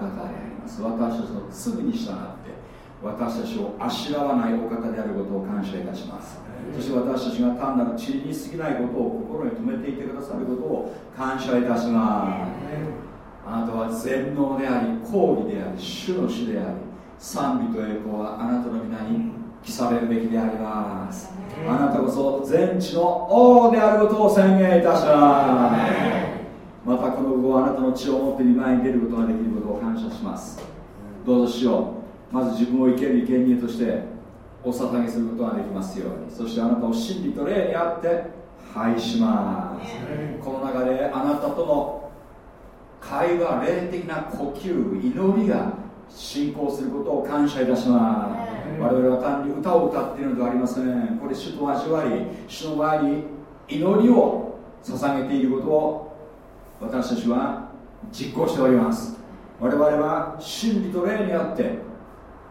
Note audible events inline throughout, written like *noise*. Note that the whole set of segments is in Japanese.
方であります。私たちの罪に従って私たちをあしらわないお方であることを感謝いたします。そして私たちが単なる塵に過ぎないことを心に留めていてくださることを感謝いたします。あなたは全能であり公義であり主の主であり賛美と栄光はあなたの皆に記されるべきであります。あなたこそ全地の王であることを宣言いたしますまたこの後あなたの血を持って見舞いに出ることができることを感謝します。どうぞしよう。まず自分を生ける生贄としてお捧げすることができますように。そしてあなたを真理と霊にあって拝します。この中であなたとの会話霊的な呼吸祈りが進行することを感謝いたします。我々は単に歌を歌っているのではありません。これ主と交わり主の前に祈りを捧げていることを私たちは実行しております。我々は真理と霊にあって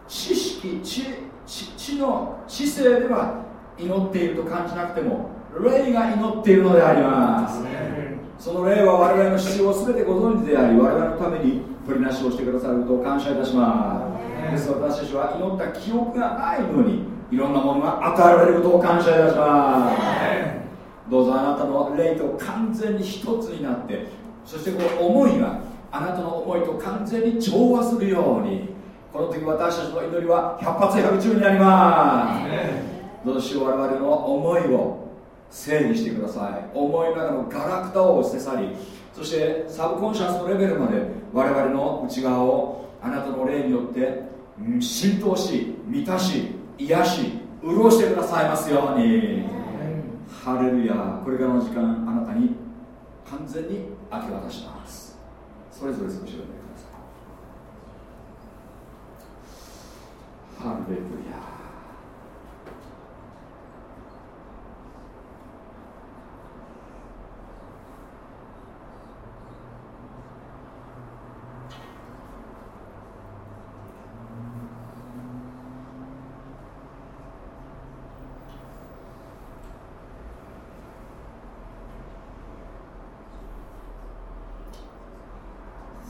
知識知知の知性では祈っていると感じなくても霊が祈っているのであります。その霊は我々の必要を全てご存知であり我々のために取りなしをしてくださることを感謝いたします。です。私たちは祈った記憶がないのにいろんなものが与えられることを感謝いたします。どうぞあなたの霊と完全に一つになってそしてこの思いがあなたの思いと完全に調和するようにこの時私たちの祈りは百発百中になります。どうしよう我々の思いを整理してください。思いの中のガラクタを捨て去りそしてサブコンシャスのレベルまで我々の内側をあなたの霊によって浸透し満たし癒し潤してくださいますように。ハレルヤこれからの時間あなたに完全に明け渡します。それぞれ少し読んでください。ハレルヤ「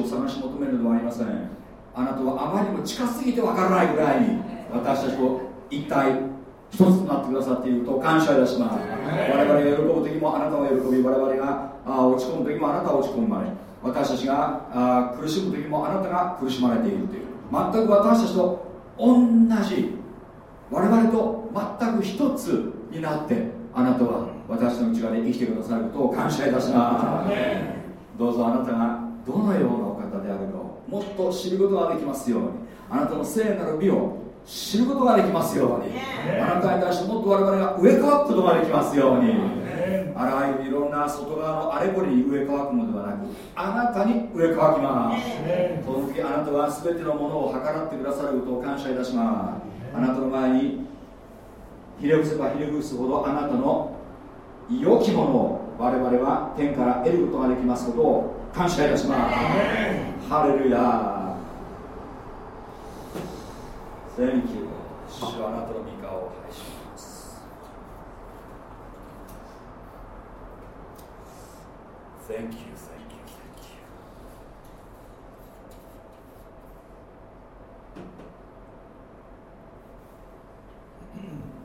を探し求めるのではありません。あなたはあまりにも近すぎてわからないぐらいに私たちと一体一つとなってくださっていることを感謝いたします。我々が喜ぶ時もあなたは喜び我々があ落ち込む時もあなたは落ち込まれ私たちがあ苦しむ時もあなたが苦しまれているという。全く私たちと同じ。我々と全く一つになってあなたは私の内側で生きてくださることを感謝いたします。どうぞあなたがどのようなお方であるかをもっと知ることができますように。あなたの聖なる美を知ることができますように。あなたに対してもっと我々が植え替わることができますように。あらゆるいろんな外側のあれこれに植え替わるのではなくあなたに植え替わります。その時あなたは全てのものを計らってくださることを感謝いたします。あなたの前にひれ伏せばひれ伏すほどあなたの良きものを我々は天から得ることができますことを感謝いたしますハレルヤ Thank you 主はあなたの御顔を拝します Thank you, thank you, thank you. 主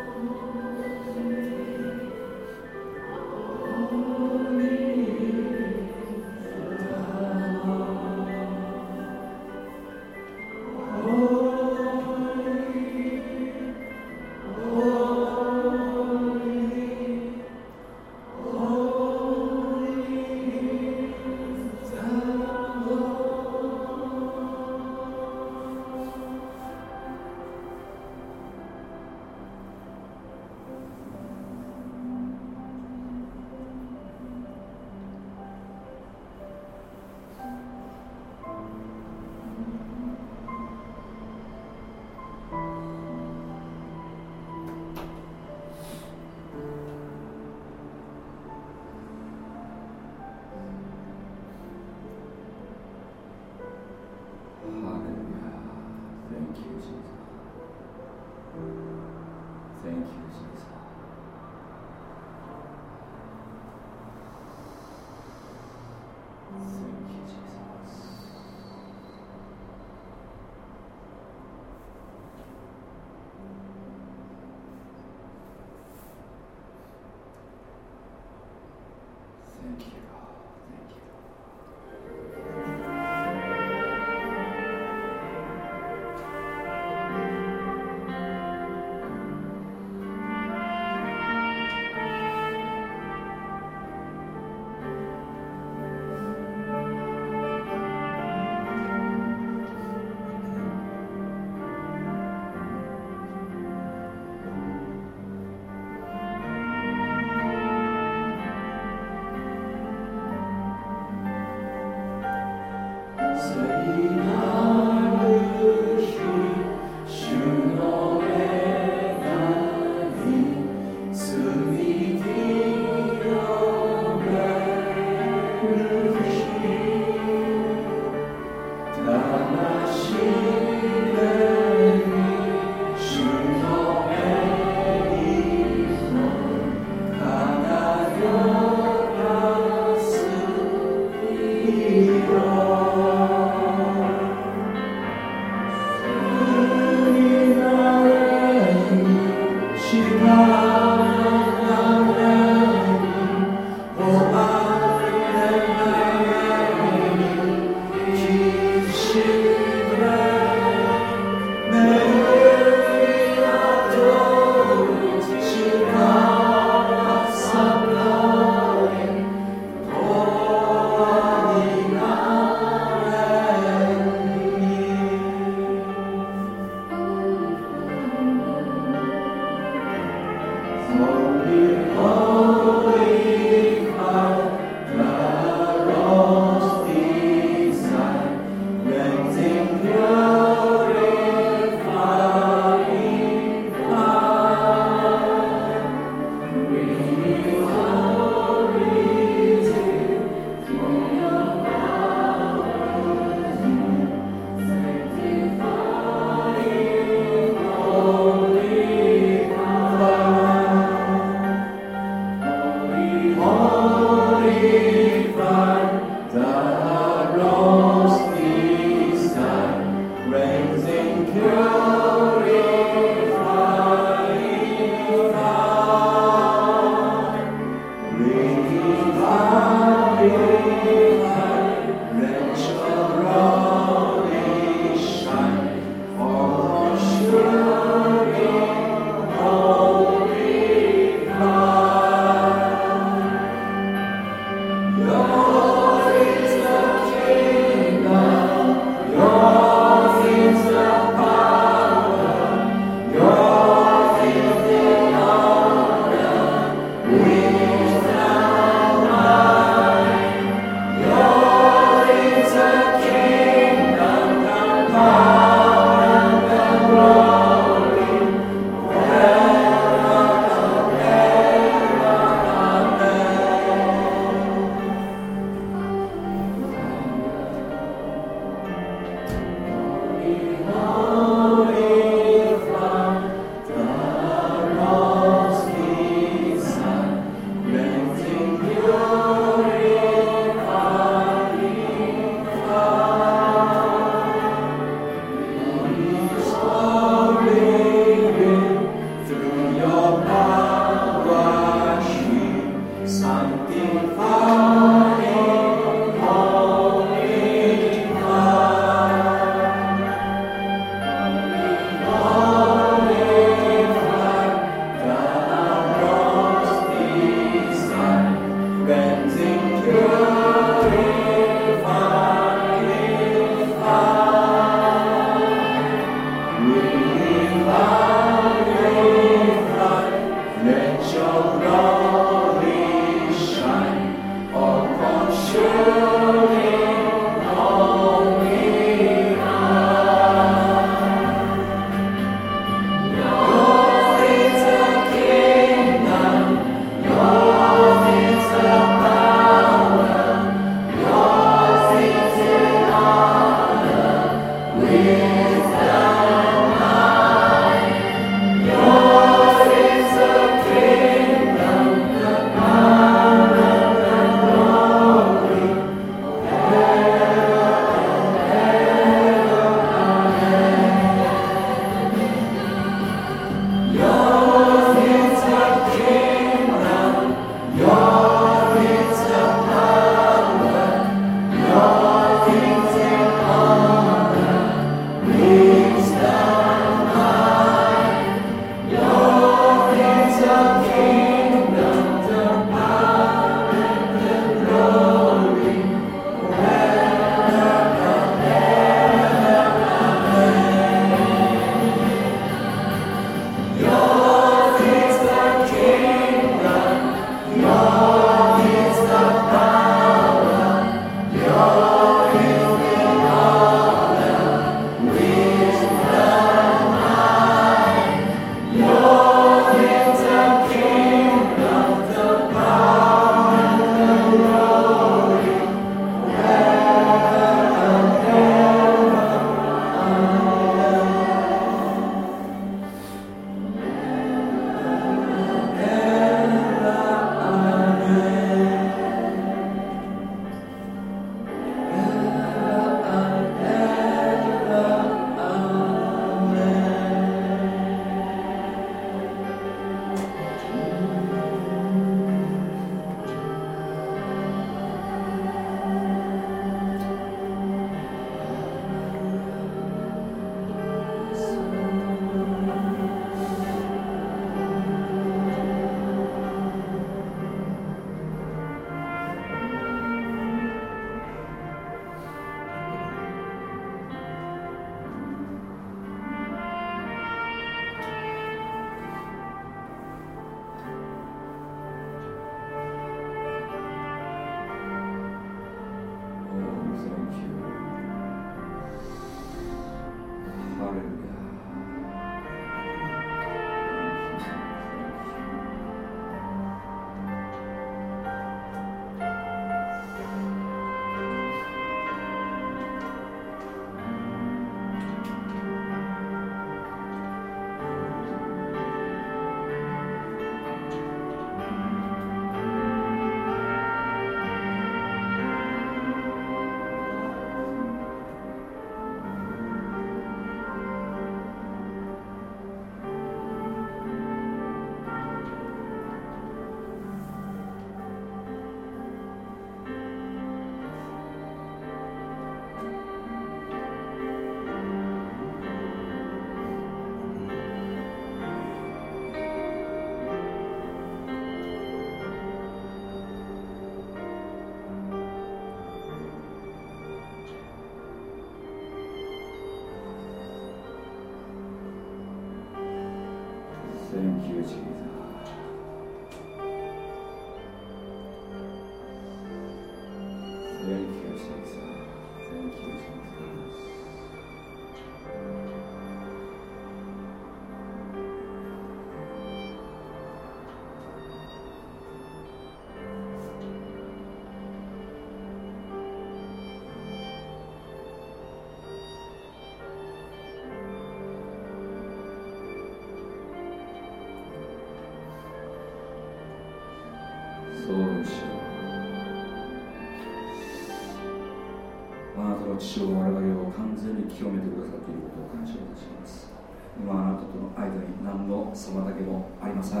たの父を我々を完全に清めてくださっていることを感謝いたします。今あなたとの間に何の妨げもありません。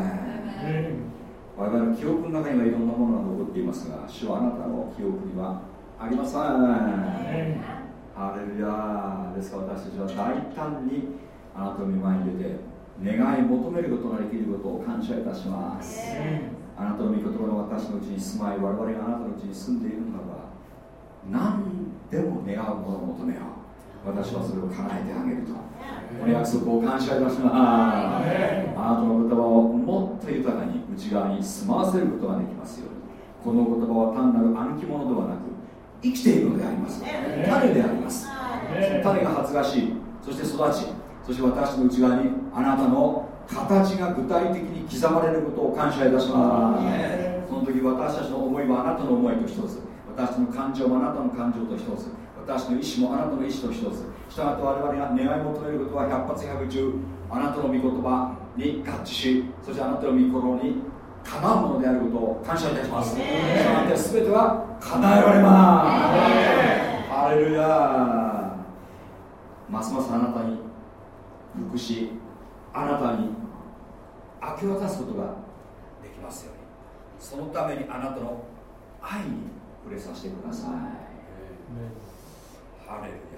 我々の記憶の中にはいろんなものが残っていますが主はあなたの記憶にはありません。ハレルヤですから私たちは大胆にあなたの見舞いに出て願い求めることができることを感謝いたします。あなたの御言葉の私のうちに住まい我々があなたのうちに住んでいるならば何でも願うものを求めよう私はそれを叶えてあげると。この約束を感謝いたします。あなたの言葉をもっと豊かに内側に住まわせることができますように。この言葉は単なる暗記物ではなく生きているのであります。種であります。その種が発芽しそして育ち。そして私の内側にあなたの形が具体的に刻まれることを感謝いたします。その時私たちの思いはあなたの思いと一つ私の感情もあなたの感情と一つ私の意志もあなたの意志と一つしたがって我々が願い求めることは百発百中あなたの御言葉に合致しそしてあなたの御心にかなうものであることを感謝いたしますしたがって全ては叶えられますハレルヤますますあなたに福祉あなたに明け渡すことができますようにそのためにあなたの愛に触れさせてください、ハレル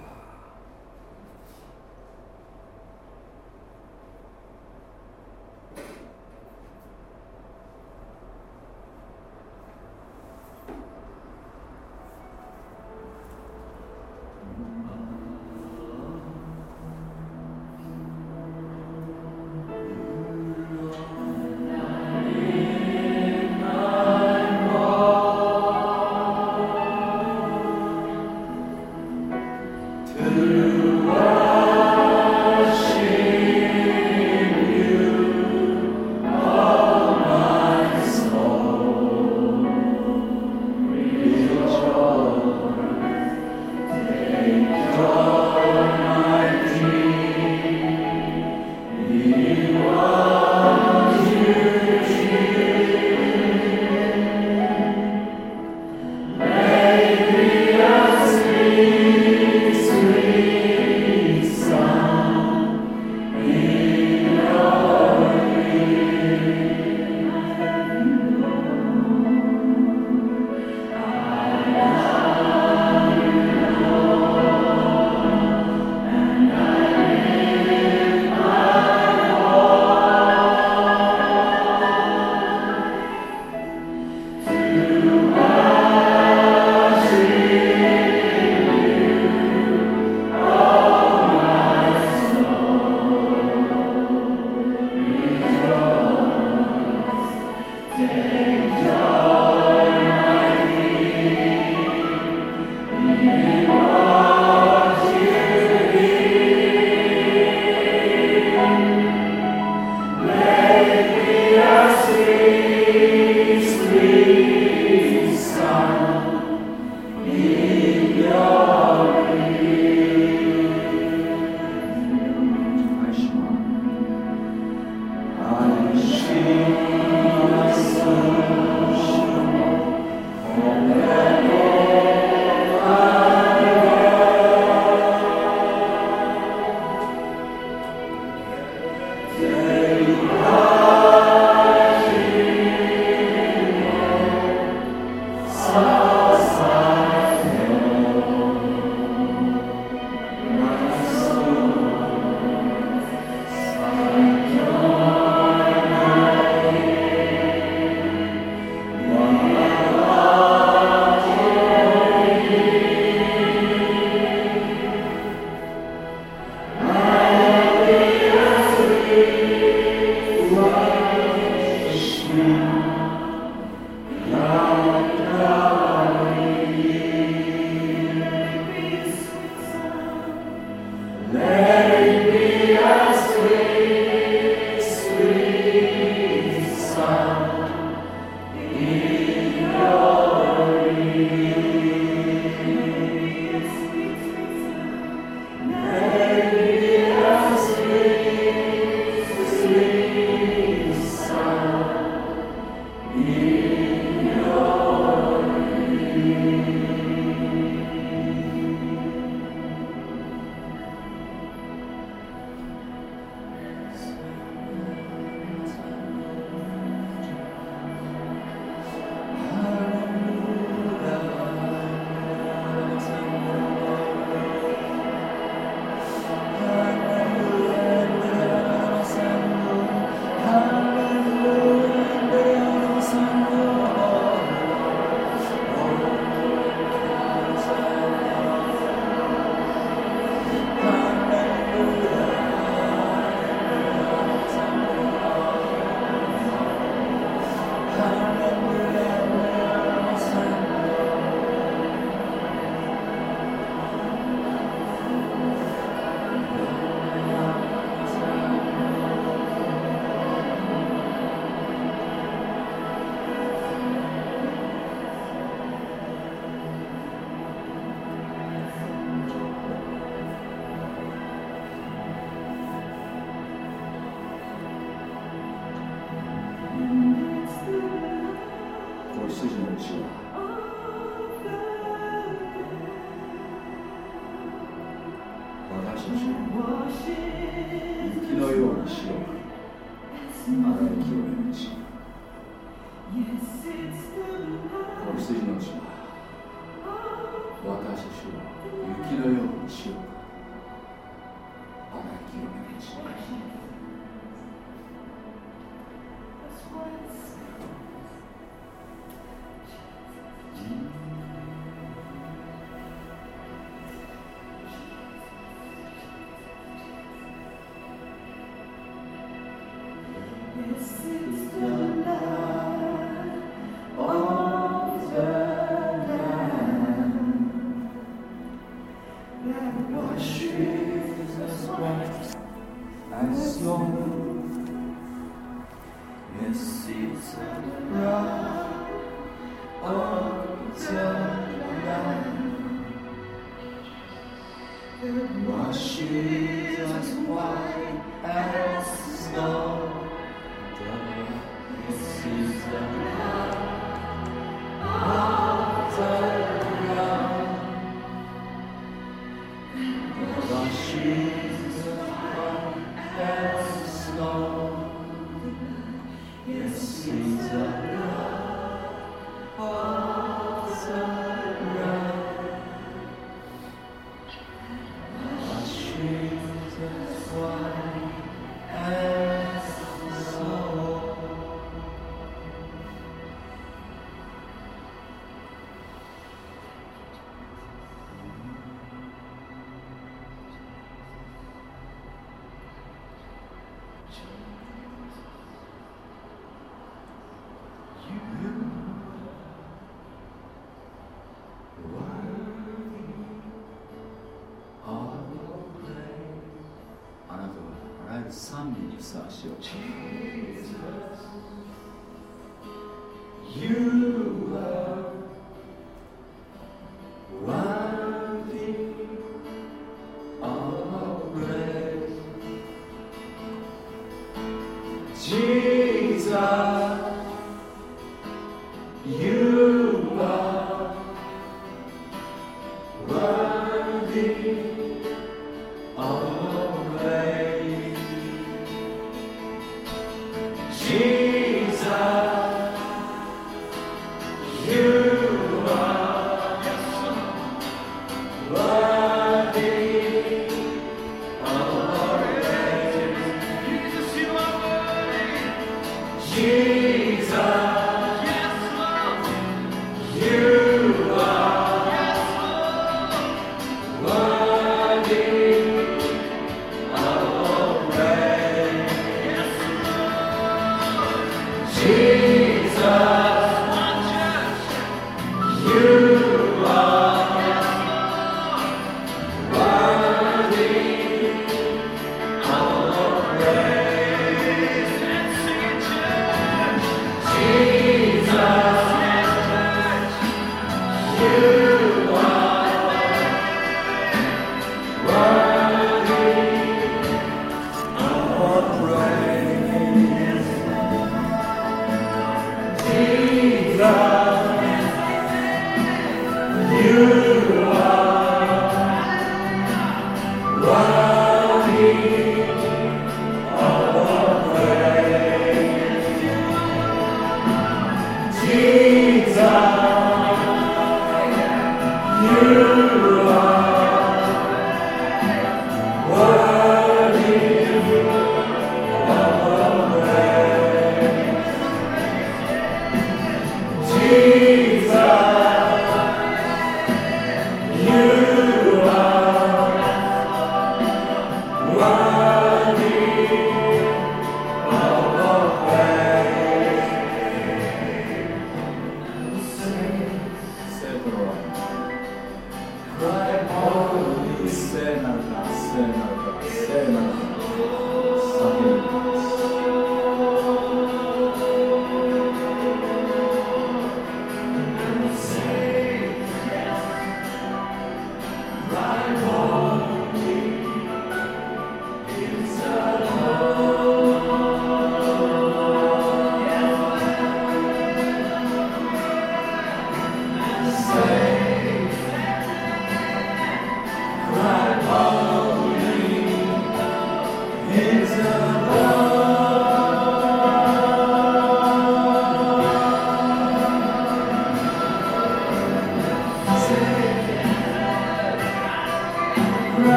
si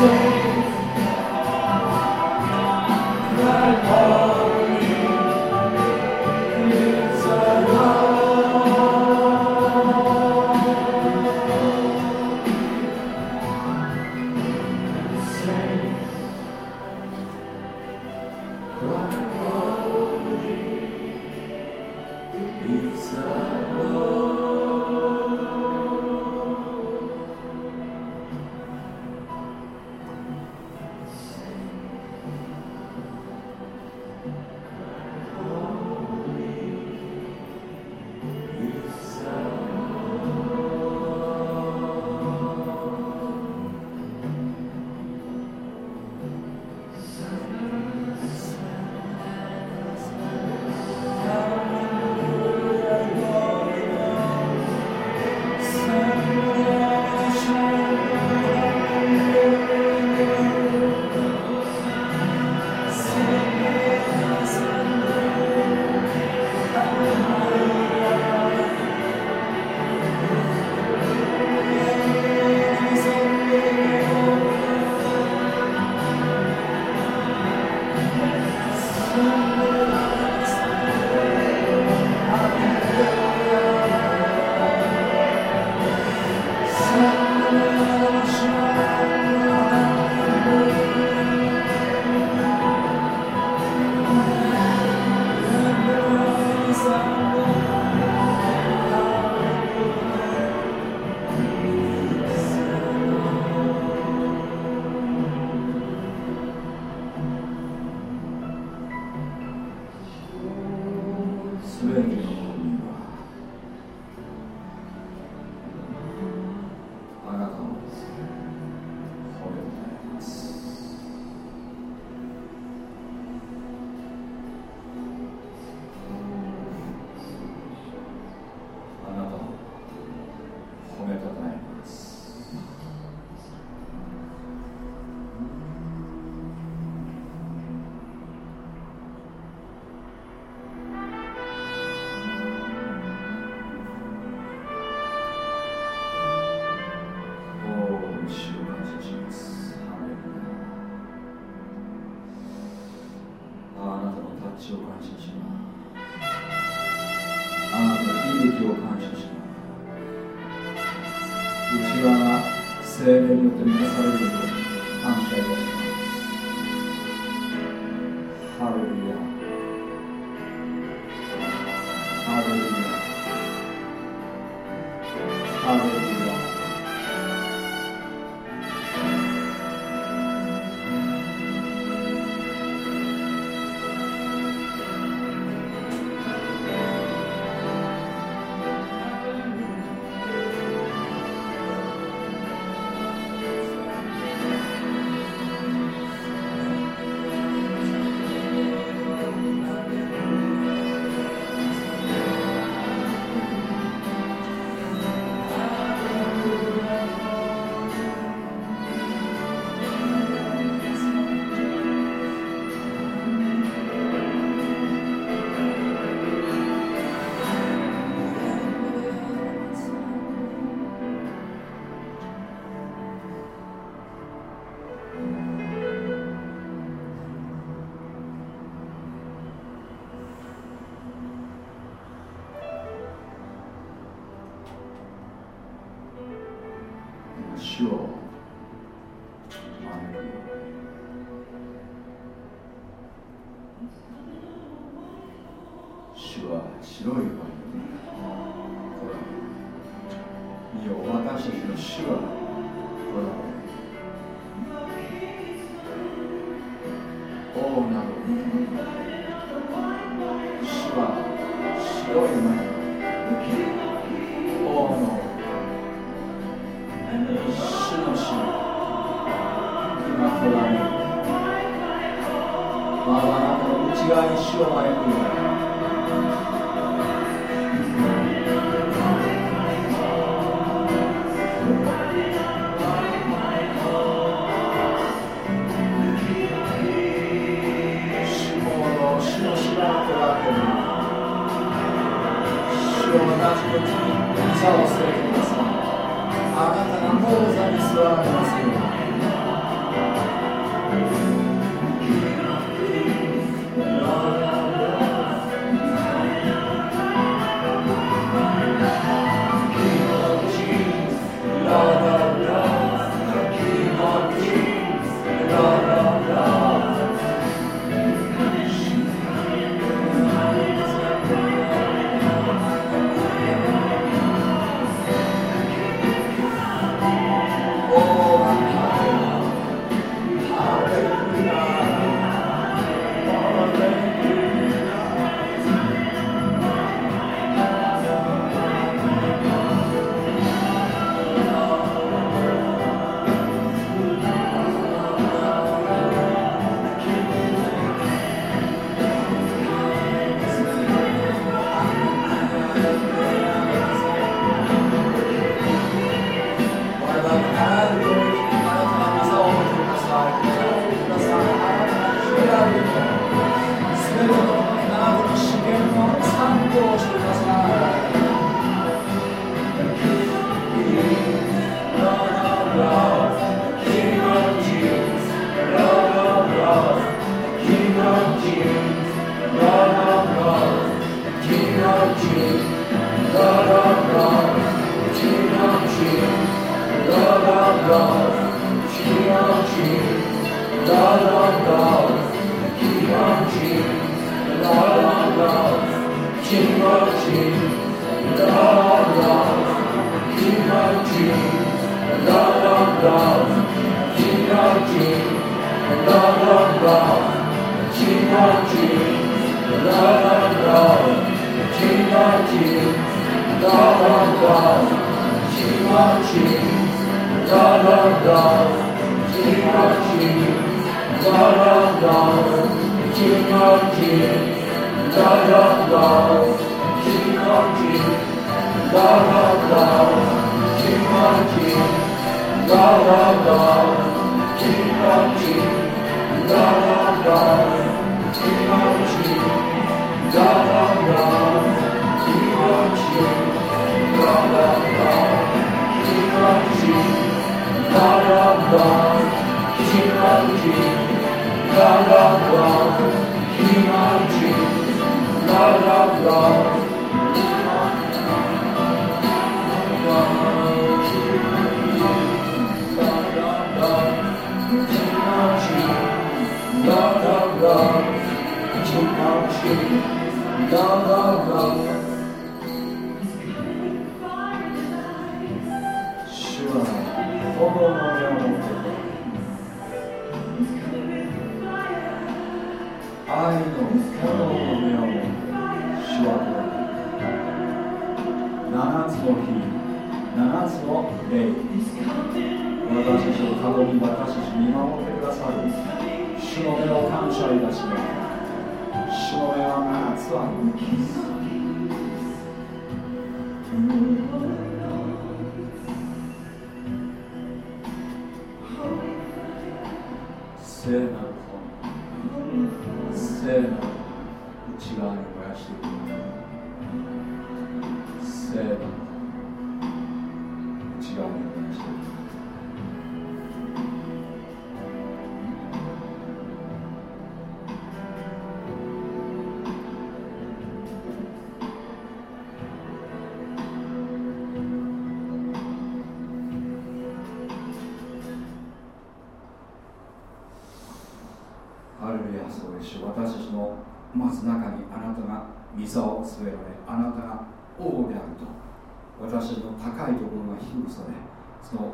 ヤ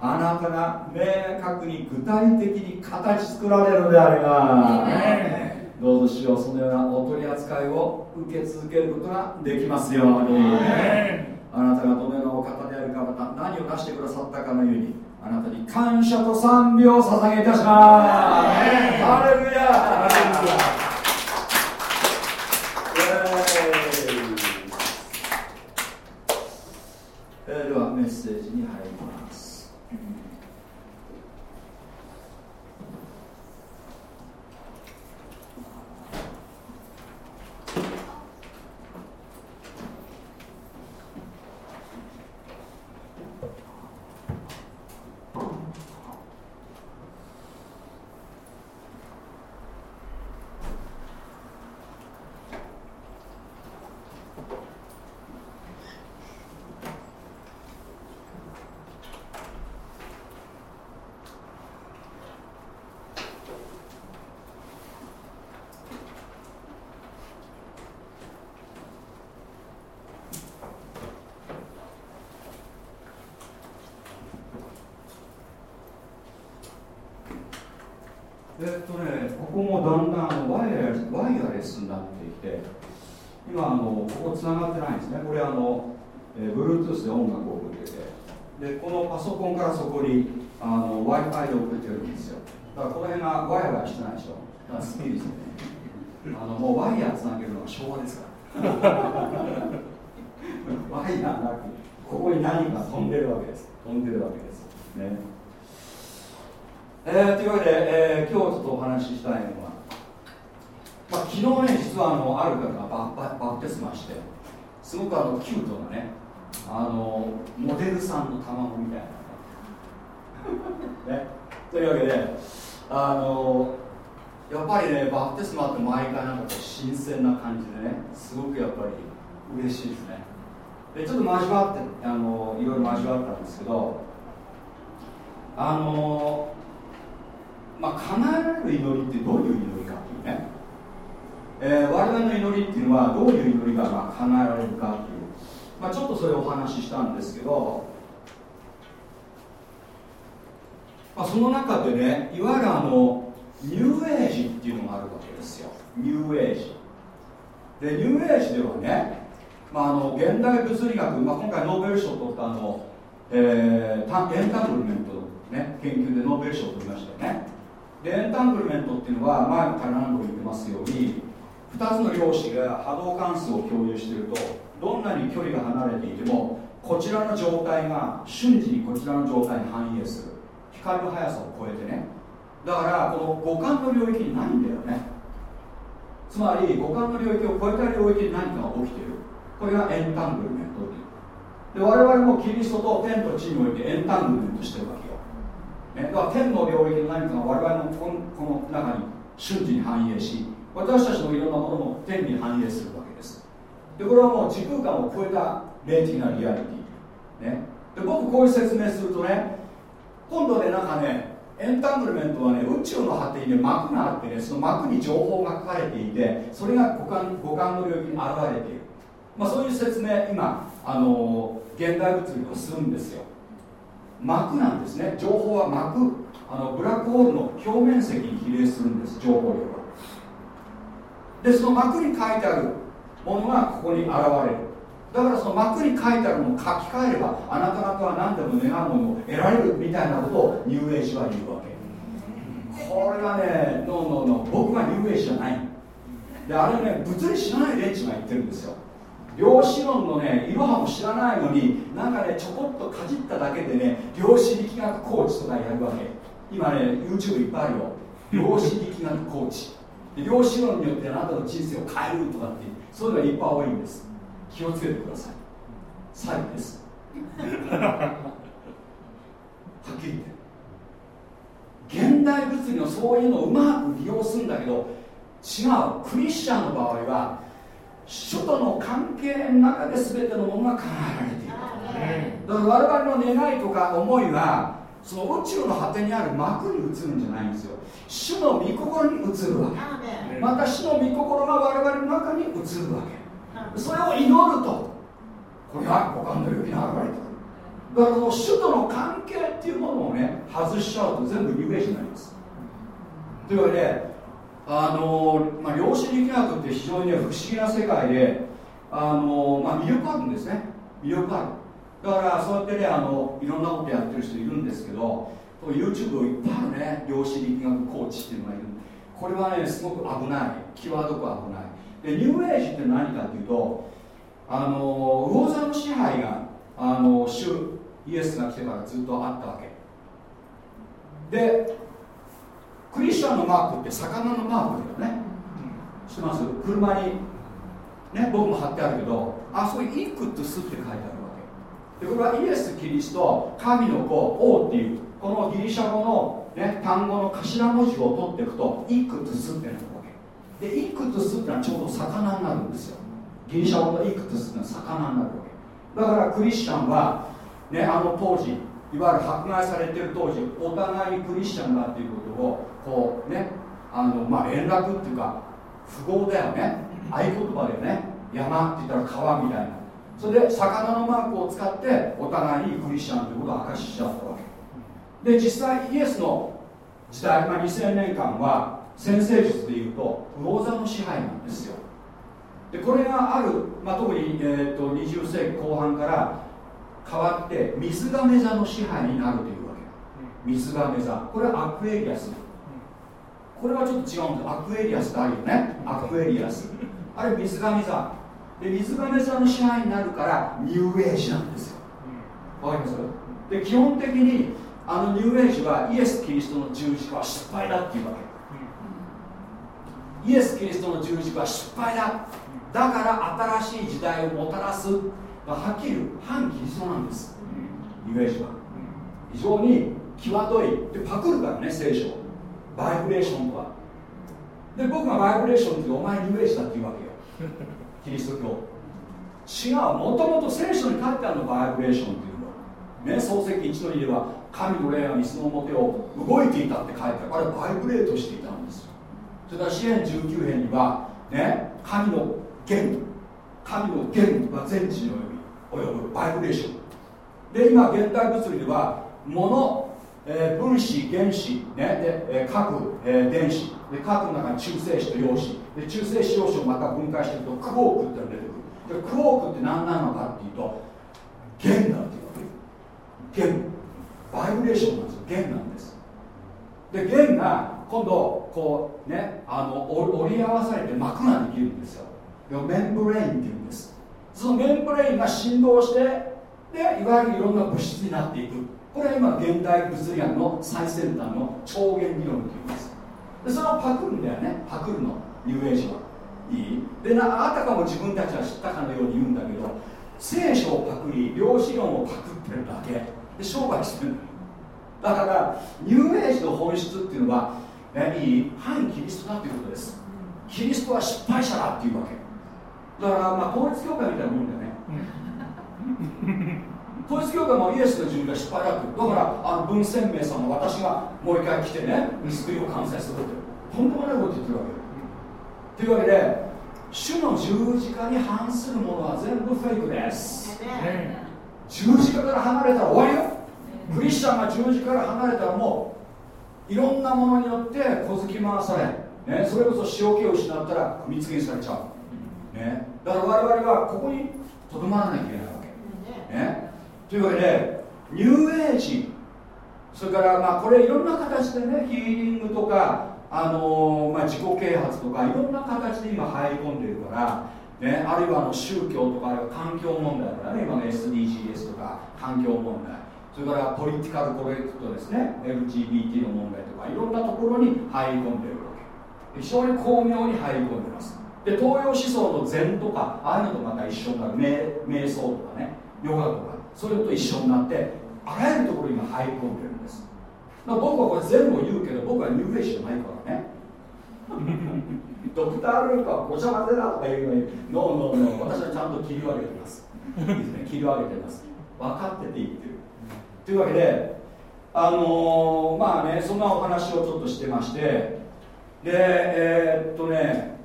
あなたが明確に具体的に形作られるのであればどうぞしようそのようなお取り扱いを受け続けることができますように。あなたがどのようなお方であるかまた何を出してくださったかのようにあなたに感謝と賛美を捧げいたします。ハレルヤハレルヤえー、ではメッセージに入ります、えっとねここもだんだんワイヤレスワイヤレスになってきて今あのここつながってないんですねこれあの、えー、Bluetooth で音楽を送っててでこのパソコンからそこに w i f i で送ってるんですよ。だからこの辺がワイヤーしてないでしょ。だからスピリですね。あのもうワイヤーつなげるのが昭和ですから。*laughs* ワイヤーなくここに何か飛んでるわけです。飛んでるわけです。ね。えー、というわけで、えー、今日ちょっとお話ししたいのは、まあ、昨日ね実はあのある方がバババプテスマしてすごくあのキュートなねあのモデルさんの卵みたいな。ね。というわけであのやっぱりねバプテスマって毎回なんか新鮮な感じでねすごくやっぱり嬉しいですね。でちょっと交わってあのいろいろ交わったんですけどあのまあ叶えられる祈りってどういう祈りかっていうね、えー、我々の祈りっていうのはどういう祈りがまあ叶えられるか、まあ、ちょっとそれをお話ししたんですけど、まあ、その中でねいわゆるあのニューエイジっていうのがあるわけですよ。ニューエイジ。でニューエイジではねまあ、あの現代物理学、まあ、今回ノーベル賞を取ったあの、えー、エンタングルメント、ね、研究でノーベル賞を取りましたよね。でエンタングルメントっていうのは前から何度も言ってますように2つの量子が波動関数を共有しているとどんなに距離が離れていてもこちらの状態が瞬時にこちらの状態に反映する。光の速さを超えてね。だからこの五感の領域にないんだよね。つまり五感の領域を超えた領域に何かが起きている。これがエンタングルメントで我々もキリストと天と地においてエンタングルメントしてるわけよ、ね、だから天の領域の何かが我々のこの中に瞬時に反映し私たちのいろんなものも天に反映するでこれはもう時空間を超えた霊的なリアリティ、ね、で僕こういう説明するとね今度ねなんかねエンタングルメントはね宇宙の果てにね膜があってねその膜に情報が書かれていてそれが五感五感の領域に現れている。まあ、そういう説明今あの現代物理をするんですよ。膜なんですね。情報は膜あのブラックホールの表面積に比例するんです情報量はでその膜に書いてあるものがここに現れる。だからその膜に書いてあるものを書き換えればあなた方は何でも願うものを得られるみたいなことをニューエイジは言うわけ。これはねノーノーノー僕がニューエイジじゃない。であれね物理知らない連中が言ってるんですよ。量子論のねいろはも知らないのになんかねちょこっとかじっただけでね量子力学コーチとかやるわけ。今ね YouTube いっぱいあるよ。量子力学コーチ。量子論によってあなたの人生を変えるとかって言って。そういうのがいっぱい多いんです。気をつけてください。最後です。*laughs* はっきり言って。現代物理のそういうのをうまく利用するんだけど違う。クリスチャンの場合は主との関係の中で全てのものが叶えられている。だから我々の願いとか思いはその宇宙の果てにある幕に映るんじゃないんですよ。主の御心に映るわけ。また主の御心が我々の中に映るわけ。それを祈ると。これが五感の領域に現れてくる。だからその主との関係っていうものをね外しちゃうと全部ニュージになります。というわけであの、まあ、量子力学って非常に、ね、不思議な世界であの、まあ、魅力あるんですね。魅力あるだからそうやってねあのいろんなことやってる人いるんですけど YouTube いっぱいあるね量子力学コーチっていうのがいる。これはねすごく危ない。際どく危ない。でニューエイジって何かっていうとあの魚座の支配があの主イエスが来てからずっとあったわけ。でクリスチャンのマークって魚のマークだよね。知ってます？車にね僕も貼ってあるけどあそこにインクットスって書いてある。でこれはイエス・キリスト神の子王っていうこのギリシャ語の、ね、単語の頭文字を取っていくとインクットスってなるわけ。でインクットスってのはちょうど魚になるんですよ。ギリシャ語のインクットスってのは魚になるわけ。だからクリスチャンは、ね、あの当時いわゆる迫害されてる当時お互いにクリスチャンだっていうことをこうねあのまあ連絡っていうか符号だよね。合言葉でね山って言ったら川みたいな。それで魚のマークを使ってお互いにクリスチャンということを明かししちゃったわけ。で実際イエスの時代、まあ、2000年間は先生術でいうと魚座の支配なんですよ。でこれがある、まあ、特に、えーと、20世紀後半から変わって水亀座の支配になるというわけ。水瓶座。これはアクエリアス。これはちょっと違うんです。アクエリアスってあるよね。アクエリアス。あれ水瓶座。で水瓶座の支配になるからニューエイジなんですよ。わかります？で基本的にあのニューエイジはイエス・キリストの十字架は失敗だっていうわけ。イエス・キリストの十字架は失敗だ。だから新しい時代をもたらすはっきり反キリストなんです。ニューエイジは。非常に際どい。でパクるからね聖書バイブレーションとは。で僕がバイブレーションってお前ニューエイジだって言うわけよキリスト教。違う。もともと聖書に書いてあるのバイブレーションっていうの。ね創世記1の2では神の霊が水の表を動いていたって書いてある。あれバイブレートしていたんですよ。それから支援19編にはね神の弦神の弦は全地に及び及ぶバイブレーション。で今現代物理では物、えー、分子原子、ねでえー、核、えー、電子。で核の中に中性子と陽子。で中性子陽子をまた分解していくとクォークってのが出てくる。でクォークって何なのかっていうと弦だっていうわけ弦。バイブレーションなんですよ。弦なんです。で弦が今度こうねあの折り合わされて膜ができるんですよ。メンブレインっていうんです。そのメンブレインが振動してでいわゆるいろんな物質になっていく。これは今現代物理学の最先端の超弦理論っていうんです。でそれをパクるんだよね。パクるのニューエイジは。いい。でなあたかも自分たちは知ったかのように言うんだけど聖書をパクり量子論をパクってるだけ。で商売してるだからニューエイジの本質っていうのは、ね、いい？反キリストだということです。キリストは失敗者だっていうわけ。だからまあ統一教会みたいなもんだよね。統一教会もイエスの自分が失敗だってだからあの文鮮明さんも私がもう一回来てね救いを完成するってとんでもないこと言ってるわけというわけで主の十字架に反するものは全部フェイクです。十字架から離れたら終わりよ。クリスチャンが十字架から離れたらもういろんなものによって小突き回され、ね、それこそ塩気を失ったら踏みつけにされちゃう、ね、だから我々はここにとどまらなきゃいけないわけ、ね、というわけでニューエイジ。それからまあこれいろんな形でねヒーリングとか、あのー、まあ、自己啓発とかいろんな形で今入り込んでいるからね、あるいはあの宗教とかあるいは環境問題とかね今の SDGs とか環境問題。それからポリティカルコレクトですね LGBT の問題とかいろんなところに入り込んでいるわけ。非常に巧妙に入り込んでます。で東洋思想の禅とかああいうのとまた一緒になる。瞑瞑想とかねヨガとか。それと一緒になってあらゆるところに入り込んでるんです。僕はこれ全部言うけど僕はニューエイジじゃないからね。*laughs* ドクター・ループはごちゃ混ぜだとか言うのにノーノーノー私はちゃんと切り分けてます。切り分けてます。分かってて言ってる。というわけであのー、まあねそんなお話をちょっとしてましてでえー、っとね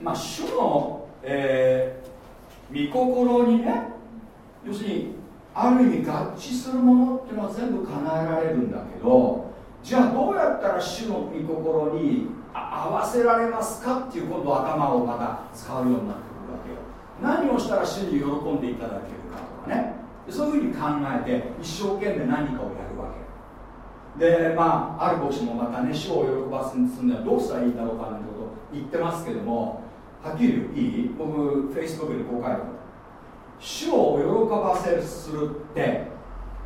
まあ主の、えー、御心にね要するにある意味合致するものっていうのは全部叶えられるんだけどじゃあどうやったら主の御心に合わせられますかっていうことを頭をまた使うようになってくるわけよ。何をしたら主に喜んでいただけるかとかね。そういうふうに考えて一生懸命何かをやるわけ。でまあある牧師もまたね主を喜ばせにするにはどうしたらいいんだろうかなんてことを言ってますけどもはっきり言ういい？僕フェイスブックでこう書いて主を喜ばせするって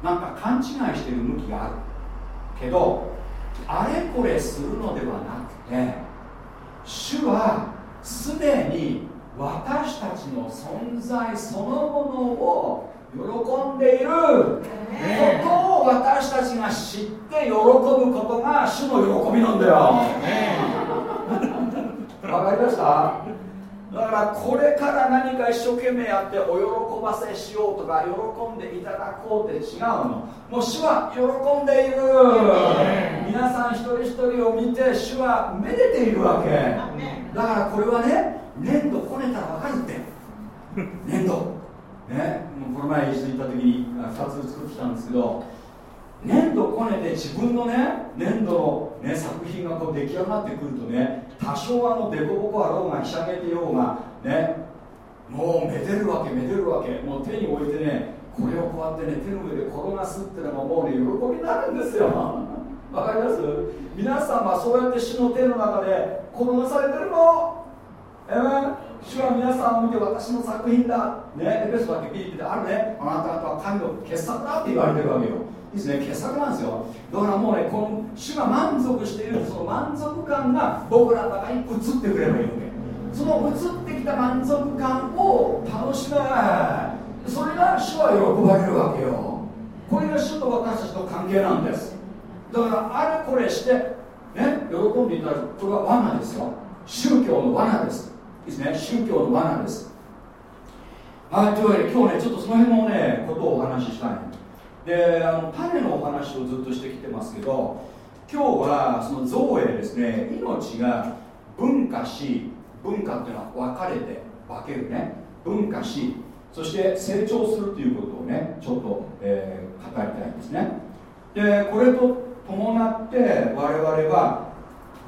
なんか勘違いしてる向きがあるけどあれこれするのではなくて主はすでに私たちの存在そのものを喜んでいる。ことを私たちが知って喜ぶことが主の喜びなんだよ。*laughs* わかりました？だからこれから何か一生懸命やってお喜ばせしようとか喜んでいただこうって違うの。もう主は喜んでいる。皆さん一人一人を見て主はめでているわけ。だからこれはね粘土こねたら分かるって。粘土。ねこの前一緒に行った時に2つ作ってきたんですけど粘土こねて自分のね粘土の、ね、作品がこう出来上がってくるとね多少あの凸凹あろうがひしゃげてようがねもうめでるわけめでるわけもう手に置いてねこれをこうやってね手の上で転がすっていうのがもうね喜びになるんですよ。*laughs* わかります？皆さんはそうやって主の手の中で転がされてるの？えー？主は皆さんを見て私の作品だ。ねエペソだけピリピリあるねあなた方は神の傑作だって言われてるわけよ。ですね傑作なんですよ。だからもうねこの主が満足しているその満足感が僕らの中に移ってくればいいわけ。その移ってきた満足感を楽しめそれが主は喜ばれるわけよ。これが主と私たちの関係なんです。だからあれこれしてね喜んでいただくこれは罠ですよ。宗教の罠です。いいですね宗教の罠です。はいというわけで今日ねちょっとその辺のねことをお話ししたい。であの種のお話をずっとしてきてますけど今日はその造営ですね命が分化し文化っていうのは分かれて分けるね分化しそして成長するということをねちょっと、えー、語りたいんですね。でこれと伴って我々は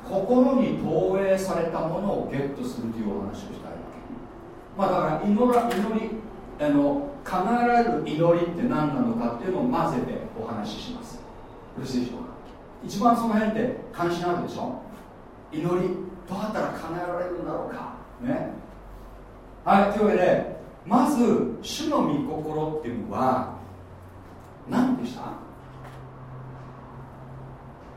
心に投影されたものをゲットするというお話をしたいわけ。まあだから祈ら祈りあの叶えられる祈りって何なのかっていうのを混ぜてお話しします。よろしいでしょうか一番その辺って関心あるでしょ？祈りどうやったら叶えられるんだろうか？ね。はいというわけでまず主の御心っていうのは何でした？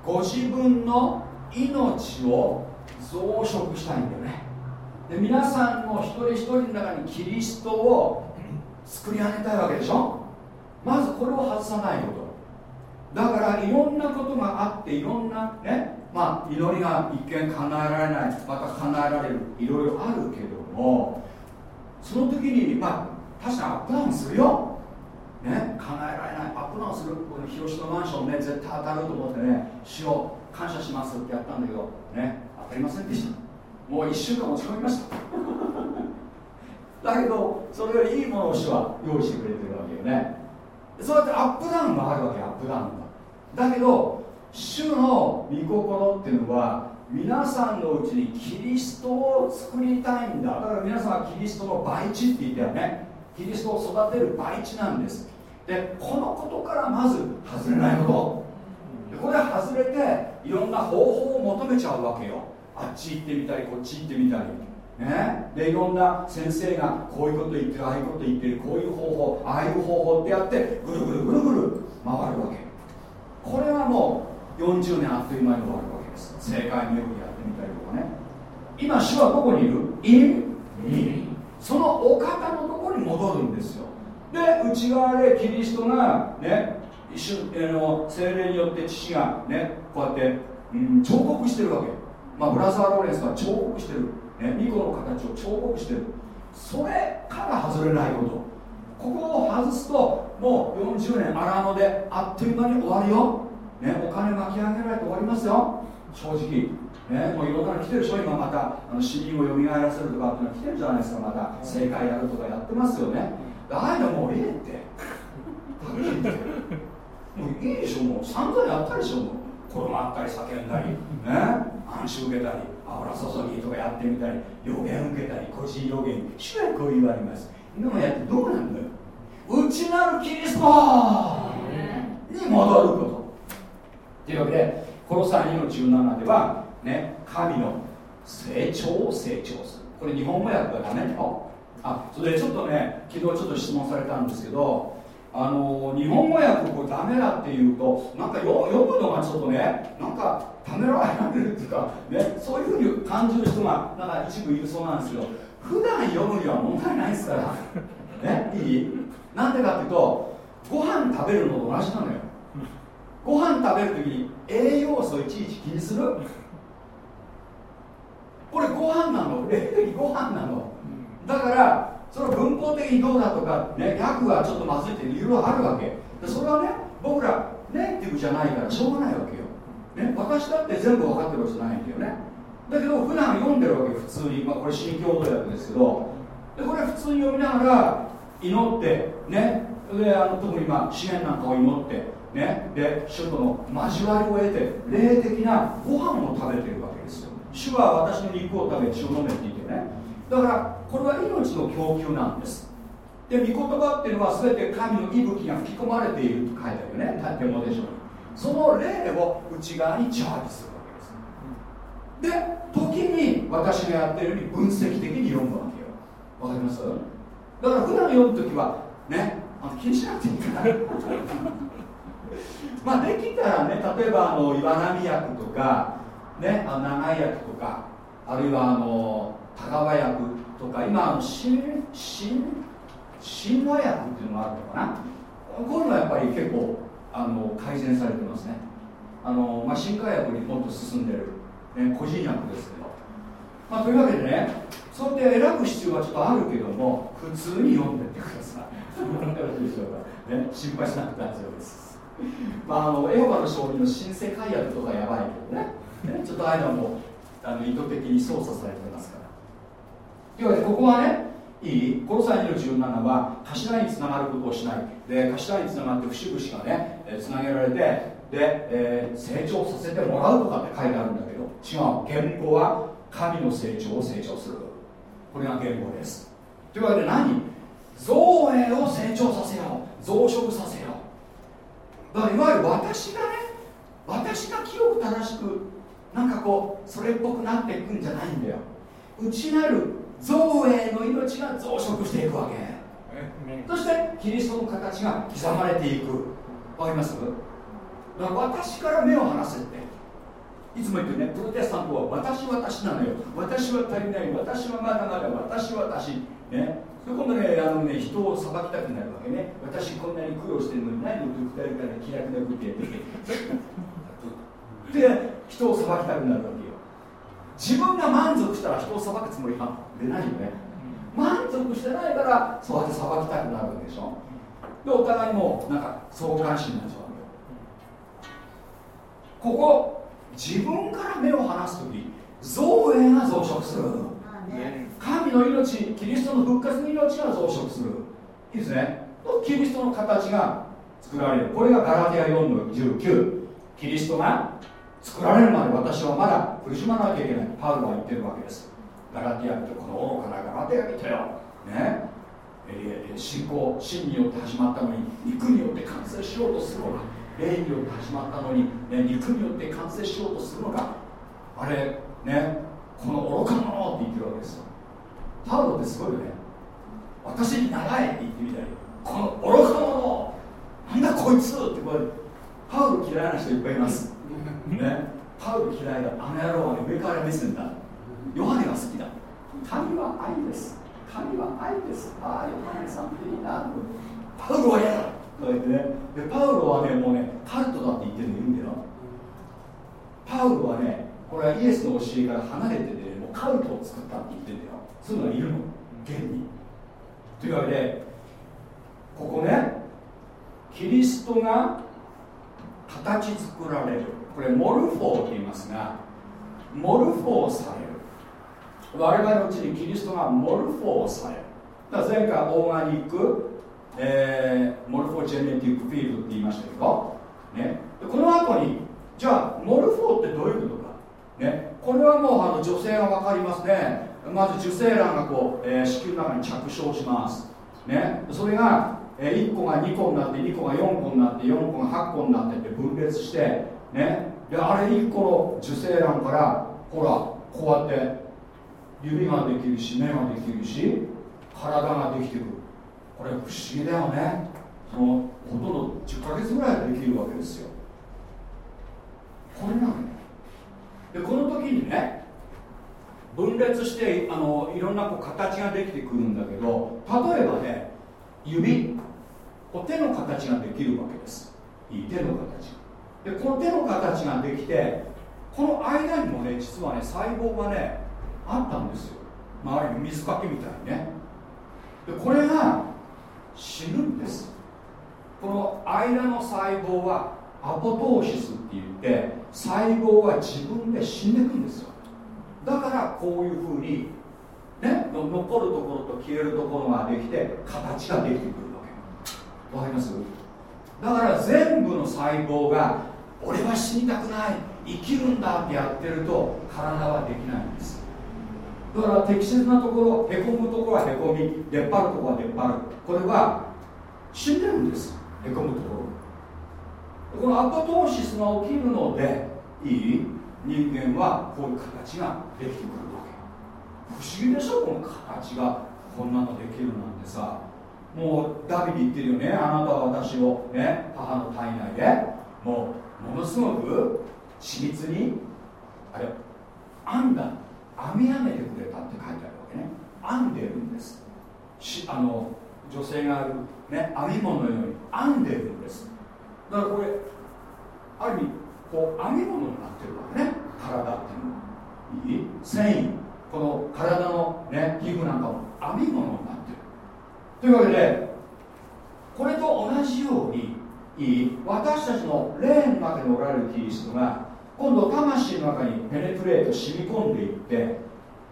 ご自分の命を増殖したいんだよね。で皆さんの一人一人の中にキリストを作り上げたいわけでしょ？まずこれを外さないこと。だからいろんなことがあっていろんなねまあ祈りが一見叶えられない。また叶えられる。いろいろあるけどもその時にまあ確かにアップダウンするよ。ね叶えられない。アップダウンする。この広島マンションね絶対当たると思ってね主を感謝しますってやったんだけどね当たりませんでした。もう1週間落ち込みました。だけどそれよりいいものを主は用意してくれてるわけよね。そうやってアップダウンがあるわけアップダウンが。だけど主の御心っていうのは皆さんのうちにキリストを作りたいんだ。だから皆さんはキリストの培地って言ったよね。キリストを育てる培地なんです。でこのことからまず外れないこと。でこれ外れていろんな方法を求めちゃうわけよ。あっち行ってみたりこっち行ってみたり。ね、でいろんな先生がこういうこと言ってるああいうこと言ってるこういう方法ああいう方法ってやってぐるぐるぐるぐる回るわけ。これはもう40年あっという間に終わるわけです。正解のようにやってみたりとかね。今主はどこにいる？in me そのお方のところに戻るんですよ。で内側でキリストがね一瞬、えの精霊によって父がねこうやって、うん、彫刻してるわけ。まあブラザー・ローレンスは彫刻してるね、巫女の形を彫刻してる。それから外れないこと。ここを外すともう40年荒野であっという間に終わるよ、ね、お金巻き上げられて終わりますよ。正直、ね、もういろんなの来てるでしょ。今またあの死人を蘇らせるとかっていうの来てるじゃないですか。また正解やるとかやってますよね。ああいうのもういいって。はっきり言ってもういいでしょ。もう散々やったでしょ。もう。転がったり叫んだり。ね暗視受けたり。油注ぎとかやってみたり予言受けたり個人予言主はこう言われます。今もやってどうなんだよ。内なるキリストに戻ること。というわけでこの3の17ではね神の成長を成長する。これ日本語訳はダメだよ。あそれでちょっとね昨日ちょっと質問されたんですけどあの日本語訳これダメだっていうとなんか読むのがちょっとねなんかためらわれるっていうか、ね、そういうふうに感じる人がなんか一部いるそうなんですけど普段読むには問題ないですからねいい？なんでかっていうとご飯食べるのと同じなのよ。ご飯食べるときに栄養素いちいち気にする？これご飯なの。霊的ご飯なの。だからその文法的にどうだとか、ね、訳はちょっとまずいっていろいろあるわけ。でそれはね僕らネイティブじゃないからしょうがないわけよ、ね、私だって全部分かってるわけじゃないんだよね。だけど普段読んでるわけ普通に、まあ、これ新共同訳ですけど。でこれ普通に読みながら祈ってね。であの特にまあ支援なんかを祈ってね、で主との交わりを得て霊的なご飯を食べてるわけですよ。主は私の肉を食べ血を飲めって言ってね。だからこれは命の供給なんです。で御言葉っていうのは全て神の息吹が吹き込まれていると書いてあるよね。建物でしょその霊を内側にチャージするわけです。で時に私がやってるように分析的に読むわけよ。わかります？だから普段読む時はねあの気にしなくていいから。*laughs* まあできたらね例えばあの岩波役とかねあ長井役とかあるいはあの田川役とか今あの新新新和薬っていうのがあるのかな？こういうのはやっぱり結構あの改善されてますね。あの、まあ、新化薬にもっと進んでる、ね、個人薬ですけど、まあ、というわけでねそうやって選ぶ必要はちょっとあるけども普通に読んでってください。よろしいでしょうか、ね、心配しなくて大丈夫です。まああのエホバの証人の新世界薬とかやばいけどね。ねちょっと間もあの意図的に操作されてますからというわけでここはねいい？この際の17は頭につながることをしない。で頭につながって節々がねつなげられてで、えー、成長させてもらうとかって書いてあるんだけど違う。言語は神の成長を成長する。これが言語です。というわけで何？造営を成長させよう。増殖させよう。だからいわゆる私がね私が清く正しくなんかこうそれっぽくなっていくんじゃないんだよ。内なる造営の命が増殖していくわけ。そしてキリストの形が刻まれていく。わかります？だから私から目を離せって。いつも言ってね。プロテスタントは私私なのよ。私は足りない。私はまだまだ。私私ね。今度ねあのね人を裁きたくなるわけね。私こんなに苦労してるのに何を二人から気楽なことやって *laughs* で人を裁きたくなるわけ。よ自分が満足したら人を裁くつもりは出ないよね。満足してないからそうやって裁きたくなるわけでしょ？でお互いもなんか相関心になっちゃうここ自分から目を離す時造営が増殖する。神の命キリストの復活の命が増殖する。いいですね。キリストの形が作られる。これがガラティア4の19キリストが作られるまで私はまだ苦しまなきゃいけない。パウロは言ってるわけです。ガラティアってこの愚かなガラティア見てよ。ね。えー、信仰真によって始まったのに肉によって完成しようとするのか。霊によって始まったのに、ね、肉によって完成しようとするのか。あれねこの愚か者って言ってるわけですよ。パウロってすごいよね。私に習えって言ってみたり。この愚か者なんだこいつってこれパウロ嫌いな人いっぱいいます。ね。パウロ嫌いだあの野郎はね上から目線だ。ヨハネが好きだ。神は愛です。神は愛です。ああヨハネさんっていいな。パウロは嫌だ。と言ってね。でパウロはねもうねカルトだって言ってるのいるんだよ。パウロはねこれはイエスの教えから離れてて、ね、もうカルトを作ったって言ってるんだよ。そういうのがいるの。現に。というわけでここねキリストが形作られるこれモルフォーと言いますがモルフォーされる。我々のうちにキリストがモルフォーされる。だから前回オーガニック、えー、 morphogenetic field って言いましたけど、ね、この後にじゃあモルフォーってどういうことか、ね、これはもうあの女性が分かりますね。まず受精卵がこう、えー、子宮の中に着床します、ね、それが、えー、1個が2個になって2個が4個になって4個が8個になってって分裂して、ね、であれ1個の受精卵からほらこうやって指ができるし目ができるし体ができてくる。これ不思議だよね。そのほとんど10ヶ月ぐらいできるわけですよ。これなのでこの時にね分裂してあのいろんなこう形ができてくるんだけど例えばね指。こう手の形ができるわけです。いい手の形が。でこの手の形ができてこの間にもね実はね細胞がねあったんですよ。周りに水かけみたいにね。でこれが死ぬんです。この間の細胞はアポトーシスって言って細胞は自分で死んでいくんですよ。だからこういうふうにね残るところと消えるところができて形ができてくるわけ。わかります？だから全部の細胞が俺は死にたくない。生きるんだってやってると体はできないんです。だから適切なところへこむところはへこみ出っ張るところは出っ張る。これは死んでるんです。へこむところ。このアポトーシスが起きるのでいい？人間はこういう形ができてくるわけ。不思議でしょ？この形がこんなのできるなんてさ。もうダビデ言ってるよね。あなたは私をね母の体内で。もうものすごく緻密にあれ編んだ編み上げてくれたって書いてあるわけね。編んでるんです。しあの女性がある、ね、編み物のように編んでるんです。だからこれある意味こう編み物になってるわけね。体っていうのは。いい？繊維。この体の、ね、皮膚なんかも編み物になってる。というわけでこれと同じようにいい私たちの霊の中におられるキリストが今度魂の中にペネトレート染み込んでいって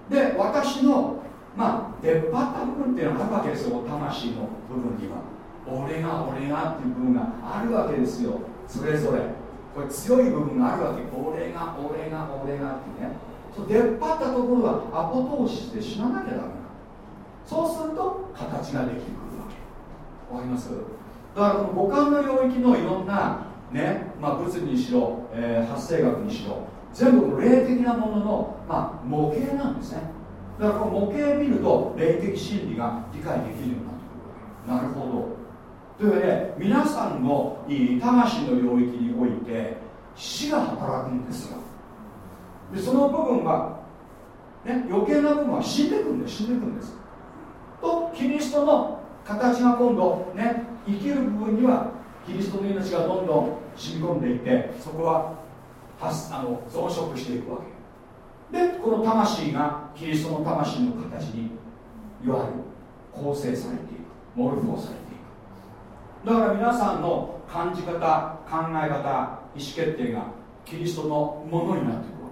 で私のまあ出っ張った部分っていうのがあるわけですよ魂の部分には。俺が俺がっていう部分があるわけですよ。それぞれ。これ強い部分があるわけ。俺が俺が俺がってね。そ出っ張ったところはアポトーシスで死ななきゃダメなそうすると形ができてくるわけ。わかります？だからこの五感の領域のいろんなね、まあ、物理にしろ、えー、発生学にしろ全部霊的なものの、まあ、模型なんですね。だからこの模型を見ると霊的真理が理解できるようになってくるなるほど。というわけで皆さんの魂の領域において死が働くんですよ。でその部分が、ね、余計な部分は死んでいくんです死んでいくんです。とキリストの形が今度ね生きる部分にはキリストの命がどんどん染み込んでいってそこはあの増殖していくわけ。でこの魂がキリストの魂の形にいわゆる構成されていく。モルフォーされていく。だから皆さんの感じ方考え方意思決定がキリストのものになっていくわ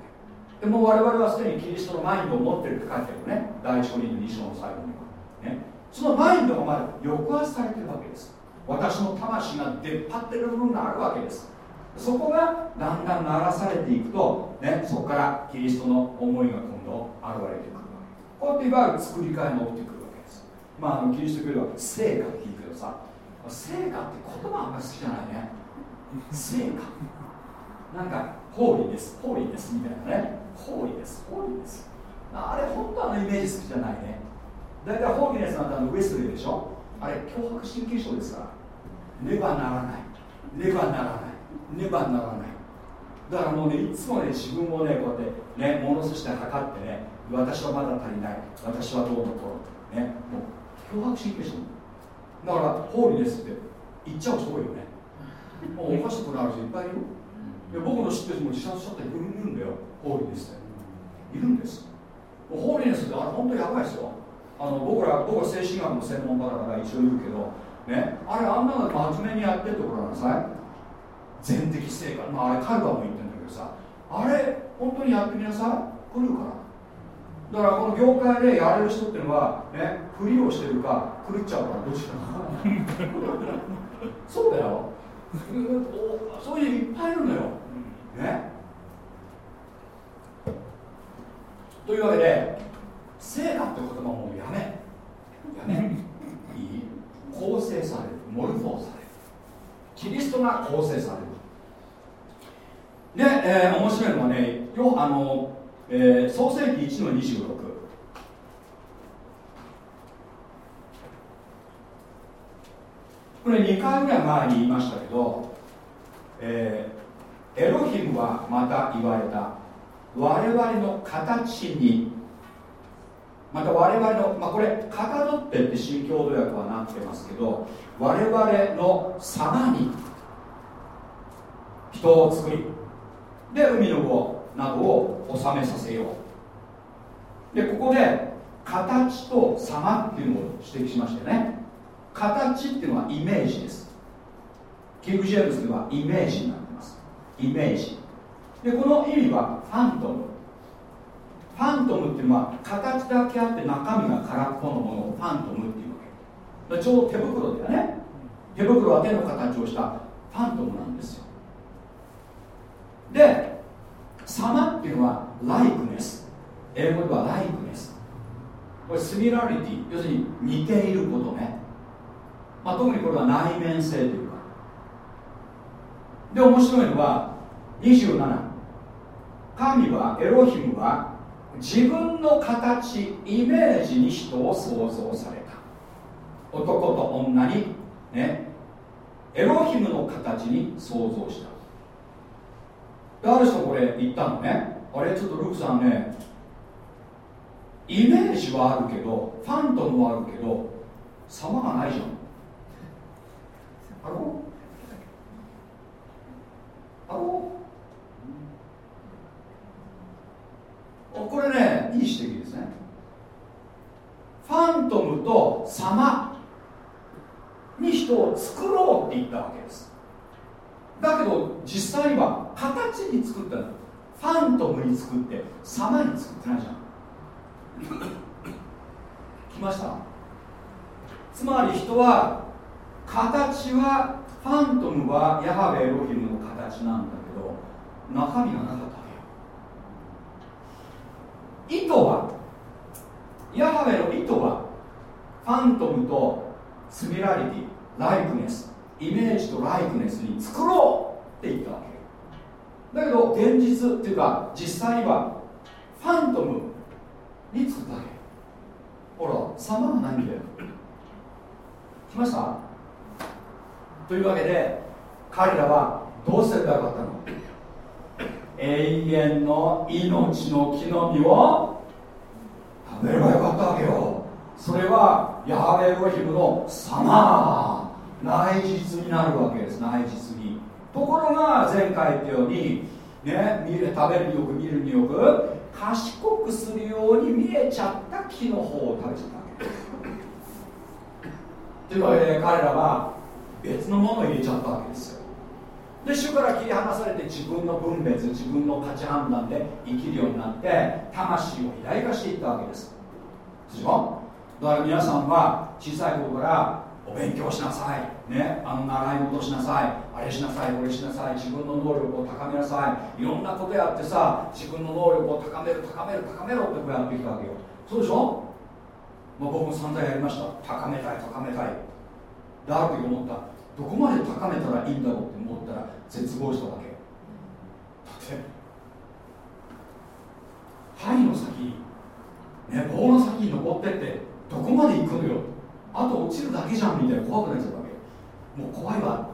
け。でも我々はすでにキリストのマインドを持ってるって書いてあるね。第一コリント2章の最後には、ね、そのマインドがまだ抑圧されてるわけです。私の魂が出っ張ってる部分があるわけです。そこがだんだん鳴らされていくと、ね、そこからキリストの思いが今度現れてくるわけ。こうやっていわゆる作り替えが起きてくるわけです。まああのキリスト教では成果って聞くけどさ成果って言葉あんまり好きじゃないね。成果なんかホーリーです。ホーリーです。みたいなね。ホーリーです。ホーリーです。あれ本当あのイメージ好きじゃないね。大体ホーリーネスなんてあのウエストリーでしょ。あれ脅迫神経症ですから。ねばならない。ねばならない。ねばならない。だからもうねいつもね自分をねこうやってね物差して測ってね私はまだ足りない。私はどうのこうね。もう脅迫神経症だからホーリーですって。言っちゃう人多いよね。もうおかしくなる人いっぱいいるいや僕の知ってる人も自殺しちゃった人いるんだよホーリーですっているんですホーリーネスってあれ本当やばいですよあの僕ら僕は精神学の専門家だから一応言うけどね、あれあんなの真面目にやってってごらんなさい全的成果、まあ、あれカルバも言ってんだけどさ。あれ本当にやってみなさい。来るから。だからこの業界でやれる人っていうのは、ね、ふりをしてるか狂っちゃうからどっちかそうだよ。そういう人いっぱいいるのよ、ね。というわけで成果って言葉もやめ。やめ。構成される。モルフォーされる。キリストが構成される。で、えー、面白いのはねよあの、えー、創世紀1の26これ2回ぐらい前に言いましたけど、えー、エロヒムはまた言われた。我々の形にまた我々の、まあ、これかかどってって新共同訳はなってますけど我々の様に人を作りで海の子などを治めさせよう。でここで形と様っていうのを指摘しましたよね。形っていうのはイメージです。キング・ジェームズではイメージになってます。イメージ。でこの意味はファントム。ファントムっていうのは形だけあって中身が空っぽのものをファントムっていうわけ。ちょうど手袋だよね。手袋は手の形をしたファントムなんですよ。で様っていうのはライクネス。英語ではライクネス。これスミラリティ。要するに似ていることね、まあ、特にこれは内面性というか。で面白いのは27神はエロヒムは自分の形イメージに人を創造された。男と女にね。エロヒムの形に創造した。ある人これ言ったのね。あれちょっとルクさんねイメージはあるけどファントムはあるけど様がないじゃん。あろあろこれねいい指摘ですね。ファントムと様に人を作ろうって言ったわけです。だけど実際は形に作ったの。ファントムに作って様に作ってないじゃん。*coughs* 来ました。つまり人は形はファントムはヤハベエロヒムの形なんだけど中身がなかった。意図はヤハベの意図はファントムとスミラリティライクネスイメージとライクネスに作ろうって言ったわけ。だけど現実っていうか実際にはファントムに作ったわけ。ほら様がないんだよ。来ました。というわけで彼らはどうすればよかったの？永遠の命の木の実を食べればよかったわけよ。それはヤハベエロヒムの様。内実になるわけです内実に。ところが前回言ったようにね食べるによく見るによく賢くするように見えちゃった木の方を食べちゃったわけ。というわけで彼らは別のものを入れちゃったわけですよで主から切り離されて自分の分別自分の価値判断で生きるようになって魂を肥大化していったわけです。でしょ？だから皆さんは小さい頃からお勉強しなさい、ね、あの習い事しなさい。あれしなさいこれしなさい。自分の能力を高めなさい。いろんなことやってさ自分の能力を高める高める高めろってこうやってきたわけよ。そうでしょ、まあ、僕も散々やりました。高めたい高めたい。である時思った。どこまで高めたらいいんだろうって思ったら絶望したわけ。だって針の先ね棒の先に登ってってどこまで行くのよ。あと落ちるだけじゃんみたいな怖くなっちゃうわけ。もう怖いわ。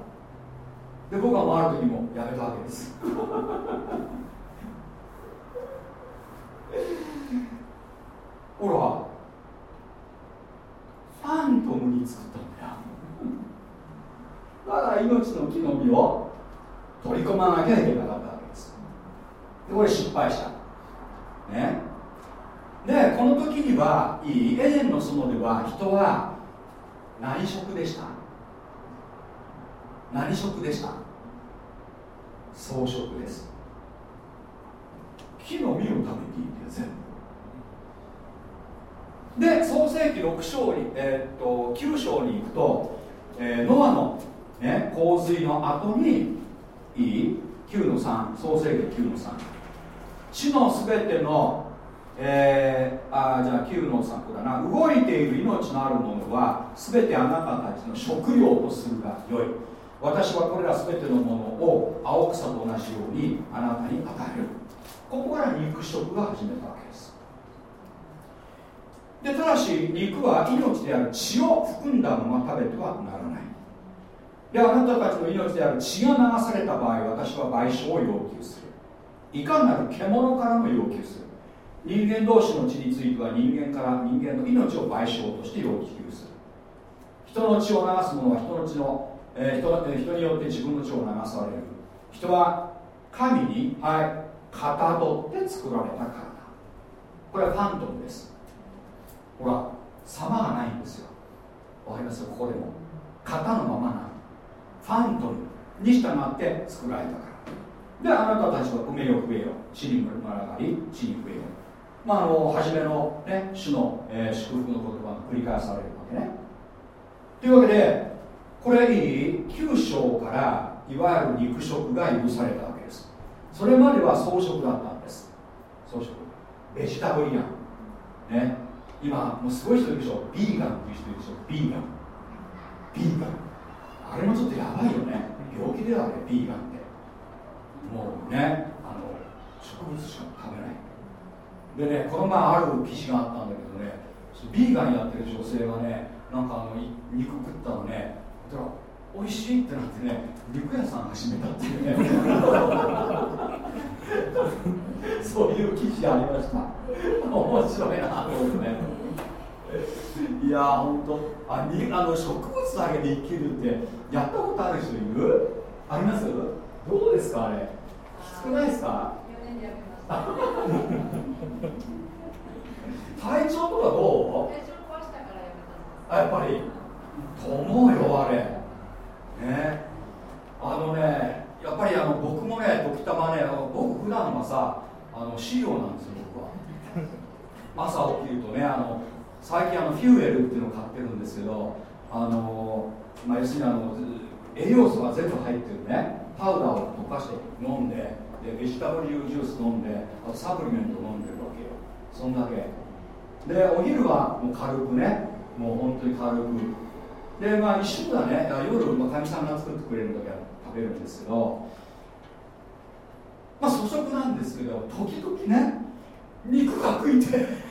で僕は回る時もやめたわけです。*laughs* ほらファントムに作っただよだ命の木の実を取り込まなきゃいけなかったわけです。でこれ失敗した。ね。でこの時にはいいエデンの園では人は何色でした。何色でした。装飾です。木の実を食べていいんだよ全部。で創世紀6章に、えー、っと9章に行くと、えー、ノアの、ね、洪水の後にいい？9の3創世紀9の3地のすべてのえー、あじゃあ9の作だな。動いている命のあるものは全てあなたたちの食料とするがよい。私はこれら全てのものを青草と同じようにあなたに与える。ここから肉食が始めたわけです。でただし肉は命である血を含んだまま食べてはならない。であなたたちの命である血が流された場合私は賠償を要求する。いかなる獣からも要求する。人間同士の血については人間から人間の命を賠償として要求する。人の血を流す者は人の血の、えー、人人によって自分の血を流される。人は神に、はい、かたどって作られたからだこれはファントムです。ほら様がないんですよ。わかります？ここでも。型のままなファントムに従って作られたから。であなたたちは埋めよ増えよ地に群がり地に増えよまあ、あの初めの、ね、主の、えー、祝福の言葉が繰り返されるわけね。というわけでこれいい9章からいわゆる肉食が許されたわけです。それまでは草食だったんです。草食。ベジタブリアン。ね。今もうすごい人いるでしょ。ビーガンっていう人いるでしょ。ビーガン。ビーガン。あれもちょっとやばいよね。病気だよあれビーガンってもうねあの植物しか食べない。でねこの前ある記事があったんだけどねビーガンやってる女性がねなんかあの肉食ったのねだから美味しいってなってね肉屋さん始めたっていうね。*laughs* そういう記事ありました。面白いなと思ってね。いや本当。あにあの植物だけで生きるってやったことある人いる？あります？どうですかあれ？きつくないですか？体調とかどう？あやっぱり。と思うよあれ。ね。あのねやっぱりあの僕もね時たまね僕普段はさあの資料なんですよ僕は。朝起きるとねあの最近あのフューエルっていうのを買ってるんですけどあの、まあ、要するにあの栄養素が全部入ってるね。パウダーを溶かして飲んででベジタブルジュース飲んであとサプリメント飲んでるわけよ。そんだけ。でお昼はもう軽くね。もう本当に軽く。でまあ一瞬はね夜かみ、さんが作ってくれる時は食べるんですけどまあ粗食なんですけど時々ね肉が食いて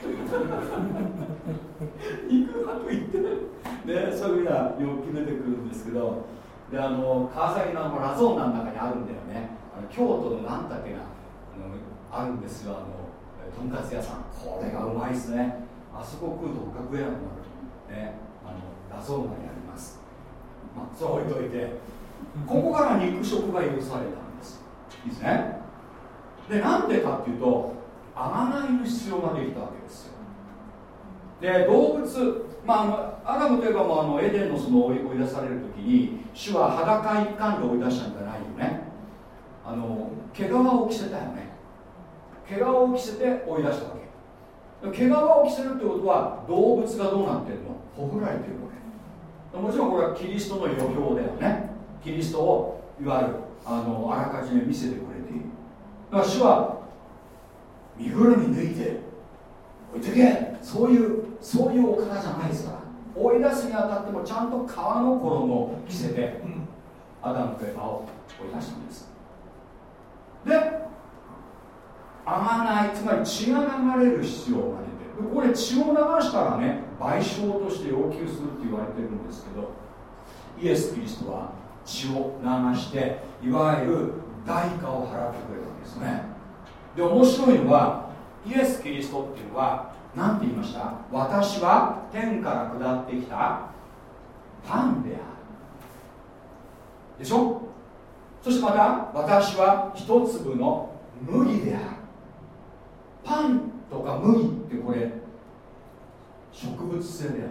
肉が食いて *laughs* ね。そういうような欲求出てくるんですけど。であの川崎のラゾーナの中にあるんだよね。あの京都の何だけなあのあるんですよ。あのとんかつ屋さん。これがうまいっすね。あそこ食うとおかくえなくなるねあのラゾーナにあります。まあそう置いといて。ここから肉食が許されたんです。いいですね。でなんでかっていうと贖いの必要ができたわけですよで動物まあ、アダムといえばもうあのエデンのその追い出される時に主は裸一貫で追い出したんじゃないよね。あの毛皮を着せたよね。毛皮を着せて追い出したわけ。毛皮を着せるってことは動物がどうなってるの？ほふられてるわけ。もちろんこれはキリストの予表だよね。キリストをいわゆるあのあらかじめ見せてくれている。だから主は身ぐるみ抜いて置いてけ。そういうそういうお方じゃないですから。追い出すにあたってもちゃんと皮の衣を着せてアダムとエバを追い出したんです。であがないつまり血が流れる必要が出てこれ血を流したらね賠償として要求するって言われてるんですけどイエス・キリストは血を流していわゆる代価を払ってくれるわけですねで面白いのはイエス・キリストっていうのは何て言いました私は天から下ってきたパンであるでしょ？そしてまた私は一粒の麦であるパンとか麦ってこれ植物性だよね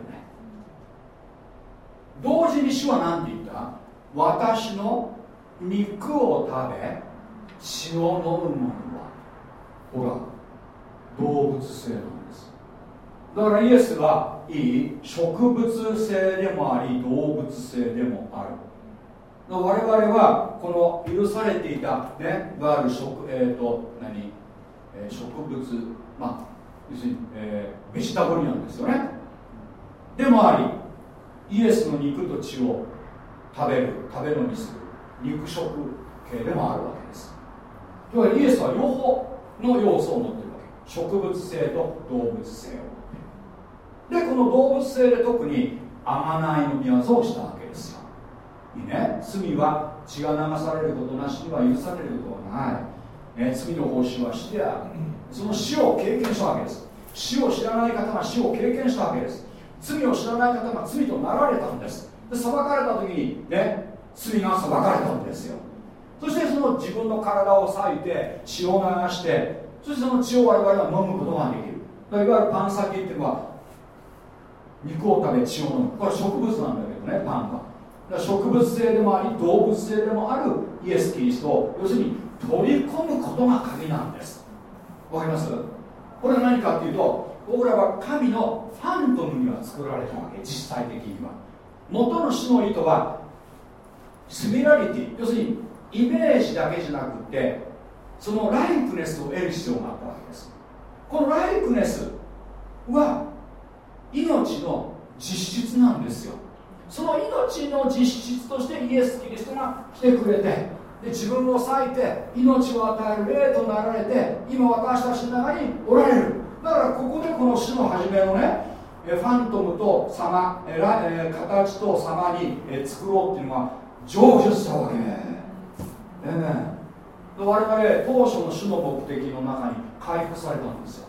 同時に主は何て言った？私の肉を食べ血を飲む者はほら動物性なんです。だからイエスはいい植物性でもあり動物性でもある。我々はこの許されていたねいわゆる植,、えーと何？えー、植物まあ要するに、えー、ベジタブリアンですよね。でもありイエスの肉と血を食べる食べ飲みする肉食系でもあるわけです。というわけでイエスは両方の要素を持っている植物性と動物性を。でこの動物性で特に贖いの御業をしたわけですよ。いいね。罪は血が流されることなしには許されることはない、ね、罪の報酬は死である。その死を経験したわけです。死を知らない方が死を経験したわけです。罪を知らない方が罪となられたんです。で裁かれた時にね罪が裁かれたんですよ。そしてその自分の体を裂いて血を流してそしてその血を我々は飲むことができる。いわゆるパン先っていうのは肉を食べ血を飲む。これ植物なんだけどねパンは。植物性でもあり動物性でもあるイエス・キリストを要するに取り込むことが鍵なんです。わかります？これは何かっていうと僕らは神のファントムには作られたわけ実際的には。元の主の意図はシミラリティ。要するにイメージだけじゃなくてそのライクネスを得る必要があったわけです。このライクネスは命の実質なんですよ。その命の実質としてイエス・キリストが来てくれてで自分を裂いて命を与える霊となられて今私たちの中におられる。だからここでこの種の初めのねファントムと様、形と様に、作ろうっていうのが成就したわけ、ね、え我々当初の種の目的の中に回復されたんですよ、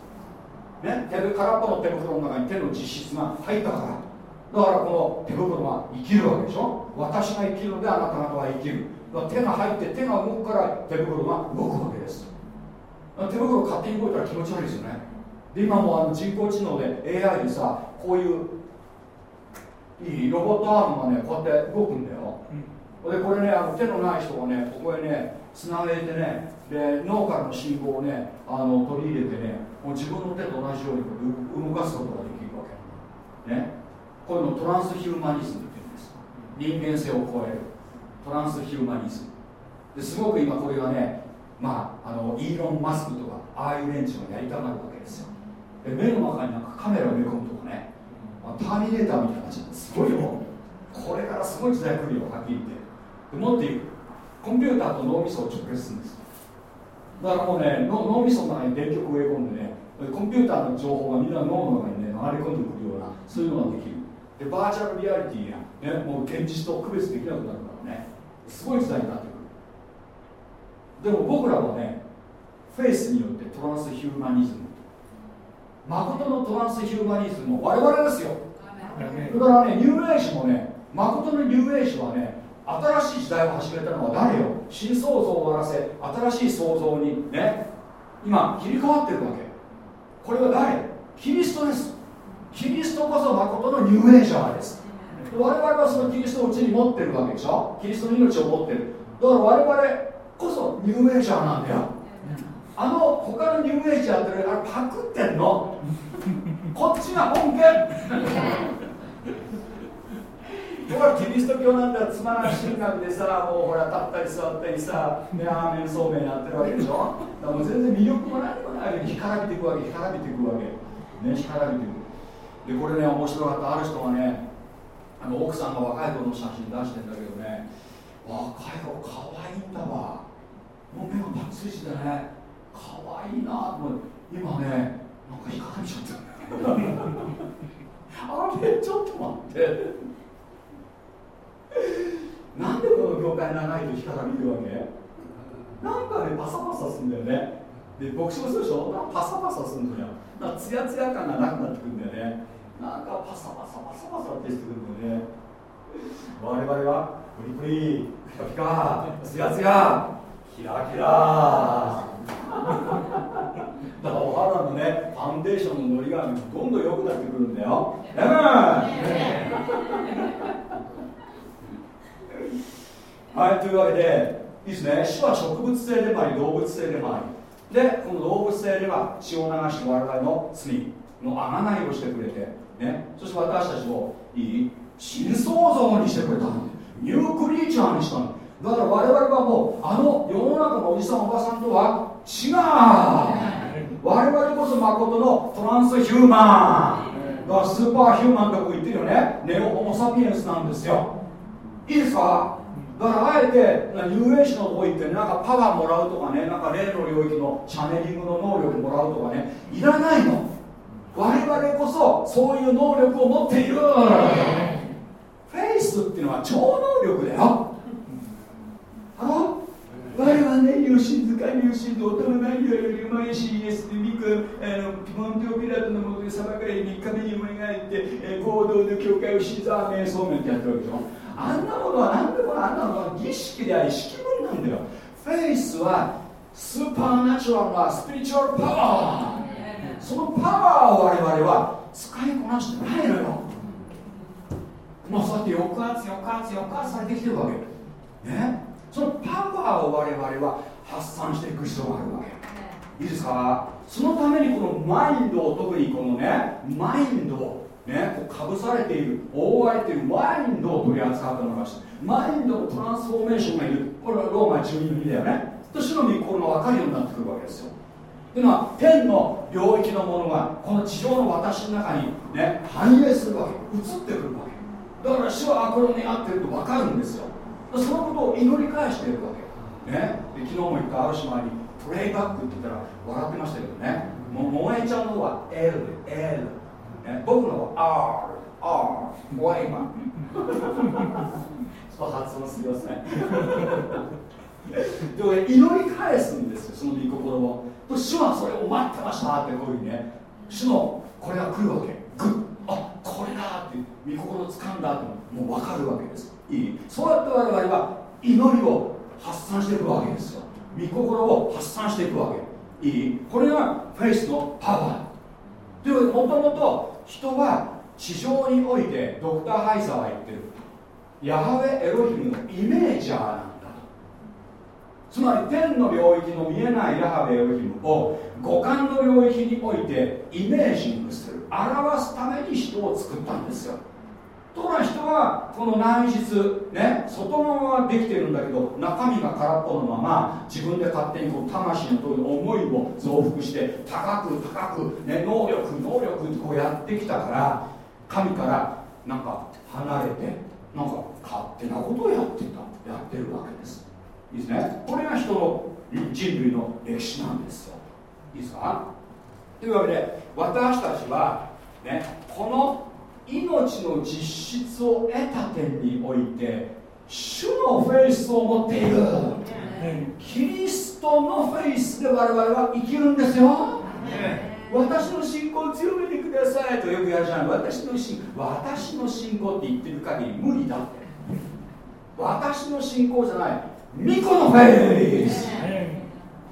ね、手空っぽの手袋の中に手の実質が入ったから。だからこの手袋が生きるわけでしょ。私が生きるのであなた方は生きる。手が入って手が動くから手袋が動くわけです。手袋勝手に動いたら気持ち悪いですよね。で今もあの人工知能で AI にさこういういいロボットアームがねこうやって動くんだよ、うん、でこれねあの手のない人がねここへねつなげてねで脳からの信号をねあの取り入れてねもう自分の手と同じように動かすことができるわけ。ね。こういうのトランスヒューマニズムっていうんです。人間性を超える。トランスヒューマニズム。ですごく今これがねまああのイーロン・マスクとかああいう連中がやりたがるわけですよ。で目の中になんかカメラを埋め込むとかね、まあ、ターミネーターみたいな感じすごいよ。これからすごい時代来るよはっきり言って。でもっと言うコンピューターと脳みそを直結するんです。だからもうね脳みその中に電極を植え込んでねコンピューターの情報がみんな脳の中にね流れ込んでくるようなそういうのができる。でバーチャルリアリティが、ね、もう現実と区別できなくなるからね。すごい時代になってくる。でも僕らはねフェイスによってトランスヒューマニズム。誠のトランスヒューマニズムも我々ですよ。だからねニューエイジもね誠のニューエイジはね新しい時代を始めたのは誰よ？新創造を終わらせ新しい創造にね今切り替わってるわけ。これは誰？キリストです。キリストこそ誠のニューエイジャーです。我々はそのキリストをうちに持ってるわけでしょ？キリストの命を持ってる。だから我々こそニューエイジャーなんだよ。あの他のニューエイジャーってあれパクってんの？*laughs* こっちが本家 *laughs* *laughs* 僕はキリスト教なんだつまらん神学でさもうほら立ったり座ったりさねアーメンそうめんやってるわけでしょ？だからもう全然魅力も何もないように干からびていくわけ干からびていくわけね干からびていくでこれね面白かった。ある人がねあの奥さんが若い頃の写真出してんだけどね若い頃可愛いんだわ。もう目がバッツリしてね可愛いなと思って。今ねなんか光らびちゃった。*laughs* あれちょっと待って。なんでこの業界長いと干からびるわけ？なんかねパサパサするんだよね。で牧師もするでしょ？なんかパサパサするんだよ。なんかツヤツヤ感がなくなってくるんだよね。なんかパサパサパサパサってしてくるんだよね。我々はプリプリピカピカツヤツヤキラキラだからお肌のねファンデーションののりがどんどん良くなってくるんだよ。はいというわけでいいですね。死は植物性でもあり動物性でもあり。でこの動物性では血を流して我々の罪のあがないをしてくれて、ね、そして私たちをいい新創造にしてくれた。ニュークリーチャーにしたの。だから我々はもうあの世の中のおじさんおばさんとは違う。我々こそ誠のトランスヒューマン。だからスーパーヒューマンと僕言ってるよね。ネオホモ・サピエンスなんですよ。いいですか？だからあえてニューエイジのとこ行ってなんかパワーもらうとかねなんか霊の領域のチャネリングの能力もらうとかねいらないの。我々こそそういう能力を持っている。フェイスっていうのは超能力だよ。あ我はね、有心塚に有心と音のないよりうまいし、イエスでミク、あのピモンテオピラトのもとで裁かれ、3日目にも描いて、えー、行動で教会をシザー瞑想面ってやってるわけでしょ。あんなものは何でもあんなものは儀式であり、式文なんだよ。フェイスはスーパーナチュラルなスピリチュアルパワー。そのパワーを我々は使いこなしてないのよ。もうそうやって抑圧、抑圧、抑圧されてきてるわけ。ね？そのパワーを我々は発散していく必要があるわけいいですか？そのためにこのマインドを特にこのねマインドをね、こうかぶされている覆われているマインドを取り扱ったのがマインドのトランスフォーメーションがいる。これはローマ12の2だよね。と主の御心が分かるようになってくるわけですよ。というのは天の領域のものがこの地上の私の中にね反映するわけ。映ってくるわけ。だから主はこれを願ってると分かるんですよ。そのことを祈り返しているわけ。ね。で昨日も言ったある姉妹にプレイバックって言ったら笑ってましたけどね。も萌えちゃんの方は L L ね、僕の R、R、ワイマン。*laughs* ちょっと発音すみません。*laughs* で祈り返すんですよ、その御心を。と主はそれを待ってましたってこういうね、主のこれが来るわけ。グッ、あこれだって御心を掴んだってもう分かるわけです。いい？そうやって我々は祈りを発散していくわけですよ。御心を発散していくわけ。いい？これがフェイスのパワー。というもともと人は地上においてドクター・ハイザーは言ってる。ヤハウェエロヒムのイメージャーなんだつまり天の領域の見えないヤハウェエロヒムを五感の領域においてイメージングする。表すために人を作ったんですよ。ところが人はこの内実ね外側はできてるんだけど中身が空っぽのまま自分で勝手にこう魂の通り思いを増幅して高く高く、ね、能力能力ってこうやってきたから神からなんか離れてなんか勝手なことをやってたやってるわけです。いいですね。これが人の人類の歴史なんですよ。いいですか？というわけで私たちはねこの命の実質を得た点において主のフェイスを持っている。キリストのフェイスで我々は生きるんですよ。私の信仰を強めてくださいとよくやるじゃない。私の信私の信仰って言ってる限り無理だって。私の信仰じゃない。巫女のフェイス。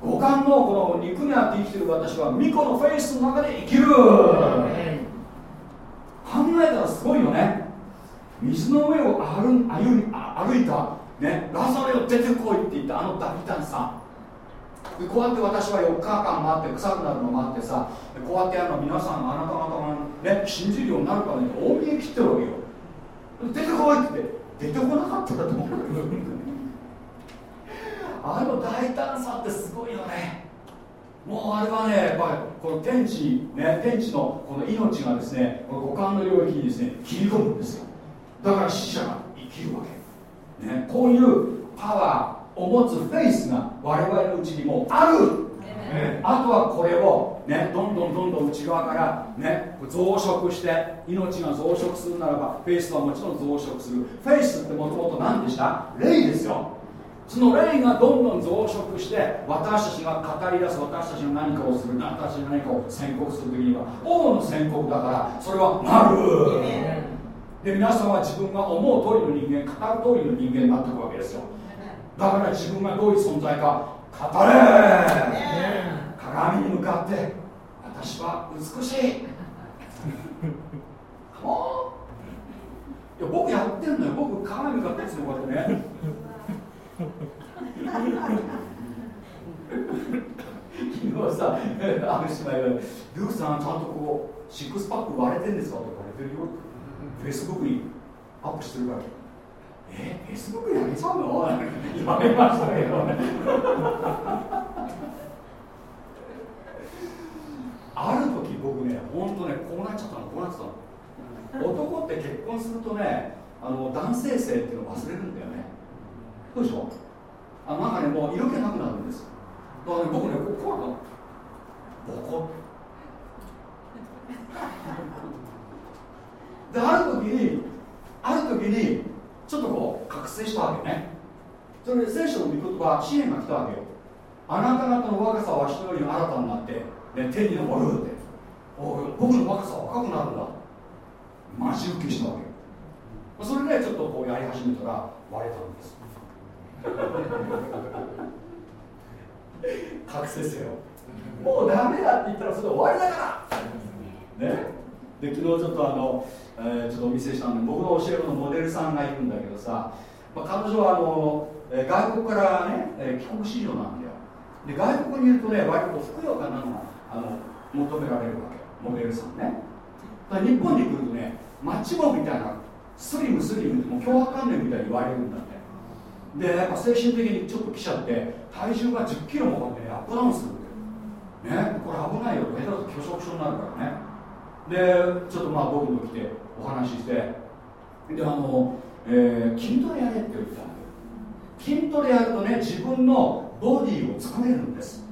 五感のこの肉にあって生きてる私は巫女のフェイスの中で生きる考えたらすごいよね。水の上を歩歩歩いた、ね、ラザレを出てこいって言った。あのダビタンさん。でこうやって私は4日間待って臭くなるの待ってさこうやってやるの皆さんあなた方がね信じるようになるために大見え切ってるわけよ。出てこいって。出てこなかったらと思う *laughs* あの大胆さってすごいよね。もうあれはねやっぱりこの天地ね天地のこの命がですねこの五感の領域にですね切り込むんですよ。だから死者が生きるわけ、ね、こういうパワーを持つフェイスが我々のうちにもある。ね、あとはこれを、ね、どんどんどんどん内側から、ね、増殖して命が増殖するならばフェイスはもちろん増殖する。フェイスってもともと何でした？霊ですよその霊がどんどん増殖して私たちが語り出す私たちが何かをする私たちが何かを宣告する時には王の宣告だからそれはなるで皆さんは自分が思う通りの人間語る通りの人間になっていくわけですよ。だから自分がどういう存在か語れ。鏡に向かって私は美しい。*laughs* いや僕やってんのよ。僕鏡に向かっていつもこうやってね昨日さ、ある姉妹が、ルークさん、ちゃんとこう、シックスパック割れてんですかとか言ってるよ。フェイスブックにアップしてるから。えフェイスブックやめちゃうの？やめましたけどね。ある時僕ね、本当ね、こうなっちゃったの、こうなっちゃったの。男って結婚するとね、あの男性性っていうのを忘れるんだよね。そうでしょうあなんかねもう色気なくなるんです。だから、ね、僕ねこうこうなの。ボコ *laughs* である時にある時にちょっとこう覚醒したわけね。それで聖書の御言葉支援が来たわけよ。あなた方の若さは人より新たになって、ね、天に昇るって。お僕の若さは若くなるんだ。待ち受けしたわけよ。それでちょっとこうやり始めたら割れたんです。覚醒せよ。もうダメだって言ったらそれで終わりだから。ね？で昨日ちょっとあの、えー、ちょっとお見せしたんで僕の教え子のモデルさんがいるんだけどさ、まあ、彼女はあの、えー、外国からね、えー、帰国子女なんだよ。で外国にいるとね割とふくよかなのがあの求められるわけ。モデルさんね。だ日本に来るとねマッチ棒みたいなスリムスリムってもう脅迫観念みたいに言われるんだって。でやっぱ精神的にちょっと来ちゃって体重が1 0キロもかってアップダウンするねこれ危ないよ下手だと拒食症になるからね。でちょっとまあ僕も来てお話しして。であの、えー、筋トレやれって言った筋トレやるとね自分のボディを作れるんです。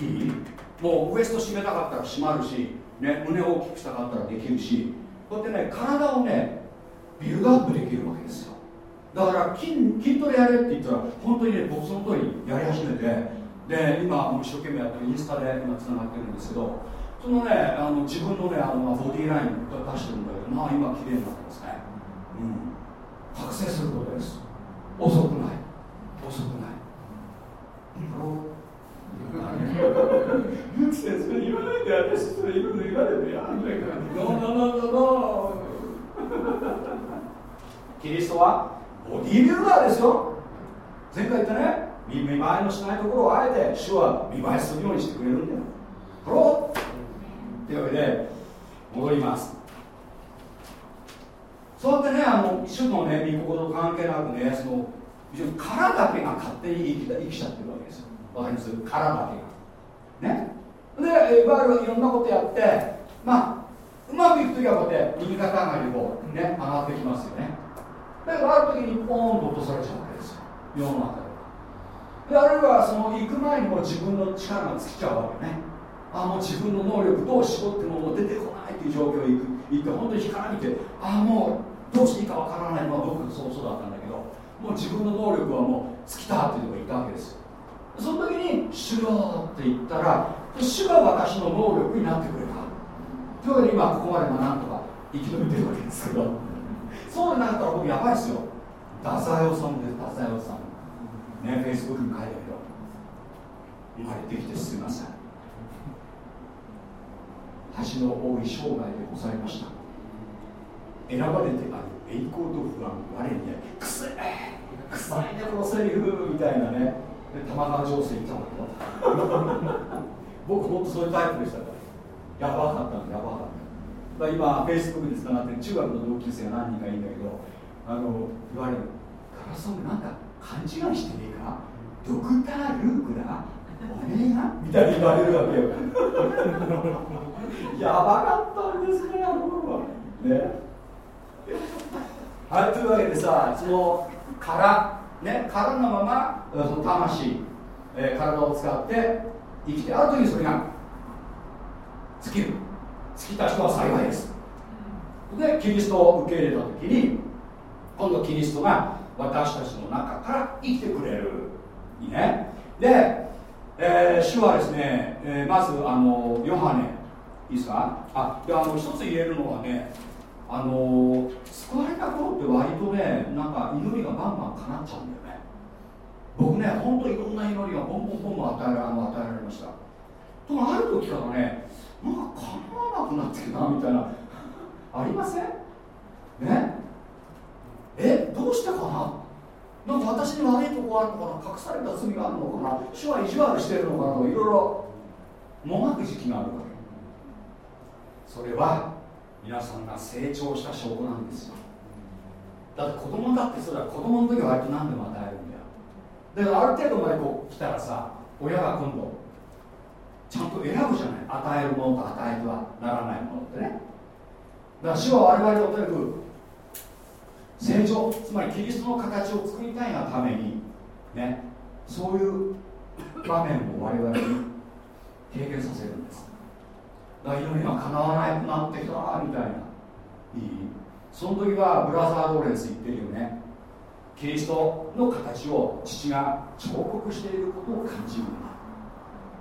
いいもうウエスト締めたかったら締まるし、ね、胸を大きくしたかったらできるしこうやってね体をねビルドアップできるわけですよだから筋筋トレやれって言ったら本当にね僕その通りやり始めてで今一生懸命やってるインスタで今つながってるんですけどそのねあの自分のねあのボディーライン出してるんだけどまあ今綺麗になってますね。うん。覚醒することです。遅くない。遅くない。*laughs* ユキ先生言わないで私それ言うの言われてやんないから。ノーノーノーノーキリストは？ボディービルダーですよ前回言ったね見栄えのしないところをあえて主は見栄えするようにしてくれるんだよ。ハロというわけで戻ります。そうやってねあの主のね御心と関係なくねその殻だけが勝手に生き生きちゃってるわけですよ。わかります？殻だけが。ね？でいわゆるいろんなことやってまあうまくいく時はこうやって右肩上がりをね上がってきますよね。だからある時にポーンと落とされちゃうわけですよ。世の中でであるいはその行く前にも自分の力が尽きちゃうわけね。あもう自分の能力どう絞ってももう出てこないっていう状況に行く。行って本当に干から見てああもうどうしていいかわからない。のは僕そうそうだったんだけどもう自分の能力はもう尽きたっていうのがいたわけですよ。その時に「主よ」って言ったら主が私の能力になってくれた。というわけで今ここまでもなんとか生き延びてるわけですけど。そうでなかったら僕やばいですよ。太宰治さんです。太宰治さん。ねフェイスブックに書いたけど。生まれてきてすみません。橋の多い生涯でございました。選ばれてある栄光と不安我にねくせえくさいねこのセリフみたいなね。で玉川上水行ったんだけど僕本当そういうタイプでしたから。やばかったんやばかった今フェイスブックでつながって中学の同級生が何人かいるんだけどあの言われる「カラソンなんか勘違いしてねえか？ドクター・ルークだ？おめえが?」みたいに言われるわけよ。*laughs* やばかったんですねあの頃は。ね。*laughs* はいというわけでさその殻。ね殻のままその魂、えー、体を使って生きてある時にそれが尽きる。尽きた人は幸いです。でキリストを受け入れた時に今度キリストが私たちの中から生きてくれる。いいね。で、えー、主はですね、えー、まずあのヨハネいいですか？あであの一つ言えるのはねあの救われた頃って割とねなんか祈りがバンバン叶っちゃうんだよね。僕ね本当いろんな祈りがボンボンボンボン与えら与えられました。とある時からねなんか叶わなくなってきたなみたいな。*laughs* ありません？ね？えどうしてかな？なんか私に悪いところあるのかな？隠された罪があるのかな？主は意地悪してるのかな？といろいろ。もがく時期があるわけ。それは皆さんが成長した証拠なんですよ。だって子供だってそれは子供の時は割と何でも与えるんだよ。だからある程度までこう来たらさ親が今度ちゃんと選ぶじゃない。与えるものと与えてはならないものってね。だから主は我々をとにかく成長つまりキリストの形を作りたいがためにねそういう場面を我々に経験させるんです。だから祈りが叶わなくなってきたみたいな。いい？その時はブラザー・ローレンス言ってるよね。キリストの形を父が彫刻していることを感じるんだ。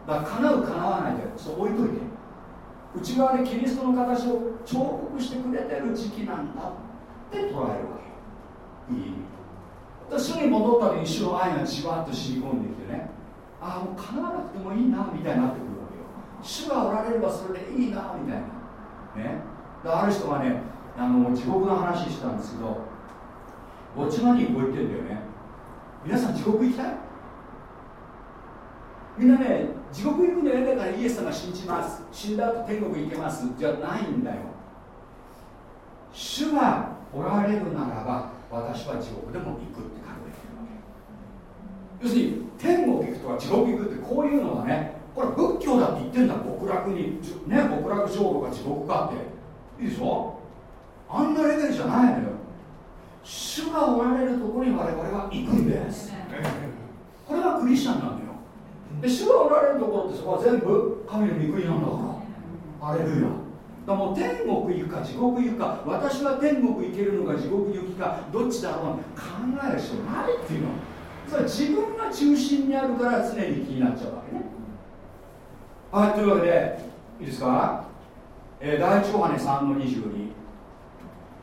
だから叶う叶わないでそう置いといて内側でキリストの形を彫刻してくれてる時期なんだって捉えるわけ。いい。主に戻った時に主の愛がじわっと染み込んできてね。ああもう叶わなくてもいいなみたいになってくるわけよ。主がおられればそれでいいなみたいな。ね。ある人がねあの地獄の話したんですけどウォッチマニーこう言ってんだよね。皆さん地獄行きたい？みんなね地獄行くんだよねだからイエス様信じます。死んだ後天国行けます。じゃないんだよ。主がおられるならば私は地獄でも行くって考えてるわけ。要するに天国行くとか地獄行くってこういうのはねこれ仏教だって言ってんだ極楽に。ね極楽浄土か地獄かって。いいでしょ？あんなレベルじゃないのよ。主がおられるところに我々は行くんです。これがクリスチャンなんだよで主がおられるところってそこは全部神の御国なんだから。あれるヤ。だもう天国行くか地獄行くか私は天国行けるのか地獄行きかどっちだろうな考える必要ないっていうの。それは自分が中心にあるから常に気になっちゃうわけね。はいというわけでいいですか、えー、第一ヨハネ3の22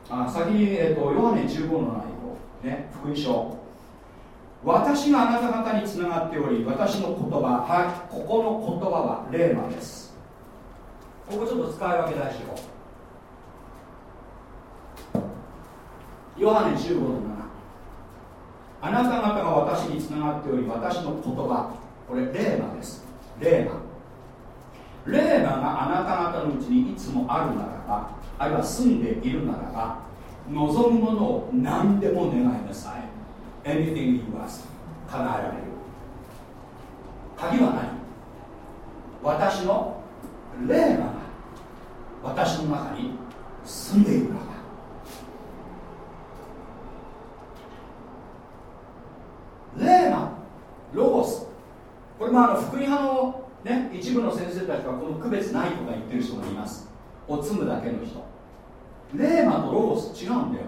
あ先に、えーと、ヨハネ15の内容、ね、福音書私があなた方につながっており私の言葉はいここの言葉はレーマです。ここちょっと使い分け大事よ。ヨハネ15の7あなた方が私につながっており私の言葉これレーマです。レーマレーマがあなた方のうちにいつもあるならばあるいは住んでいるならば望むものを何でも願いなさい。Anything you ask 叶えられる。鍵は何私の霊が私の中に住んでいるから霊がロゴス。これもあの福音派の、ね、一部の先生たちはこの区別ないとか言ってる人がいます。おつむだけの人。霊魔とロゴス。違うんだよ。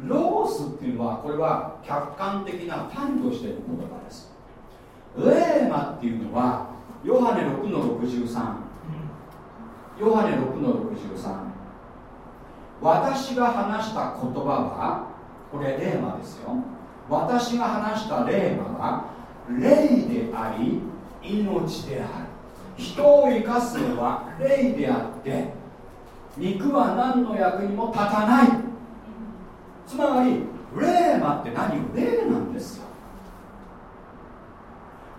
ロゴスっていうのはこれは客観的な単としての言葉です。レーマっていうのはヨハネ6の63ヨハネ6の63私が話した言葉はこれレーマですよ。私が話したレーマは霊であり命である。人を生かすのは霊であって肉は何の役にも立たない。つまりレーマって何霊なんですよ。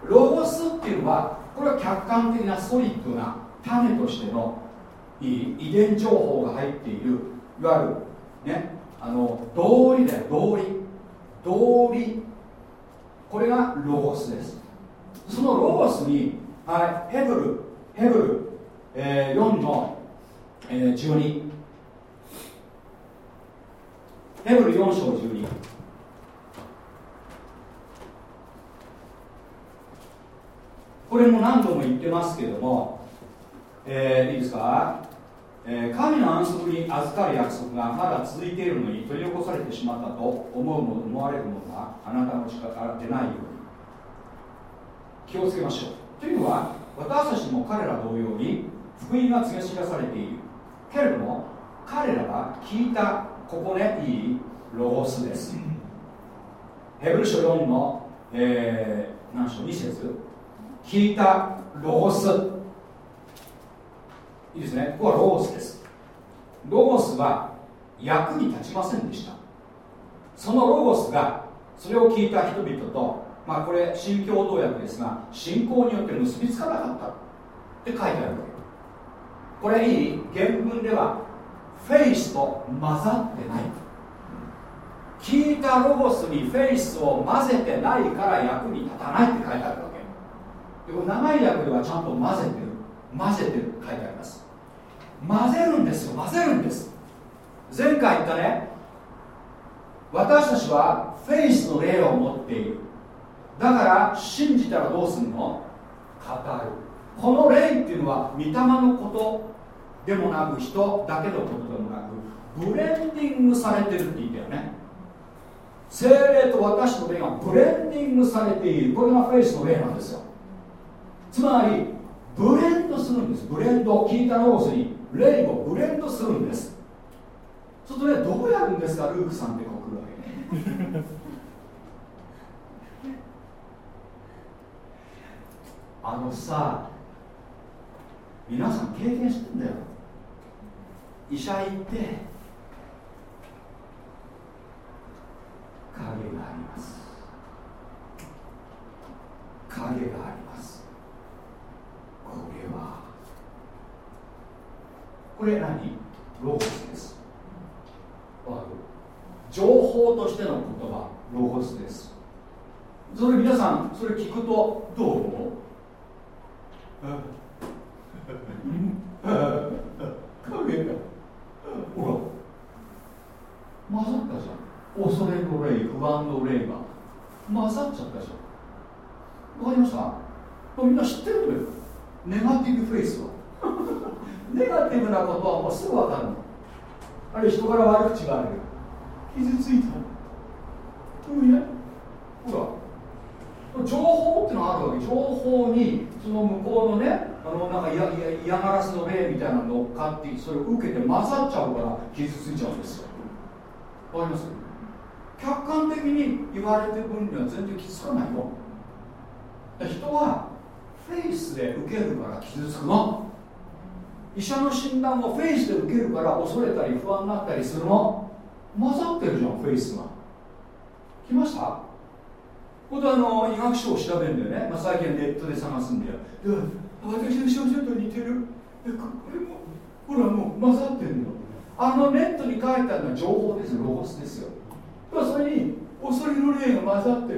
ロゴスっていうのはこれは客観的なソリッドな種としてのい遺伝情報が入っているいわゆるねあの道理だよ道理。道理。これがロゴスです。そのロゴスに、はい、ヘブルヘブル、えー、4の、えー、12ヘブル4章12これも何度も言ってますけれども、えー、いいですか、えー、神の安息に預かる約束がまだ続いているのに取り残されてしまったと思うの思われるものがあなたの力から出ないように。気をつけましょう。というのは私たちも彼ら同様に福音が告げ知らされている。けれども彼らは聞いたここねいい？ロゴスです。ヘブル書4の、えー、何章？2節？聞いたロゴス。いいですね。ここはロゴスです。ロゴスは役に立ちませんでした。そのロゴスがそれを聞いた人々とまあこれ新共同訳ですが信仰によって結びつかなかったって書いてあるわけ。これいい？原文ではフェイスと混ざってない。聞いたロゴスにフェイスを混ぜてないから役に立たないって書いてあるわけ。でこれ長い訳ではちゃんと混ぜてる。混ぜてるって書いてあります。混ぜるんですよ。混ぜるんです。前回言ったね。私たちはフェイスの霊を持っている。だから信じたらどうするの？語る。この霊っていうのは御霊のことでもなく人だけのことでもなくブレンディングされてるって言ったよね。精霊と私の霊がブレンディングされている。これがフェイスの霊なんですよ。つまりブレンドするんです。ブレンド聞いたロースに。霊をブレンドするんです。ちょっとねどうやるんですかルークさんってこう来るわけ。*laughs* あのさ皆さん経験してんだよ。医者行って影があります。影があります。これはこれ何？ロースです。情報としての言葉。ロゴスです。それ皆さんそれ聞くとどう思う？*laughs* 影がほら。混ざったじゃん恐れの霊不安の霊が。混ざっちゃったじゃん。わかりました？みんな知ってるのよ。ネガティブフェイスは。*laughs* ネガティブなことはもうすぐ分かるの。あれ人から悪口がある傷ついたうんねほら。情報ってのがあるわけ。情報にその向こうのねあのなんか嫌嫌がらせの例みたいなの乗っかってそれを受けて混ざっちゃうから傷ついちゃうんですよ。わかります？客観的に言われてる分には全然傷つかないよ。人はフェイスで受けるから傷つくの？医者の診断をフェイスで受けるから恐れたり不安になったりするの？混ざってるじゃんフェイスが。来ました？これあの医学書を調べるんだよね、まあ、最近ネットで探すんだよ。私の症状と似てる。えこれもほらもう混ざってるの。あのネットに書いてあるのは情報ですよ。ロゴスですよ。それに恐れの霊が混ざって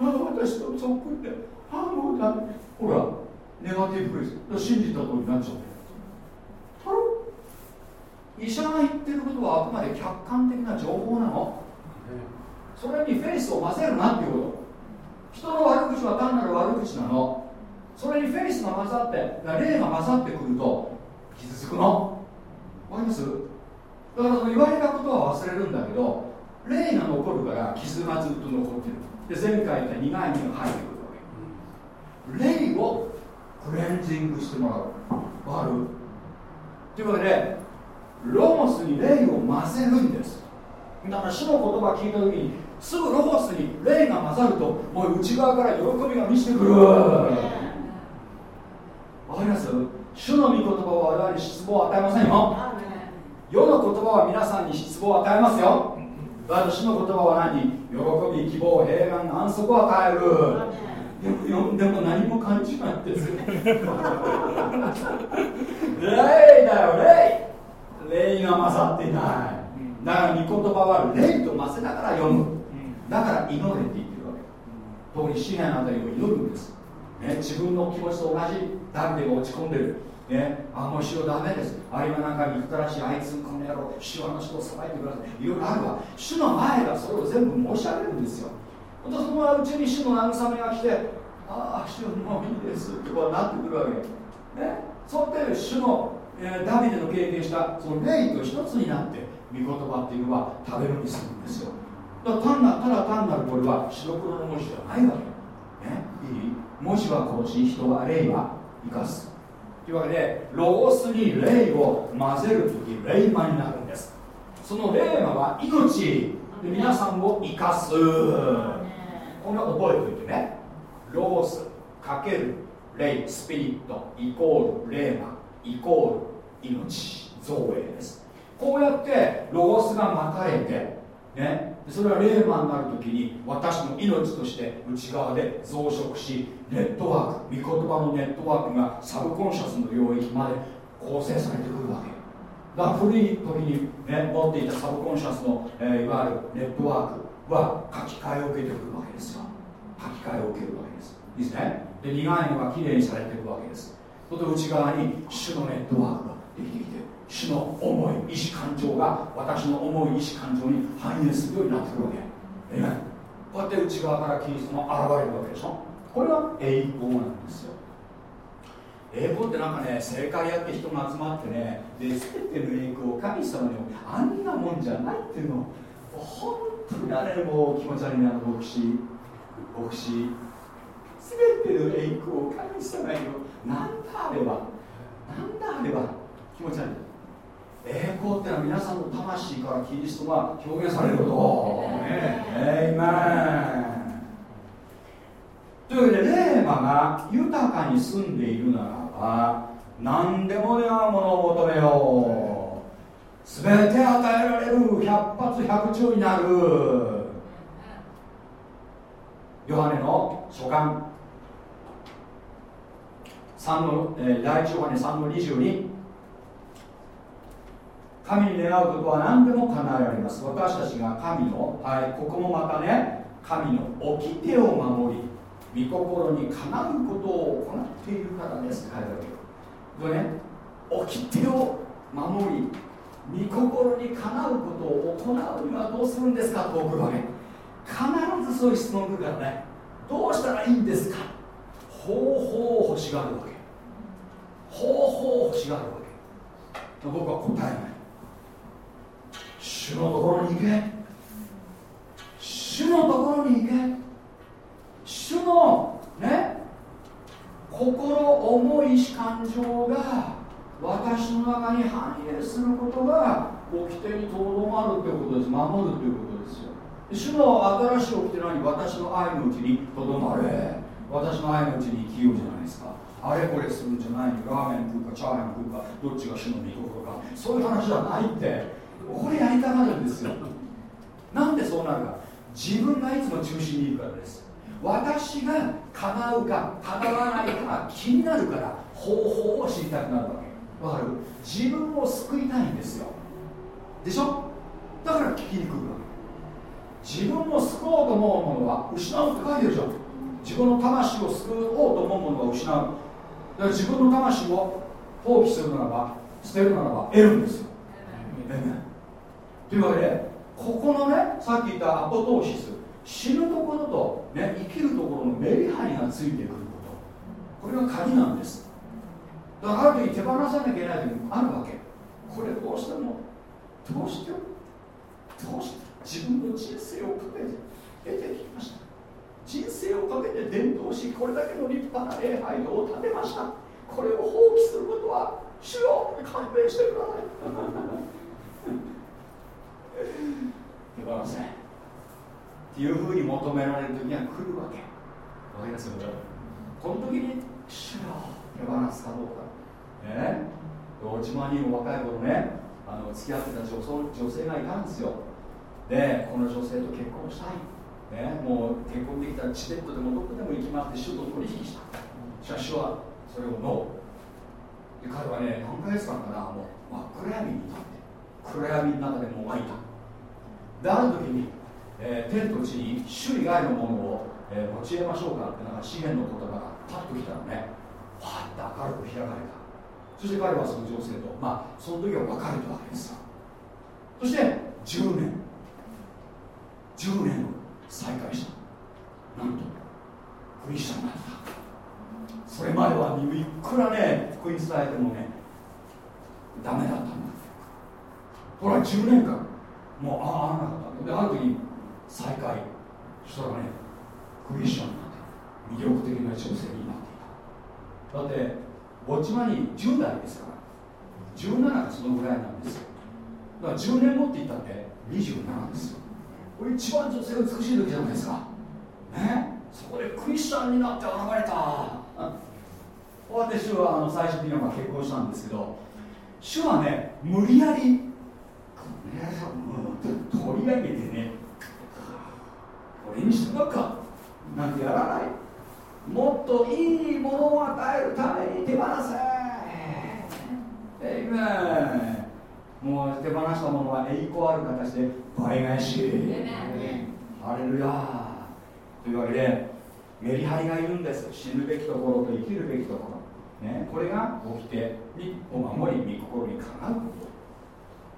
ああ私とそっくりで。ああもうだほらネガティブフェイス信じた通りになっちゃう医者が言ってることはあくまで客観的な情報なの。それにフェイスを混ぜるなっていうこと。人の悪口は単なる悪口なの。それにフェイスが混ざって霊が混ざってくると傷つくの？わかります？だからその言われたことは忘れるんだけど霊が残るから傷がずっと残ってる。で前回言った苦い実が入ってくるわけ。霊をクレンジングしてもらう。わかる？というわけでロゴスに霊を混ぜるんです。だから主の言葉聞いた時にすぐロゴスに霊が混ざるともう内側から喜びが満ちてくるわかります？主の御言葉は我々に失望を与えませんよ。世の言葉は皆さんに失望を与えますよ。だから主の言葉は何？喜び希望平安安息を与える。でも読んでも何も感じないんです霊だよ霊霊が混ざっていない。だから御言葉は霊と混ぜながら読む。だから祈れって言ってるわけ。特に死があたりを祈るんです、ね、自分の気持ちと同じダビデが落ち込んでる。ね、あもう主はダメです。あれはなんか憎たらしいあいつこの野郎主はあの人を裁いてください。いろいろあるわ。主の前がそれを全部申し上げるんですよ。ほんとそのうちに主の慰めが来てああ主もういいですってこうなってくるわけ。ねそうやって主のえー、ダビデの経験したその霊と一つになって御言葉っていうのは食べるにするんですよ。だから単なただ単なるこれは白黒の文字じゃないわけ。文字は殺し人は霊は生かす。というわけでロゴスに霊を混ぜる時霊魔になるんです。その霊魔は命で皆さんを生かす。これ覚えておいてね。ロゴスかける霊スピリットイコール霊魔イコール命造営です。こうやってロゴスがまかれてね。それはレーマになる時に私の命として内側で増殖しネットワーク御言葉のネットワークがサブコンシャスの領域まで構成されてくるわけ。だから古い時に、ね、持っていたサブコンシャスの、えー、いわゆるネットワークは書き換えを受けてくるわけですよ。書き換えを受けるわけです。いいですね？で苦いのがきれいにされていくわけです。そと内側に主のネットワークができてきて主の思い意志感情が私の思い意志感情に反映するようになってくるわけ、え？ー、こうやって内側からキリストも現れるわけでしょ？これは栄光なんですよ。栄光ってなんかね正解やって人が集まってねで全ての栄光を神様にあんなもんじゃないっていうの。本当にあれもう気持ち悪いな牧師牧師。全ての栄光を神様になんだあれはなんだあれは気持ち悪い。栄光ってのは皆さんの魂からキリストが表現されること。えいまというわけで霊魔が豊かに住んでいるならば何でも願うものを求めよう。全て与えられる百発百中になる。ヨハネの書簡。3の、えー、第1ヨハネ3の22神に願うことは何でも叶えられます。私たちが神のはいここもまたね神の掟を守り御心にかなうことを行っているからですって書いてあるでね掟を守り御心にかなうことを行うにはどうするんですかと送るわけ必ずそういう質問が来るからね。どうしたらいいんですか。方法を欲しがるわけ。方法を欲しがるわけ。僕は答えない。主のところに行け。主のところに行け。主のね心思いし感情が私の中に反映することが掟にとどまるということです。守るということですよ。主の新しい掟のに私の愛のうちにとどまれ。私の愛のうちに生きようじゃないですか。あれこれするんじゃない。のラーメン食うかチャーハン食うかどっちが主の御心か。そういう話じゃないって。これやりたがるんですよ。なんでそうなるか。自分がいつも中心にいるからです。私が叶うか叶わないかが気になるから方法を知りたくなるわけ。わかる？自分を救いたいんですよ。でしょ？だから聞きに来るわけ。自分を救おうと思うものは失うって書いてるじゃん。自分の魂を救おうと思うものは失う。だから自分の魂を放棄するならば捨てるならば得るんですよ。というわけでここのねさっき言ったアポトーシス死ぬところと、ね、生きるところのメリハリがついてくること。これが鍵なんです。だからある時手放さなきゃいけない時もあるわけ。これどうしてもどうして？どうして？自分の人生をかけて出てきました。人生をかけて伝統しこれだけの立派な礼拝堂を建てました。これを放棄することは主よ勘弁してください。*laughs* *laughs* 手放せっていうふうに求められる時には来るわけ。わかります？よこの時に主よ手放すかどうか。ね1万人の若い頃ねあの付き合ってた女女性がいたんですよ。でこの女性と結婚したい。ね、もう結婚できたらチベットでもどこでも行き回って主と取引したしかしはそれをノーで彼はね何ヶ月間かな。もう真っ暗闇にいたって。暗闇の中でもがいた。である時に、えー、天と地に主以外のものを、えー、用いましょうかってなんか資源の言葉がパッと来たらね。わーって明るく開かれた。そして彼はその女性とまあその時は別れたわけですよ。そして10年。10年再会した。なんとクリスチャンになった。それまではいくらね福音伝えてもねダメだったんだほら10年間。もうあああらなかった。である時再会。したらねクリスチャンになって魅力的な女性になっていた。だってウォッチマニー10代ですから。17がそのぐらいなんですよ。だから10年後って言ったって27ですよ。これ一番女性美しい時じゃないですか。ね？そこでクリスチャンになって現れた。私はあの最初には結婚したんですけど主はね無理やり、取り上げてねこれにしてもか。なんてやらない？もっといいものを与えるために手放せ。えいめもう手放したものは栄光ある形で倍返し。ハレルヤというわけでメリハリがいるんです。死ぬべきところと生きるべきところ、ね、これが起きてを守り御心にかなうこと。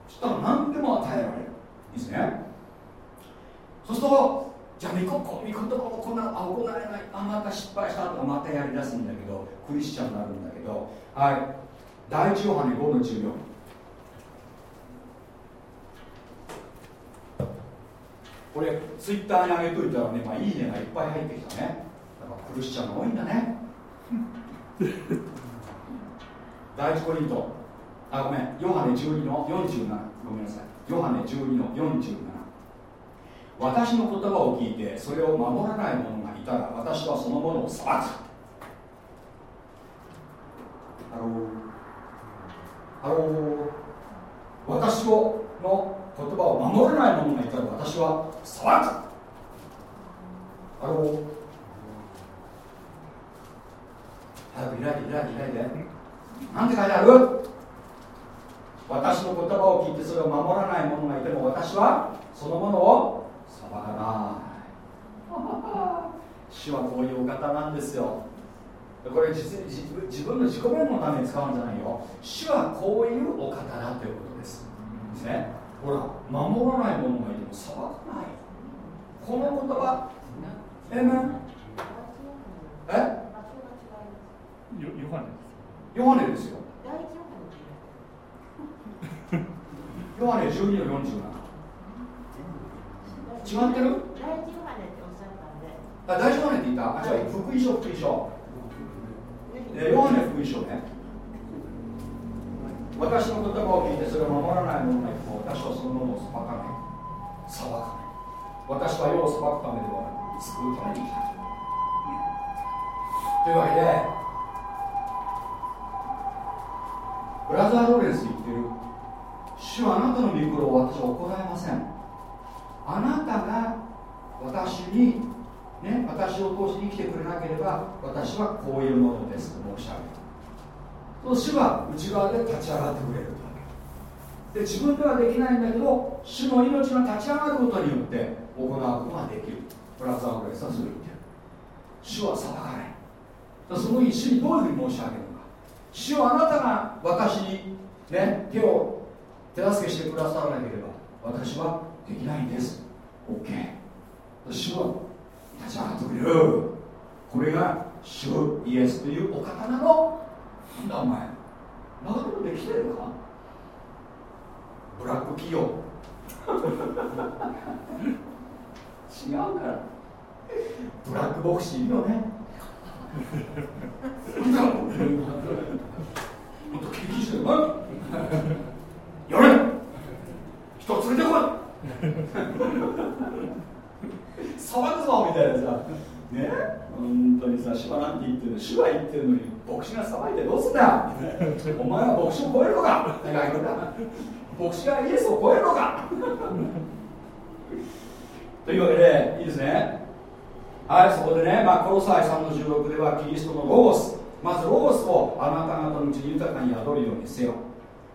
そしたら何でも与えられる。いいですね。そうするとじゃあ御心御言葉を行あ行われない。あまた失敗したとかまたやりだすんだけどクリスチャンになるんだけど。はい。第一ヨハネ5の14これツイッターに上げといたらね、まあ、いいねがいっぱい入ってきたね。だからクリスチャンが多いんだね。*laughs* 第一コリント。あごめん。ヨハネ12の47ごめんなさい。ヨハネ12の47私の言葉を聞いてそれを守らない者がいたら私はその者を裁く。ハローハロー私の言葉を守れない者がいたら私は裁く。あの早く開いて開いて開いてなんて書いてある？私の言葉を聞いてそれを守らない者がいても私はそのものを裁かない主はこういうお方なんですよ。これ自自分の自己弁のために使うんじゃないよ。主はこういうお方だということです。ね。ほら守らない者がいても裁かない。この言葉。えめえ？ヨハネヨハネですよ。ヨハネ12の47違ってる？あ大丈夫ねって言った？あじゃあ福音書福音書えヨハネ福音書ね。私の言葉を聞いてそれを守らない者がいても私はそのものを裁かない。裁かない。私は世を裁くためではなく救うために来たというわけでブラザー・ローレンス言ってる。主はあなたの御心を私は行えませんあなたが私にね、私を通して生きてくれなければ私はこういうものですと申し上げたその主は内側で立ち上がってくれるわけ。で自分ではできないんだけど主の命が立ち上がることによって行うことができる。ブラザー・ブレスはそう言ってる。主は裁かない。その主にどういうふうに申し上げるのか。主はあなたが私に、ね、手を手助けしてくださらなければ私はできないんです。OK 主は立ち上がってくれるこれが主イエスというお方なのなんだお前なるほどできてるか？ブラック企業。違うから。ブラックボクシーい *laughs* *laughs* るよねもっと厳しいよやれ。人連れてこい。騒ぐぞみたいなさ。ね。本当にさ芝なんて言ってる主は言ってるのに牧師が騒いでどうすんだ。お前は牧師を超えるのか。牧師がイエスを超えるのか。というわけでいいですね。はいそこでね、まあ、コロサイ3の16ではキリストのロゴス。まずロゴスをあなた方のうちに豊かに宿るようにせよ。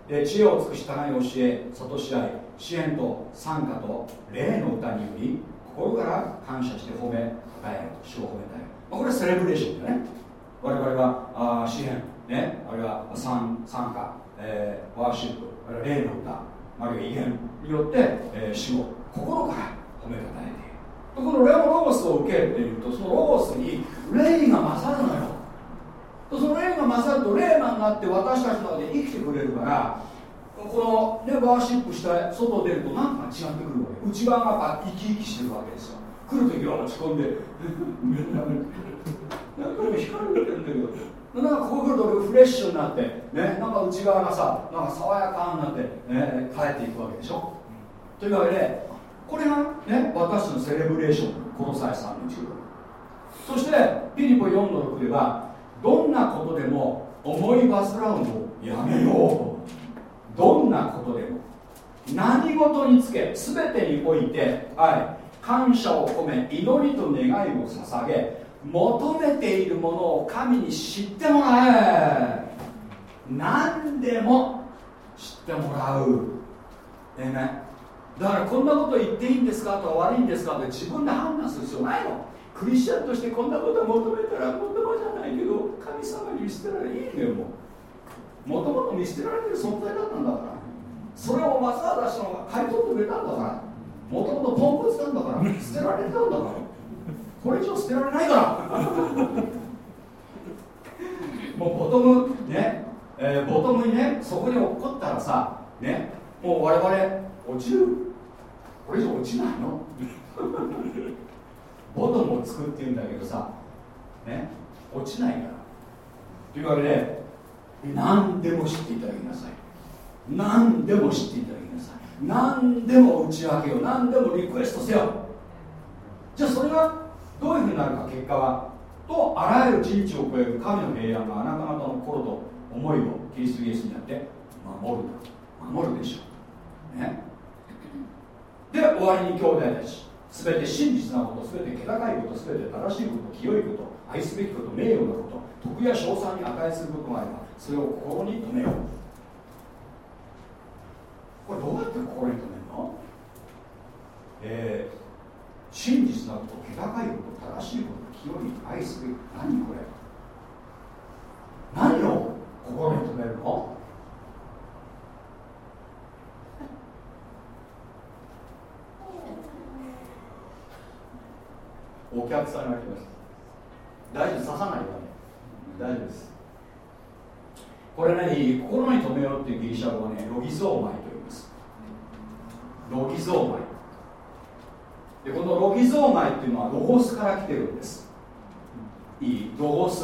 で知恵を尽くし互い教え諭し合い支援と賛歌と霊の歌により心から感謝して褒めたえる主を褒めたえる、まあ、これはセレブレーションだね。我々はあ詩篇ね。あるいは賛賛歌、えー、ワーシップあるいは霊の歌あるいは威厳によって、えー、主を心から褒めたたえている。このレオロゴスを受けるっていうとそのロゴスに霊が勝るのよ。その霊が勝ると霊マンがあって私たちの中で生きてくれるからこのねワーシップして外出ると何か違ってくるわけ。内側がやっぱ生き生きしてるわけですよ。来る時は落ち込んでなんか光るんだけど。なんかここ来るとフレッシュになってねなんか内側がさなんか爽やかになって、ね、帰っていくわけでしょ。というわけでこれがね私のセレブレーションこの際3の16そしてピリポ4の6ではどんなことでも思い煩うのをやめようどんなことでも何事につけ全てにおいて、はい、感謝を込め祈りと願いを捧げ求めているものを神に知ってもらえ。何でも知ってもらう。えねだからこんなこと言っていいんですか？とか悪いんですか？って自分で判断する必要ないの。クリスチャンとしてこんなこと求めたら言葉じゃないけど神様に捨てらいいのよもう。もともと見捨てられてる存在だったんだから。それをわざわざしたのが買い取ってくれたんだから。もともとポンコツなんだから。捨てられたんだから。これ以上捨てられないから *laughs* もうボトムね、えー、ボトムにねそこに落っこったらさねもう我々落ちる。これ以上落ちないの。*laughs* ボトムを作っていうんだけどさね落ちないから。というわけで何でも知っていただきなさい。何でも知っていただきなさい。何でも打ち明けよう。何でもリクエストせよ。じゃあそれがどういうふうになるか結果はとあらゆる人知を超える神の平安があなた方の心と思いをキリストイエスにあって守る守るでしょう。ね。で終わりに兄弟たち。全て真実なこと全て気高いこと全て正しいこと清いこと愛すべきこと名誉なこと徳や賞賛に値することがあればそれを心に留めよう。これどうやって心に留めるの？えー、真実なこと気高いこと正しいこと清い愛する何これ？何を心に留めるの？お客さんが来ました。大丈夫？刺さないよね。大丈夫です。これね心に留めようっていうギリシャ語はねロギゾーマイと言います。ロギゾーマイ。でこのロギゾーマイっていうのはロゴスから来てるんです。いいロゴス。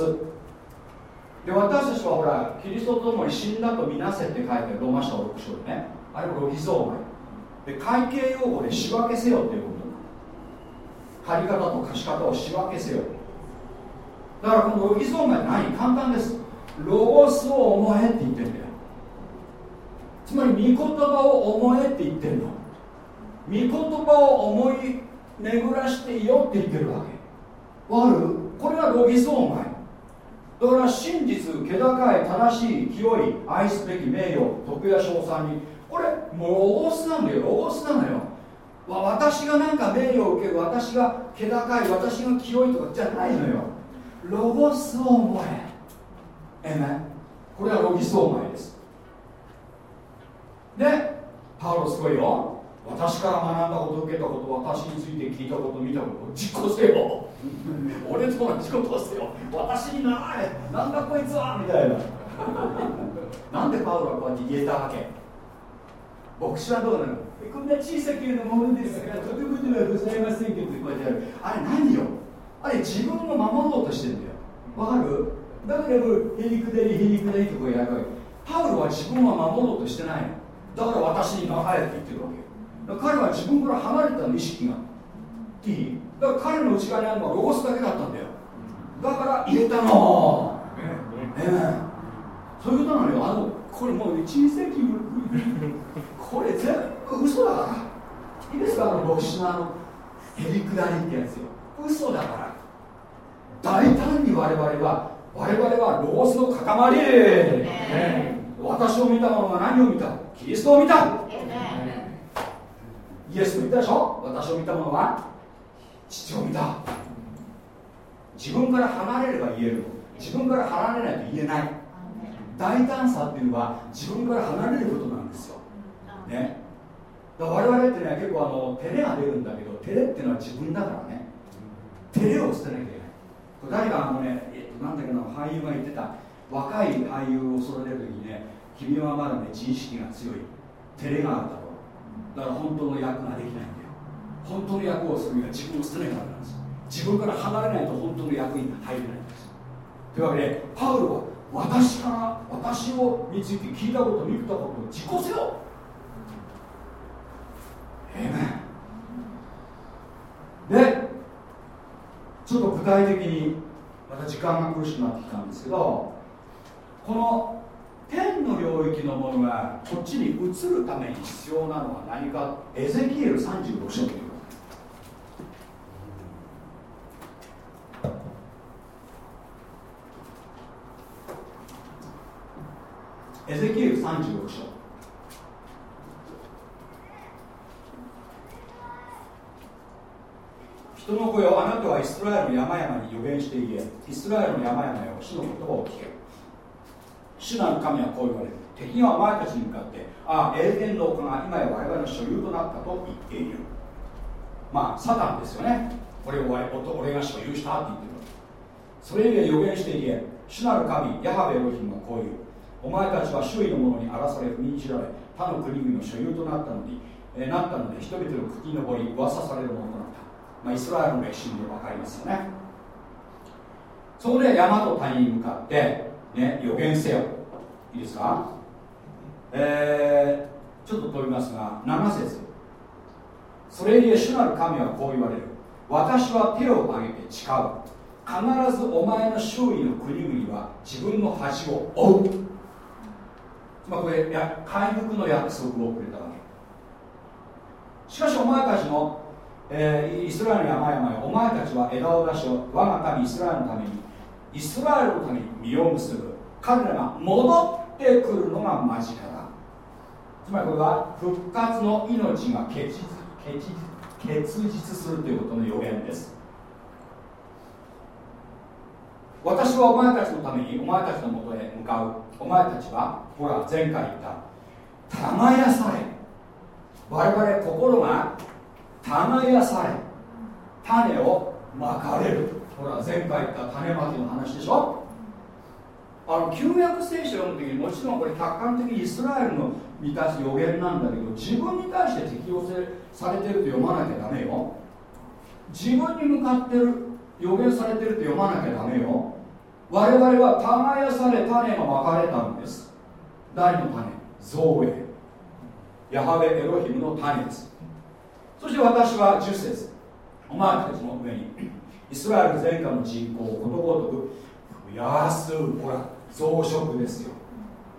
で私たちはほらキリストと共に死んだとみなせって書いてるローマ書6章でね。あれもロギゾーマイ。で会計用語で仕分けせよっていうこと。借り方と貸し方を仕分けせよ。だからこのロギゾーマイ何簡単です。ロゴスを思えって言ってんだよ。つまり御言葉を思えって言ってんの。御言葉を思い巡らしていよって言ってるわけ。わる？これがロギゾーマイだから真実気高い正しい清い愛すべき名誉徳や賞賛に。これもうロゴスなんだよ。ロゴスなのよ。私がなんか名誉を受ける。私が気高い。私が清いとかじゃないのよ。ロゴスを思え。えめこれはロギマイです。でパウロすごいよ。私から学んだこと受けたこと私について聞いたこと見たこと実行せよ。*laughs* 俺と同じことをせよ。私にないなんだこいつはみたいな。*laughs* なんでパウロはこうやって言えたわけ？牧師はどうなの？こんな小さなものですから *laughs* とてもではございませんけど。こうやってある。あれ何よ？あれ自分を守ろうとしてるんだよ。わかる？だからへりくだりへりくだりとこうやるわけパウロは自分を守ろうとしてないの。だから私に仲えって言ってるわけ彼は自分から離れた意識が。いいだから彼の内側にあるのはロゴスだけだったんだよ。だから入れたの、ええ。そういうことなのよ。あのこれもう小さい気分これ全部嘘だから。いいですか？あの牧師のあのへりくだりってやつよ。嘘だから。大胆に我々は我々はロゴスの塊、ね、私を見た者が何を見た？キリストを見た、イエスも言ったでしょ？私を見た者は？父を見た。自分から離れれば言える。自分から離れないと言えない。大胆さっていうのは自分から離れることなんですよ。ね。だから我々ってね結構あの照れが出るんだけど照れっていうのは自分だからね。照れを捨てなきゃいけない。誰かあのね、えっと、なんだけな俳優が言ってた若い俳優を育てる時にね君はまだね自意識が強い。照れがあるだろう。だから本当の役ができないんだよ。本当の役をするには自分を捨てないからなんです自分から離れないと本当の役に入れないんですというわけでパウロは私から私をについて聞いたこと見たことを自己せよ。ええでちょっと具体的にまた時間が苦しくなってきたんですけどこの天の領域のものがこっちに移るために必要なのは何か？エゼキエル35章というエゼキエル36章人の声をあなたはイスラエルの山々に予言して言えイスラエルの山々よ主の言葉を聞け主なる神はこう言われる。敵がお前たちに向かってああ永遠の丘が今や我々の所有となったと言っている。まあサタンですよね。これを俺が所有したって言ってるそれゆえ予言して言え主なる神ヤハベエロヒムはこう言う。お前たちは周囲の者に荒らされ踏みにじられ他の国々の所有となったのに、えー、なったので人々の茎のぼり噂されるものとなった、まあ、イスラエルの歴史で分かりますよね。そこで山と谷に向かって、ね、予言せよ。いいですか？えー、ちょっと飛びますが7節。それゆえ主なる神はこう言われる。私は手を挙げて誓う。必ずお前の周囲の国々は自分の恥を追う。まあ、これや回復の約束をくれたわけ。しかしお前たちの、えー、イスラエルの山々よ。お前たちは枝を出しを我が神イスラエルのためにイスラエルのために実を結ぶ。彼らが戻ってくるのが間近だ。つまりこれは復活の命が結実結実するということの予言です。私はお前たちのためにお前たちのもとへ向かう。お前たちはほら前回言った。耕され。我々心が耕され。種をまかれる。ほら前回言った種まきの話でしょ。あの旧約聖書を読む時にもちろんこれ客観的にイスラエルの満たす予言なんだけど自分に対して適用されてると読まなきゃダメよ。自分に向かってる予言されてると読まなきゃダメよ。我々は耕され種がまかれたんです。誰の種。造営。ヤハベエロヒムの種です。そして私は10節。お前たちの上に。イスラエル全下の人口をことごとく増やす。ほら。増殖ですよ。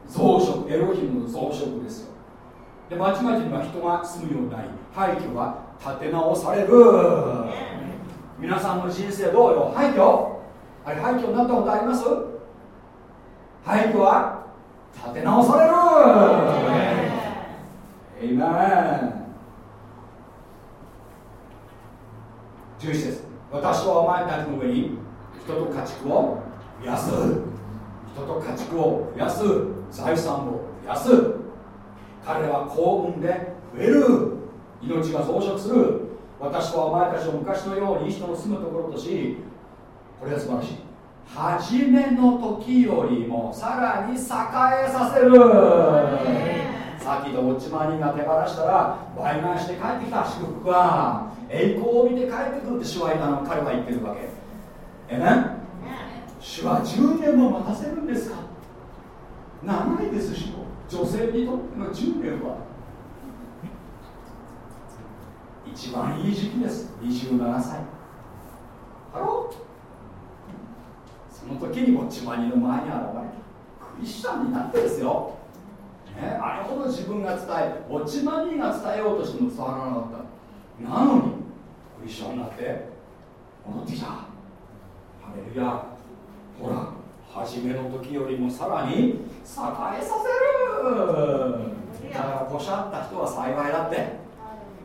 増殖エロヒムの増殖ですよ。で町々には人が住むようになり廃墟は立て直される。皆さんの人生どうよ？廃墟？あれ廃墟になったことあります？廃墟は立て直される。エイメン11節。私はお前たちの上に人と家畜を増やす。人と家畜を増やす財産を増やす。彼らは幸運で増える。命が増殖する。私はお前たちを昔のように人の住むところとしこれは素晴らしい。初めの時よりもさらに栄えさせる。さっきとウォッチマニーが手放したら倍返して帰ってきた。祝福は栄光を見て帰ってくるって主はあの。彼は言ってるわけ。えね主は10年も待たせるんですか？長いですし女性にとっての10年は。一番いい時期です。27歳。ハローその時にウォッチマン・ニーの前に現れたクリスチャンになってですよ、ね、あれほど自分が伝えウォッチマン・ニーが伝えようとしても伝わらなかった。なのにクリスチャンになって戻ってきた。ハレルヤ。ほら初めの時よりもさらに栄えさせる。だからポシャった人は幸いだって。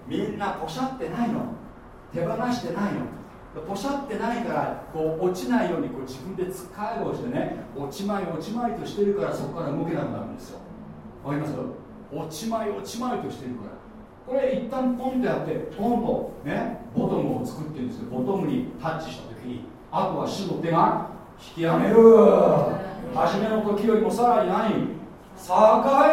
みんなポシャってないの。手放してないの。ポシャってないからこう落ちないようにこう自分でつっかえをしてね落ちまい落ちまいとしてるからそこから動けなくなるんですよ。わかります？落ちまい落ちまいとしてるから。これ一旦ポンとやってポンとねボトムを作ってるんですよ。ボトムにタッチした時に。あとは主の手が引き上げる。初めの時よりもさらに何？栄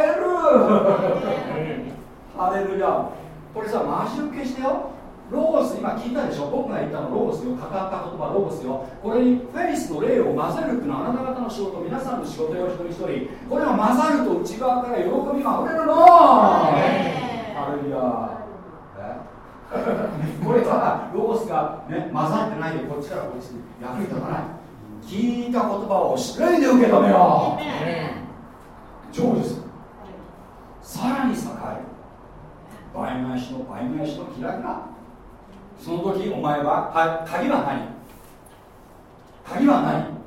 える。*laughs* ハレルヤ。これさマジ受けしてよ。ロゴス今聞いたでしょ？僕が言ったのロゴスよ。語った言葉ロゴスよ。これにフェイスの霊を混ぜるっていうのはあなた方の仕事皆さんの仕事よ一人一人。これが混ざると内側から喜びが溢れるの。あるいはこれはロゴスが、ね、混ざってないでこっちからこっちに。役に立たない聞いた言葉を霊で受け止めよう。成就するさらに栄える。倍返しの倍返しのキラキラその時お前はは鍵は何？鍵は何？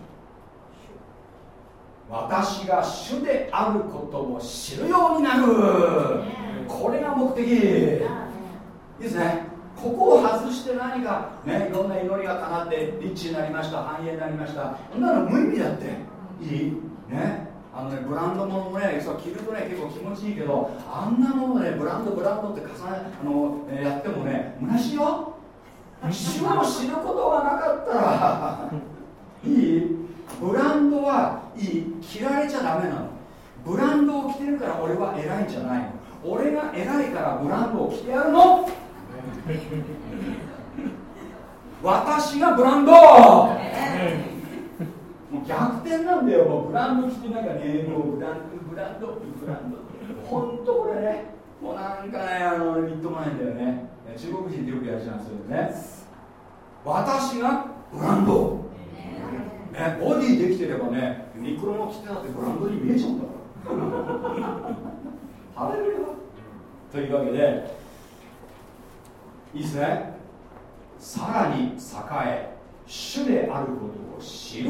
私が主であることを知るようになる。これが目的。いいですねここを外して何かねいろんな祈りが叶ってリッチになりました繁栄になりました。そんなの無意味だって。いい。ね。あのねブランド物もねそう着るとね結構気持ちいいけどあんなものねブランドブランドって重ねあの、えやってもね虚しいよ。主を知ることがなかったら。*laughs* いい。ブランドはいい。着られちゃダメなの。ブランドを着てるから俺は偉いんじゃないの。俺が偉いからブランドを着てやるの私がブランドもう逆転なんだよもうブランド。着てなんかねもうブランドブランドブランド本当これね。もうなんかねあのみっともないんだよね。中国人ってよくやるじゃんそういうのね。私がブランド、ね、ボディできてればねユニクロの着てたってブランドに見えちゃうんだから。ハレルヤというわけでいいですね。さらに栄え主であることを知る。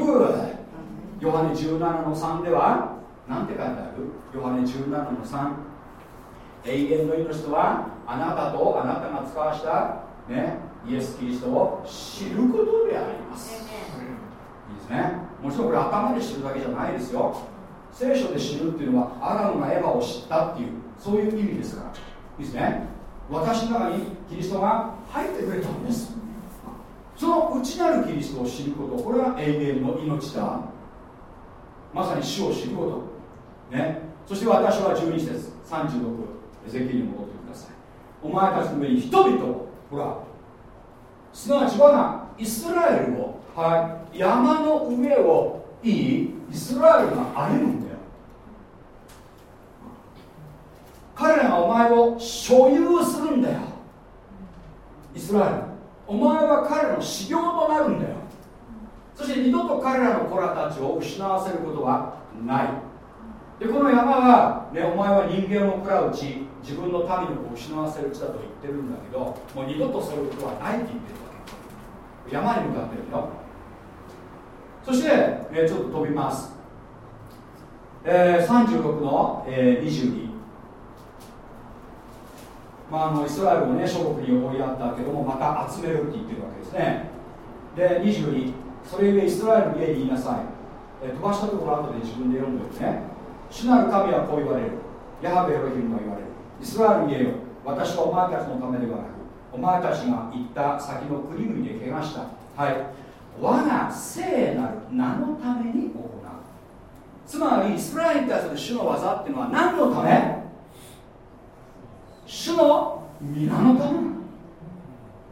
ヨハネ17の3では何て書いてある？ヨハネ17の3永遠の命とはあなたとあなたが使わした、ね、イエス・キリストを知ることであります。いいですね。もちろんこれ頭で知るだけじゃないですよ。聖書で知るっていうのはアダムがエヴァを知ったっていうそういう意味ですから。いいですね私の中にキリストが入ってくれたんです。その内なるキリストを知ることこれは永遠の命だ。まさに死を知ること。ね。そして私は12節36エゼキに戻ってください。お前たちの上に人々をほら。すなわち我がイスラエルを、はい、山の上をいい？イスラエルが歩むんだよ彼らがお前を所有するんだよ。イスラエル。お前は彼らの修行となるんだよ。そして二度と彼らの子らたちを失わせることはない。でこの山は、ね、お前は人間を食らう地自分の民を失わせる地だと言ってるんだけどもう二度とそういうことはないって言ってるわけ。山に向かってるよそして、え、ちょっと飛びます、えー、36の、えー、22まあ、あのイスラエルをね諸国に追いやったけどもまた集めるって言ってるわけですね。で22それゆえイスラエルの家に言いなさい、え、飛ばしたところ後で自分で読んでおいてね。主なる神はこう言われる。ヤハベエロヒムが言われる。イスラエルに言えよ。私はお前たちのためではなくお前たちが行った先の国々で怪我した。はい。我が聖なる名のために行う。つまりイスラエルに対する主の技っていうのは何のため？主の皆のため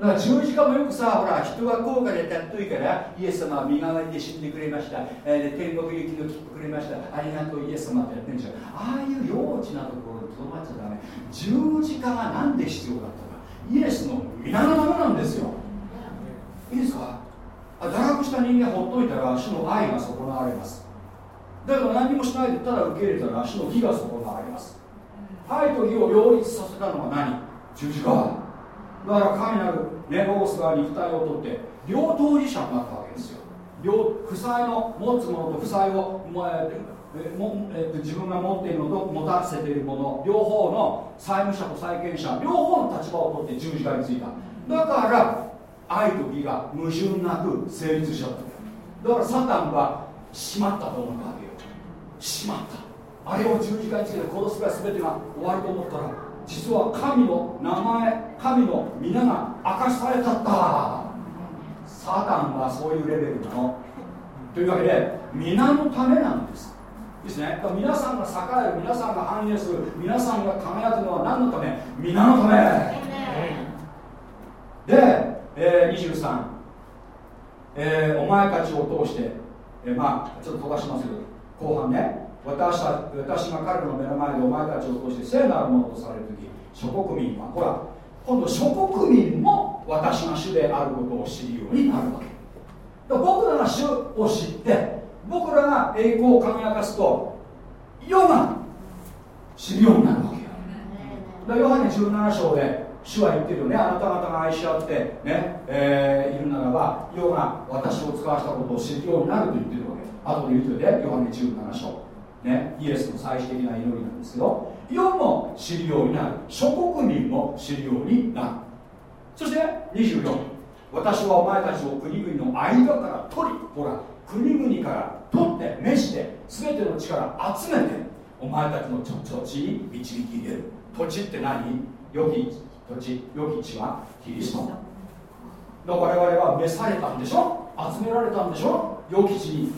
だから十字架もよくさほら人が高価で尊いからイエス様は身代わりで死んでくれました、えー、天国行きの切符くれました。ありがとうイエス様ってやってるんですよああいう幼稚なところにとどまっちゃダメ。十字架が何で必要だったか。イエスの皆のためなんですよ。いいですか？堕落した人間ほっといたら主の愛が損なわれます。だから何もしないでただ受け入れたら主の義が損なわれます。愛と義を両立させたのは何？十字架。だから神なるネゴースが肉体をとって両当事者になったわけですよ。両負債の持つものと負債をえもえー、自分が持っているのと持たせているもの。両方の債務者と債権者両方の立場を取って十字架についた。だから愛と義が矛盾なく成立しちゃった。だからサタンはしまったと思ったわけよ。しまった。あれを十字架につけて殺すが全てが終わると思ったら実は神の名前神の皆が明かされた。ったサタンはそういうレベルなの。というわけで皆のためなんです。ですね。皆さんが栄える皆さんが繁栄する皆さんが輝くのは何のため？皆のため。でえー、23、えー、お前たちを通して、えー、まあちょっと飛ばしますけど後半ね私た私が彼の目の前でお前たちを通して聖なるものとされる時諸国民はほら今度諸国民も私が主であることを知るようになるわけ。僕らが主を知って僕らが栄光を輝かすと世が知るようになるわけよ。だヨハネ17章で主は言ってるよね。あなた方が愛し合ってね、えー、いるならば世が私を使わしたことを知るようになると言ってるわけ。後で言うとねヨハネ17章ねイエスの最終的な祈りなんですけど世も知るようになる。諸国民も知るようになる。そして24私はお前たちを国々の間から取りほら国々から取って召して全ての力集めてお前たちの土地に導き入れる。土地って何？良き土地良き地はキリスト。我々は召されたんでしょ？集められたんでしょ？良き地に。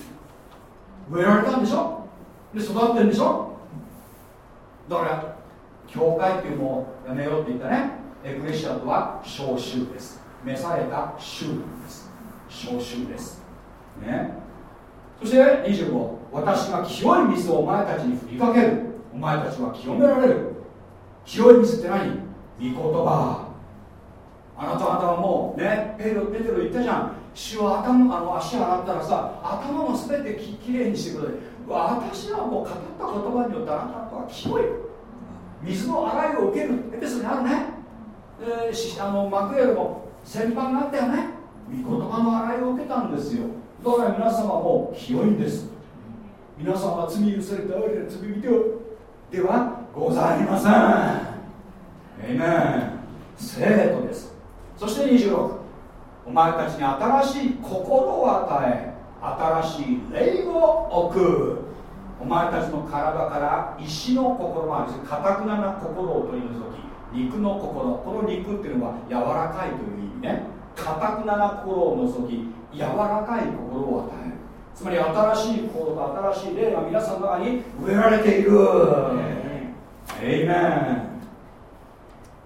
植えられたんでしょ？で育ってるんでしょ？だから教会っていうのをやめようって言ったね。エクレシアとは召集です。召された衆なんです。召集です。ね。そして25私が清い水をお前たちに振りかける。お前たちは清められる。清い水って何？御言葉。あなた方はもうねペロペテロ言ったじゃん。主は頭あの足洗ったらさ頭も全てききれいにしてくれ私はもう語った言葉によってあなた方は清い。水の洗いを受ける。エペソにあるね、えー、あのマクエルも先般があったよね。御言葉の洗いを受けたんですよ。だから皆様も清いんです。皆様は罪許されたわけで罪人。ではございません。エメン生徒です。そして26お前たちに新しい心を与え。新しい霊を置くお前たちの体から石の心もあるしかたくなな心を取り除き肉の心この肉っていうのは柔らかいという意味ね。かたくなな心を除き柔らかい心を与える。つまり新しい心と新しい霊が皆さんの中に植えられている。エイメン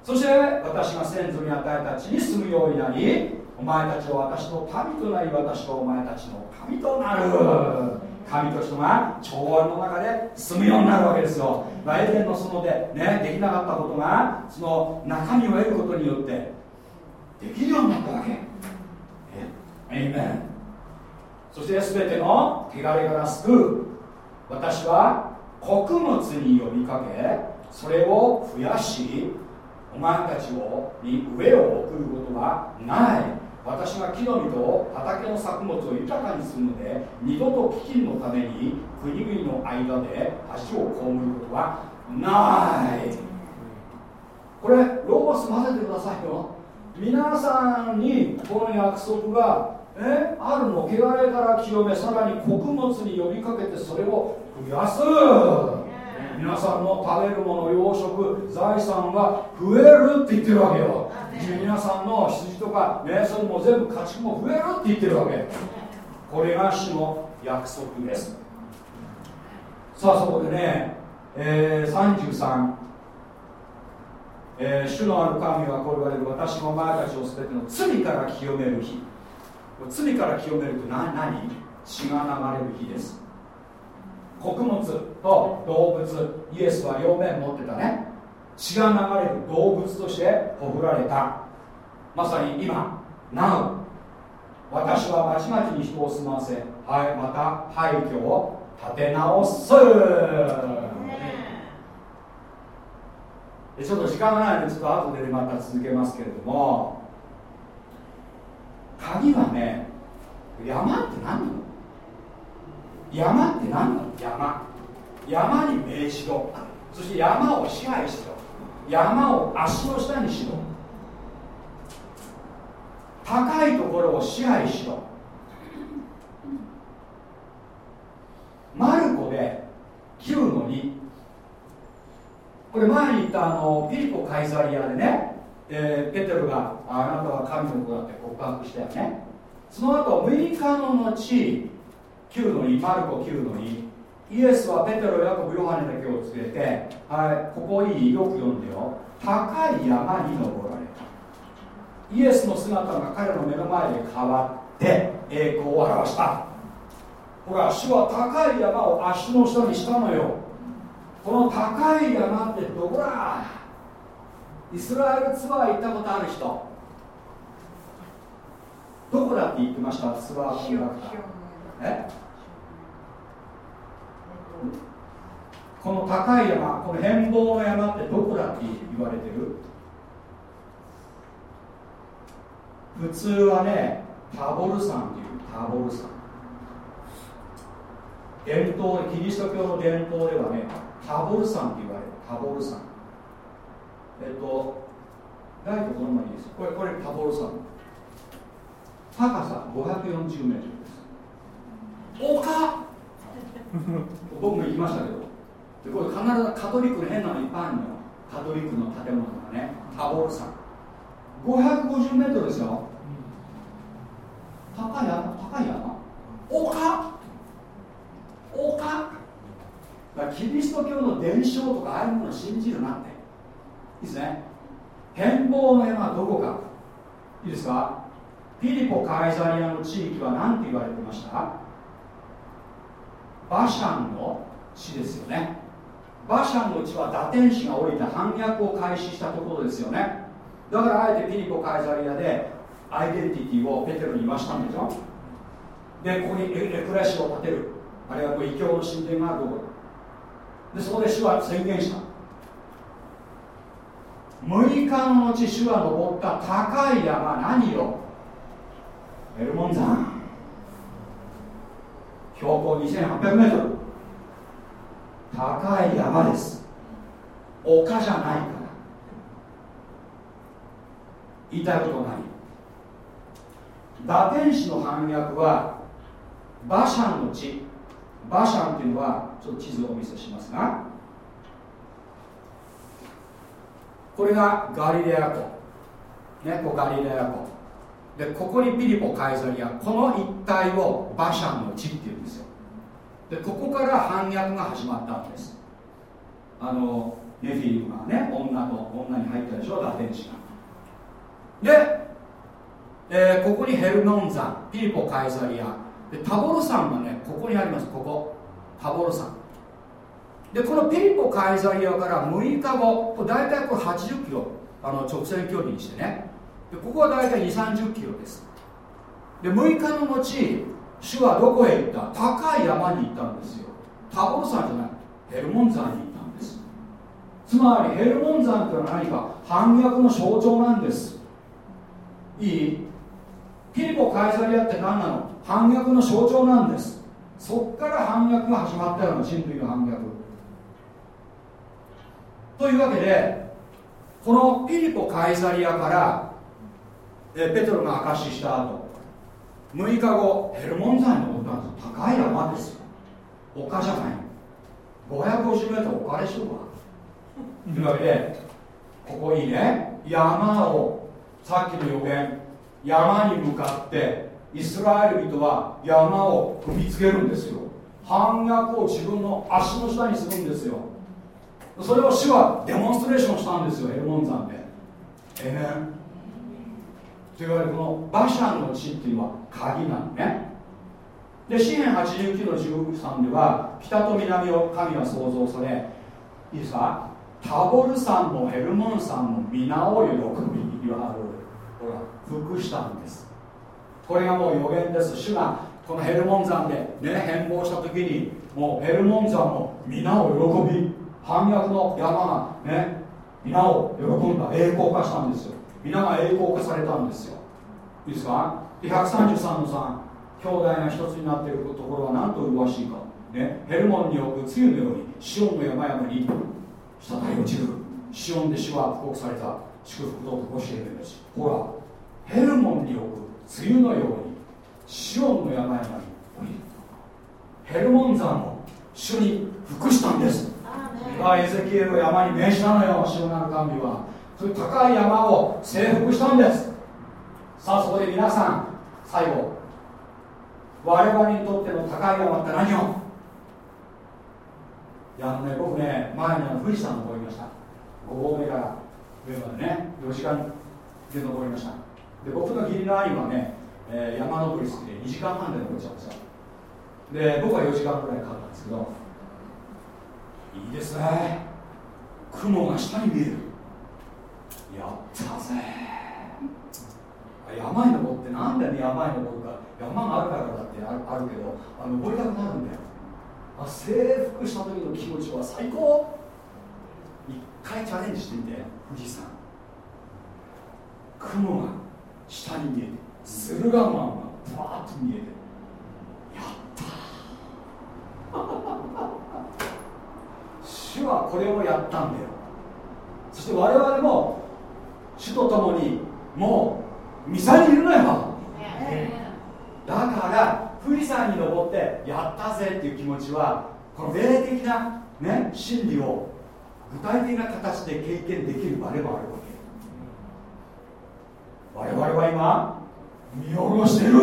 そして私が先祖に与えた地に住むようになりお前たちは私の民となり私はお前たちの神となる。神と人が調和の中で住むようになるわけですよ、まあ、エデンの園で、ね、できなかったことがその中身を得ることによってできるようになったわけ。えエイメンそして全ての汚れから救う。私は穀物に呼びかけそれを増やしお前たちをに上を送ることはない私が木の実と畑の作物を豊かにするので二度と飢饉のために国々の間で橋を被ることはない。これローマス混ぜてくださいよ。皆さんにこの約束がえあるの汚れから清めさらに穀物に呼びかけてそれを増やす。皆さんの食べるもの養殖財産が増えるって言ってるわけよ。皆さんの羊とかねそれも全部家畜も増えるって言ってるわけ。これが主の約束です。さあそこでね、えー、33、えー、主のある神はこう言われる。私の前たちを全ての罪から清める日。罪から清めると何何？血が流れる日です。穀物と動物イエスは両面持ってたね。血が流れる動物としてほふられた。まさに今 Now 私はまちまちに人を住ませはいまた廃墟を立て直す。ちょっと時間がないのでちょっと後でまた続けますけれども鍵はね山って何なの？山って何なの？山。山に命じろ。そして山を支配しろ。山を足の下にしろ。高いところを支配しろ。マルコで9の2これ前に言ったあのピリポ・カイザリアでね、えー、ペテロがあなたは神の子だって告白したよね。その後6日の後9の2マルコ9の2イエスはペテロヤコブヨハネだけを連れてはいここいいよく読んでよ。高い山に登られた。イエスの姿が彼の目の前で変わって栄光を表した。ほら主は高い山を足の下にしたのよ。この高い山ってどこだ？イスラエルツアー行ったことある人。どこだって言ってました？ツアーコンダクター。え？この高い山この変貌の山ってどこだって言われてる？普通はねタボル山っていうタボル山。伝統キリスト教の伝統ではねタボル山って言われるタボル山。えっとライトこのままいいですこれこれタボル山。高さ540メートル。丘僕も行きましたけどでこれ必ずカトリックの変なのいっぱいあるのよ。カトリックの建物がね。タボール山550メートルですよ。高い山？高い山？丘丘だキリスト教の伝承とかああいうものを信じるなんて。いいですね。変貌の山はどこか。いいですか？ピリポ・カイザリアの地域は何て言われてました？バシャンの地ですよね。バシャンの地は打天使が降りた反逆を開始したところですよね。だからあえてピリポ・カイザリアでアイデンティティをペテロに言わしたんでしょ。でここにレクラシを建てる。あるいはこう異教の神殿があるところ。でそこで主は宣言した。6日の後主は登った高い山。何よ。エルモン山。標高2800メートル。高い山です。丘じゃないから。言いたいことない。打天使の反逆はバシャンの地。バシャンっていうのはちょっと地図をお見せしますが。これがガリレア湖。ねここガリレア湖。でここにピリポカイザリアこの一帯をバシャンの地っていうんですよ。でここから反逆が始まったんです。あのネフィリムがね女と女に入ったでしょラテン師が。で、えー、ここにヘルモン山ピリポカイザリアでタボル山がねここにあります。ここ。タボル山。でこのピリポカイザリアから6日後大体これ80キロあの直線距離にしてね。でここは大体2 3 0キロです。で6日の後主はどこへ行った？高い山に行ったんですよ。タボル山じゃない。ヘルモン山に行ったんです。つまりヘルモン山というのは何か？反逆の象徴なんです。いい？ピリポカイザリアって何なの？反逆の象徴なんです。そっから反逆が始まったような人類の反逆。というわけでこのピリポカイザリアからえペトロが証しした後6日後ヘルモン山に登ったんです。高い山ですよ。丘じゃない。550メートル丘でしょうかというわけでここいいね。山をさっきの予言山に向かってイスラエル人は山を踏みつけるんですよ。反逆を自分の足の下にするんですよ。それを主はデモンストレーションしたんですよエルモン山で。ええー、といわけでこのバシャンの地っていうのは鍵なのね。で詩篇89の13では北と南を神は創造されいいですかタボル山もヘルモン山も皆を喜び言われるほら服したんです。これがもう予言です。主がこのヘルモン山でね変貌した時にもうヘルモン山も皆を喜び反逆の山がね皆を喜んだ栄光化したんですよ。皆が栄光化されたんですよ。いいですか？133の3兄弟が一つになっているところは何と麗しいか、ね、ヘルモンに置く梅雨のようにシオンの山々に滴り落ちる。シオンで死は布告された。祝福とこしえるですほらヘルモンに置く梅雨のようにシオンの山々に降りる。ヘルモン山も主に服したんです。がエゼキエルを山に命じたのよ。シオナル神はそういう高い山を征服したんです。さあそこで皆さん最後我々にとっての高い山って何を？いやあのね僕ね前にあの富士山登りました。5合目から上までね4時間で登りました。で僕の義理の兄はね、えー、山登り好きで2時間半で登っちゃうんですよで僕は4時間ぐらいかかったんですけどいいですね。雲が下に見える。やったぜ。山に登ってなんで山に登るか山があるからだってあるけどあ登りたくなるんだよ。あ征服した時の気持ちは最高。一回チャレンジしてみて富士山雲が下に見えて駿河湾がバーッと見えてやった主はこれをやったんだよ。そして我々も主と共にもうミサにいるのよ。だから富士山に登ってやったぜっていう気持ちはこの霊的なね真理を具体的な形で経験できる場でもあるわけ。我々は今見下ろしてる。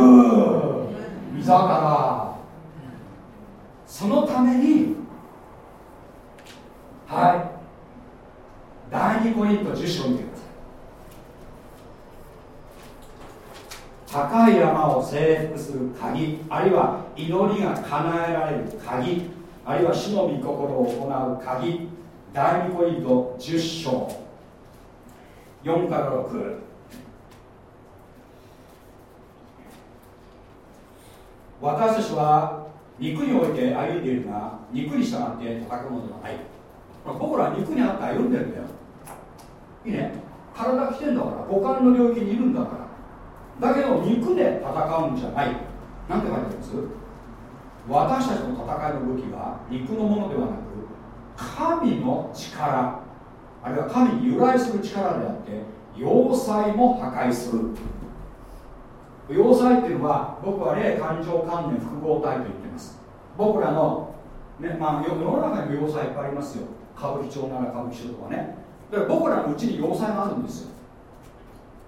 見から。そのためにはい。第2コリント10章を見てください。高い山を征服する鍵あるいは祈りが叶えられる鍵あるいは死の御心を行う鍵第2コリント10章。4から6私たちは肉において歩んでいるが肉に従って戦うのではない。僕らは肉にあって歩んでるんだよ。いいね。体来てんだから。五感の領域にいるんだから。だけど肉で戦うんじゃない。なんて書いてあります？私たちの戦いの武器は肉のものではなく神の力。あるいは神に由来する力であって要塞も破壊する。要塞っていうのは僕は霊感情関連複合体と言ってます。僕らの、ねまあ、世の中にも要塞いっぱいありますよ。歌舞伎町なら歌舞伎町とかね。だから僕らのうちに要塞があるんですよ。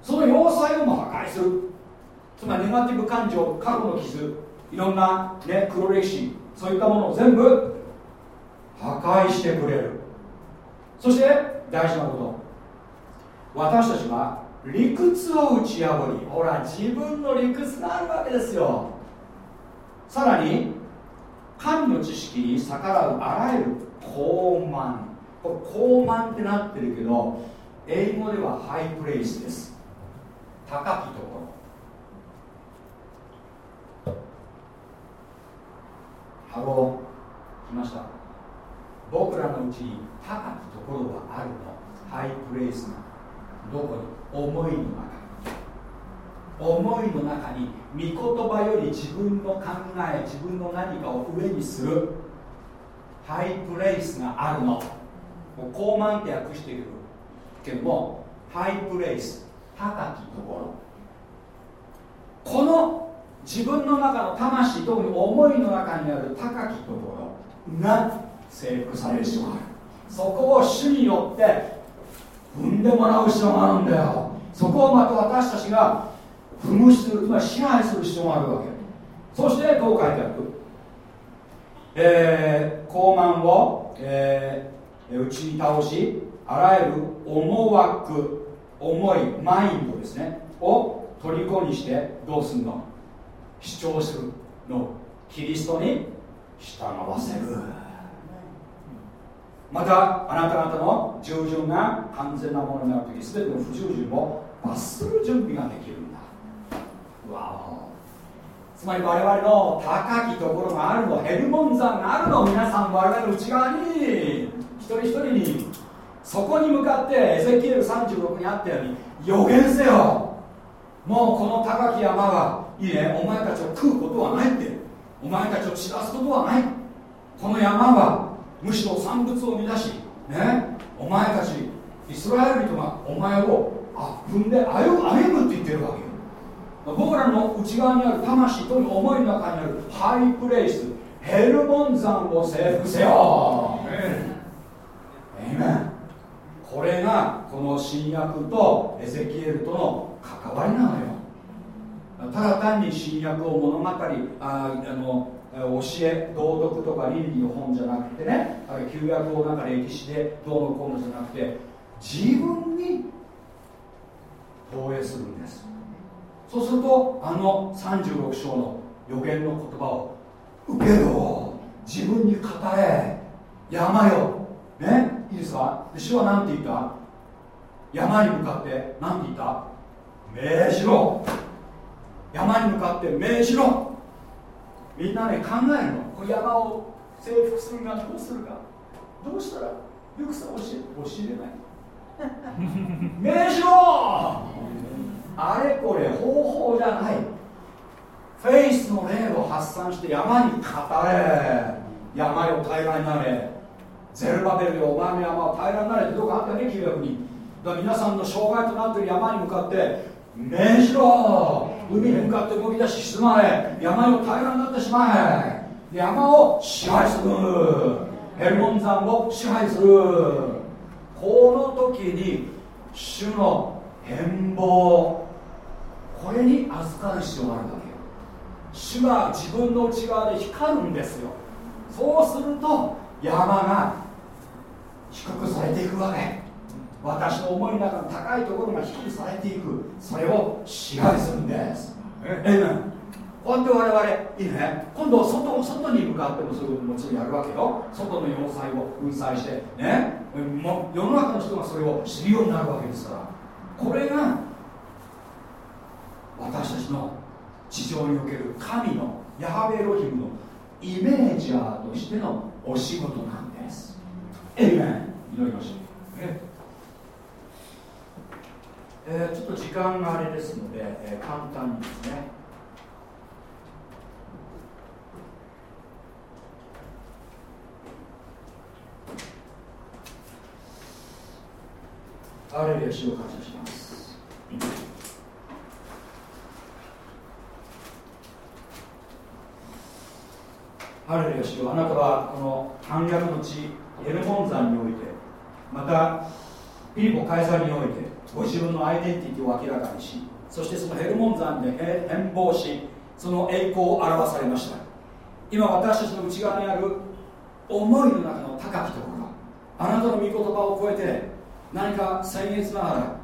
その要塞をも破壊する。つまりネガティブ感情過去の傷いろんな、ね、黒歴史そういったものを全部破壊してくれる。そして大事なこと。私たちは理屈を打ち破りほら自分の理屈があるわけですよ。さらに神の知識に逆らうあらゆる高慢。これ高慢ってなってるけど英語では high place です。高きところ。ハロー来ました。僕らのうちに高きところがあるの。 high place がどこに？思いの中。思いの中に御言葉より自分の考え自分の何かを上にする。ハイプレイスがあるの。高慢って訳しているけどもハイプレイス。高きところこの自分の中の魂特に思いの中にある高きところが征服される必要がある。そこを主によって踏んでもらう必要があるんだよ。そこをまた私たちが踏む必要つまり支配する必要があるわけそしてどう書いてある。えー、高慢を、えー、打ち倒しあらゆる思惑思いマインドですね。を虜にしてどうするの？主張するの。キリストに従わせる。またあなた方の従順が完全なものになるとき全ての不従順を罰する準備ができるんだ。わお。つまり我々の高きところがあるの。ヘルモン山があるの。皆さん我々の内側に。一人一人にそこに向かってエゼキエル36にあったように予言せよ。もうこの高き山はいいねお前たちを食うことはないって。お前たちを散らすことはない。この山はむしろ産物を生み出しねお前たちイスラエル人がお前をあ踏んで歩むって言ってるわけよ。僕らの内側にある魂という思いの中にあるハイプレイスヘルモン山を征服せよ。エイメン。これがこの新約とエゼキエルとの関わりなのよ。ただ単に新約を物語ああの教え道徳とか倫理の本じゃなくてねあ旧約をなんか歴史でどうのこうのじゃなくて自分に投影するんです。そうするとあの36章の予言の言葉を受けろ自分に語れ。山よ。ね。いいですか？主は何て言った？山に向かって何て言った？命じろ。山に向かって命じろ。みんなね考えるの。こ山を征服するにはどうするか。どうしたらよくさ教え教えれない。*laughs* 命じろ。あれこれ方法じゃない。フェイスの霊を発散して山に語れ。山よ平らになれ。ゼルバベルでお前の山は平らになれてどこかあったね旧約に。だから皆さんの障害となっている山に向かって命じろ海に向かって動き出し沈まれ山よ平らになってしまえ。山を支配する。ヘルモン山を支配する。この時に主の変貌これに預かる必要があるわけ主が自分の内側で光るんですよ。そうすると山が低くされていくわけ。私の思いの中の高いところが低くされていく。それを支配するんです。ええこうやって我々いいね。今度外外に向かってもそういうこともちろんやるわけよ。外の要塞を粉砕してね。もう世の中の人がそれを知るようになるわけですから。これが私たちの地上における神のヤハベエロヒムのイメージャーとしてのお仕事なんです。エイメン祈りましょう。ええー、ちょっと時間があれですので、えー、簡単にですね。アレルヤ主を感謝します。ハレルヤ主よあなたはこの反逆の地ヘルモン山においてまたピリポカイサルにおいてご自分のアイデンティティを明らかにしそしてそのヘルモン山で変貌しその栄光を表されました。今私たちの内側にある思いの中の高きところあなたの御言葉を超えて何か僭越ながら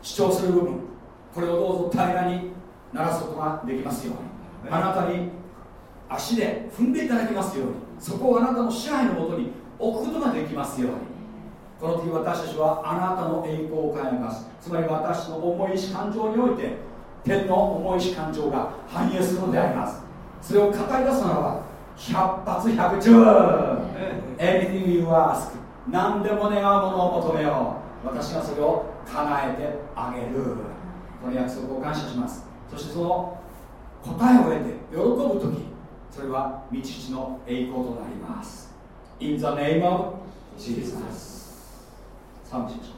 主張する部分これをどうぞ平らにならすことができますように。あなたに足で踏んでいただきますように。そこをあなたの支配のもとに置くことができますように。この時私たちはあなたの栄光を変えます。つまり私の重い意志感情において天の重い意志感情が反映するのであります。それを語り出すならば百発百中。Anything you ask 何でも願うものを求めよう。私がそれを叶えてあげる。この約束を感謝します。そしてその答えを得て喜ぶ時。それは道父の栄光となります。In the name of Jesus 賛美しましょ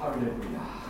うハレルヤ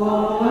com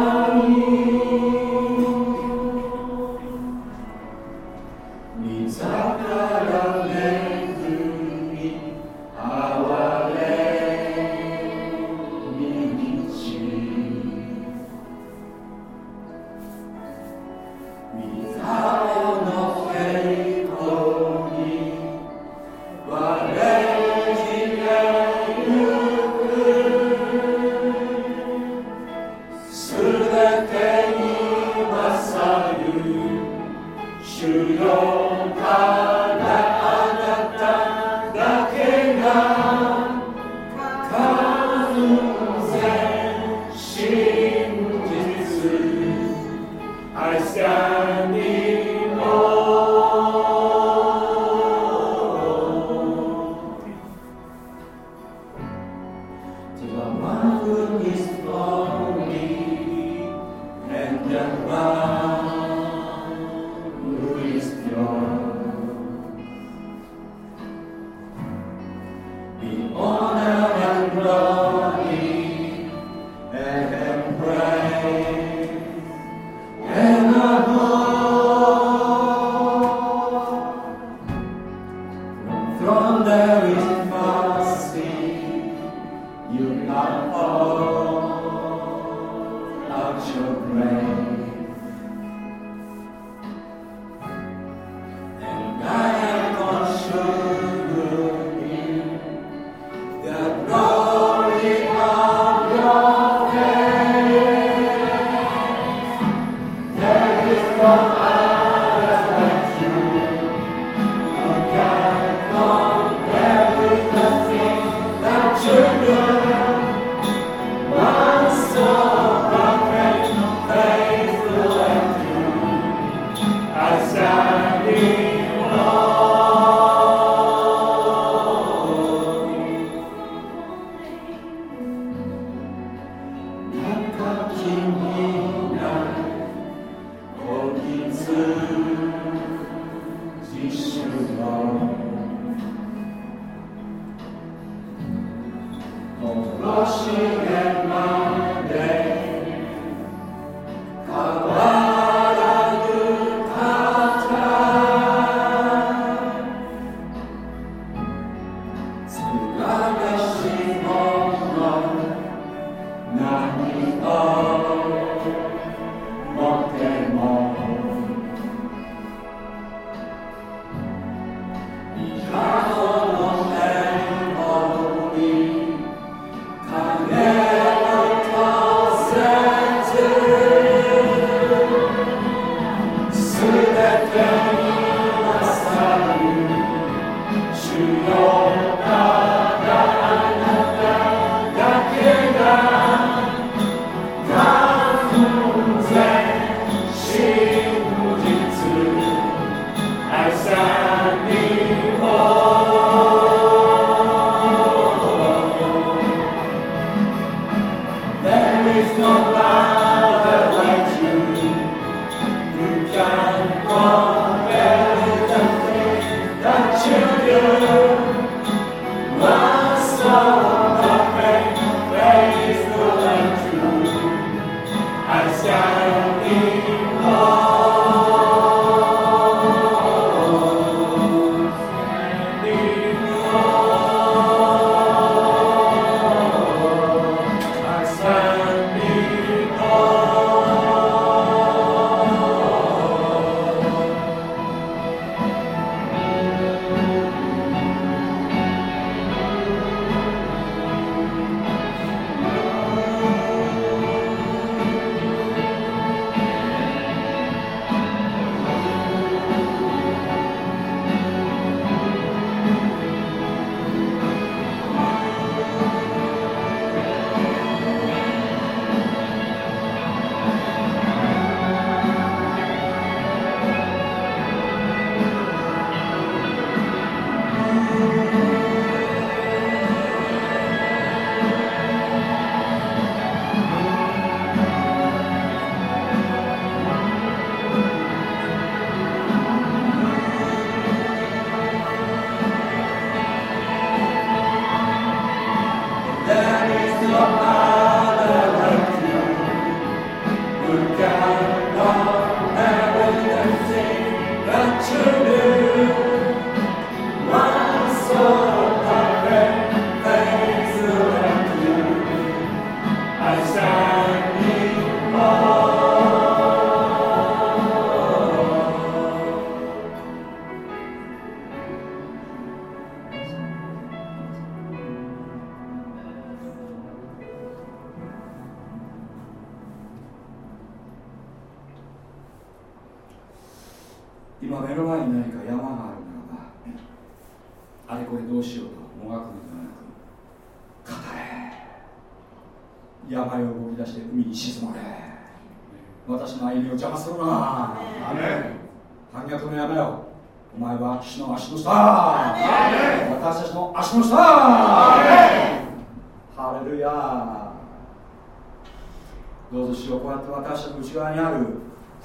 どうぞ主よこうやって私たちの内側にある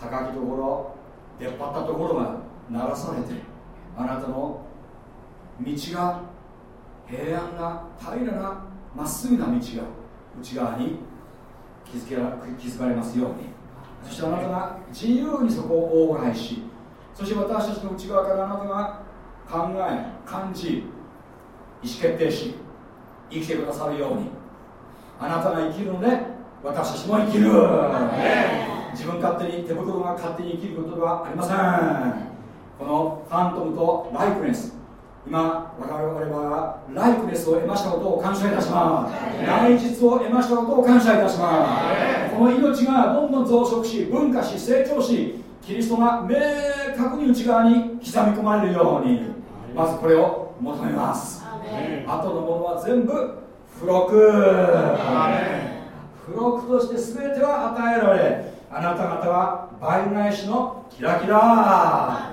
高きところ出っ張ったところが鳴らされてあなたの道が平安な平らなまっすぐな道が内側に気づけら気づかれますように。そしてあなたが自由にそこを往来しそして私たちの内側からあなたが考え感じ意思決定し生きてくださるように。あなたが生きるので私たちも生きる、自分勝手に手袋が勝手に生きることではありません。このファントムとライクネス。今我々はライクネスを得ましたことを感謝いたします。内実を得ましたことを感謝いたします。この命がどんどん増殖し分化し成長しキリストが明確に内側に刻み込まれるようにまずこれを求めます。後のものは全部付録。付録として全ては与えられあなた方は倍返しのキラキラ。あ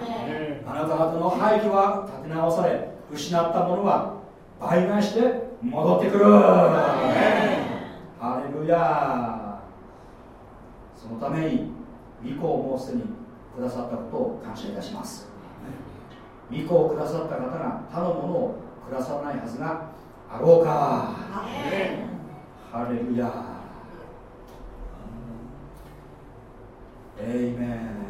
なた方の廃棄は立て直され失ったものは倍返して戻ってくる。ハレルヤそのために御子をもうすでにくださったことを感謝いたします。御子をくださった方が他のものをくださらないはずがあろうか。ハレルヤエイメン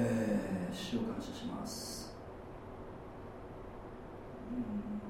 えー、主を感謝します、うん。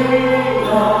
Maria.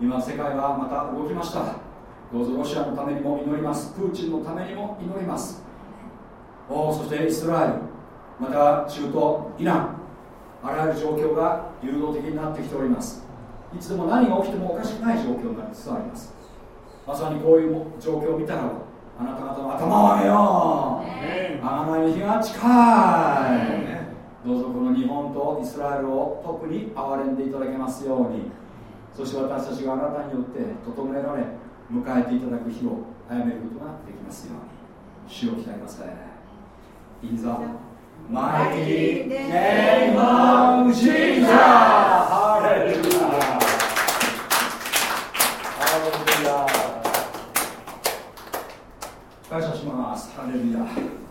今世界はまた動きました。どうぞロシアのためにも祈ります。プーチンのためにも祈ります。おそしてイスラエルまた中東イラン。あらゆる状況が流動的になってきております。いつでも何が起きてもおかしくない状況になりつつあります。まさにこういう状況を見たらあなた方の頭を上げよ。うあがない日が近い。どうぞこの日本とイスラエルを特に憐れんでいただけますように。そして私たちがあなたによって整えられ迎えていただく日を早めることができますように。主を鍛えますね。In the mighty name of Jesus! ハレルヤハレルヤ感謝します。ハレルヤ。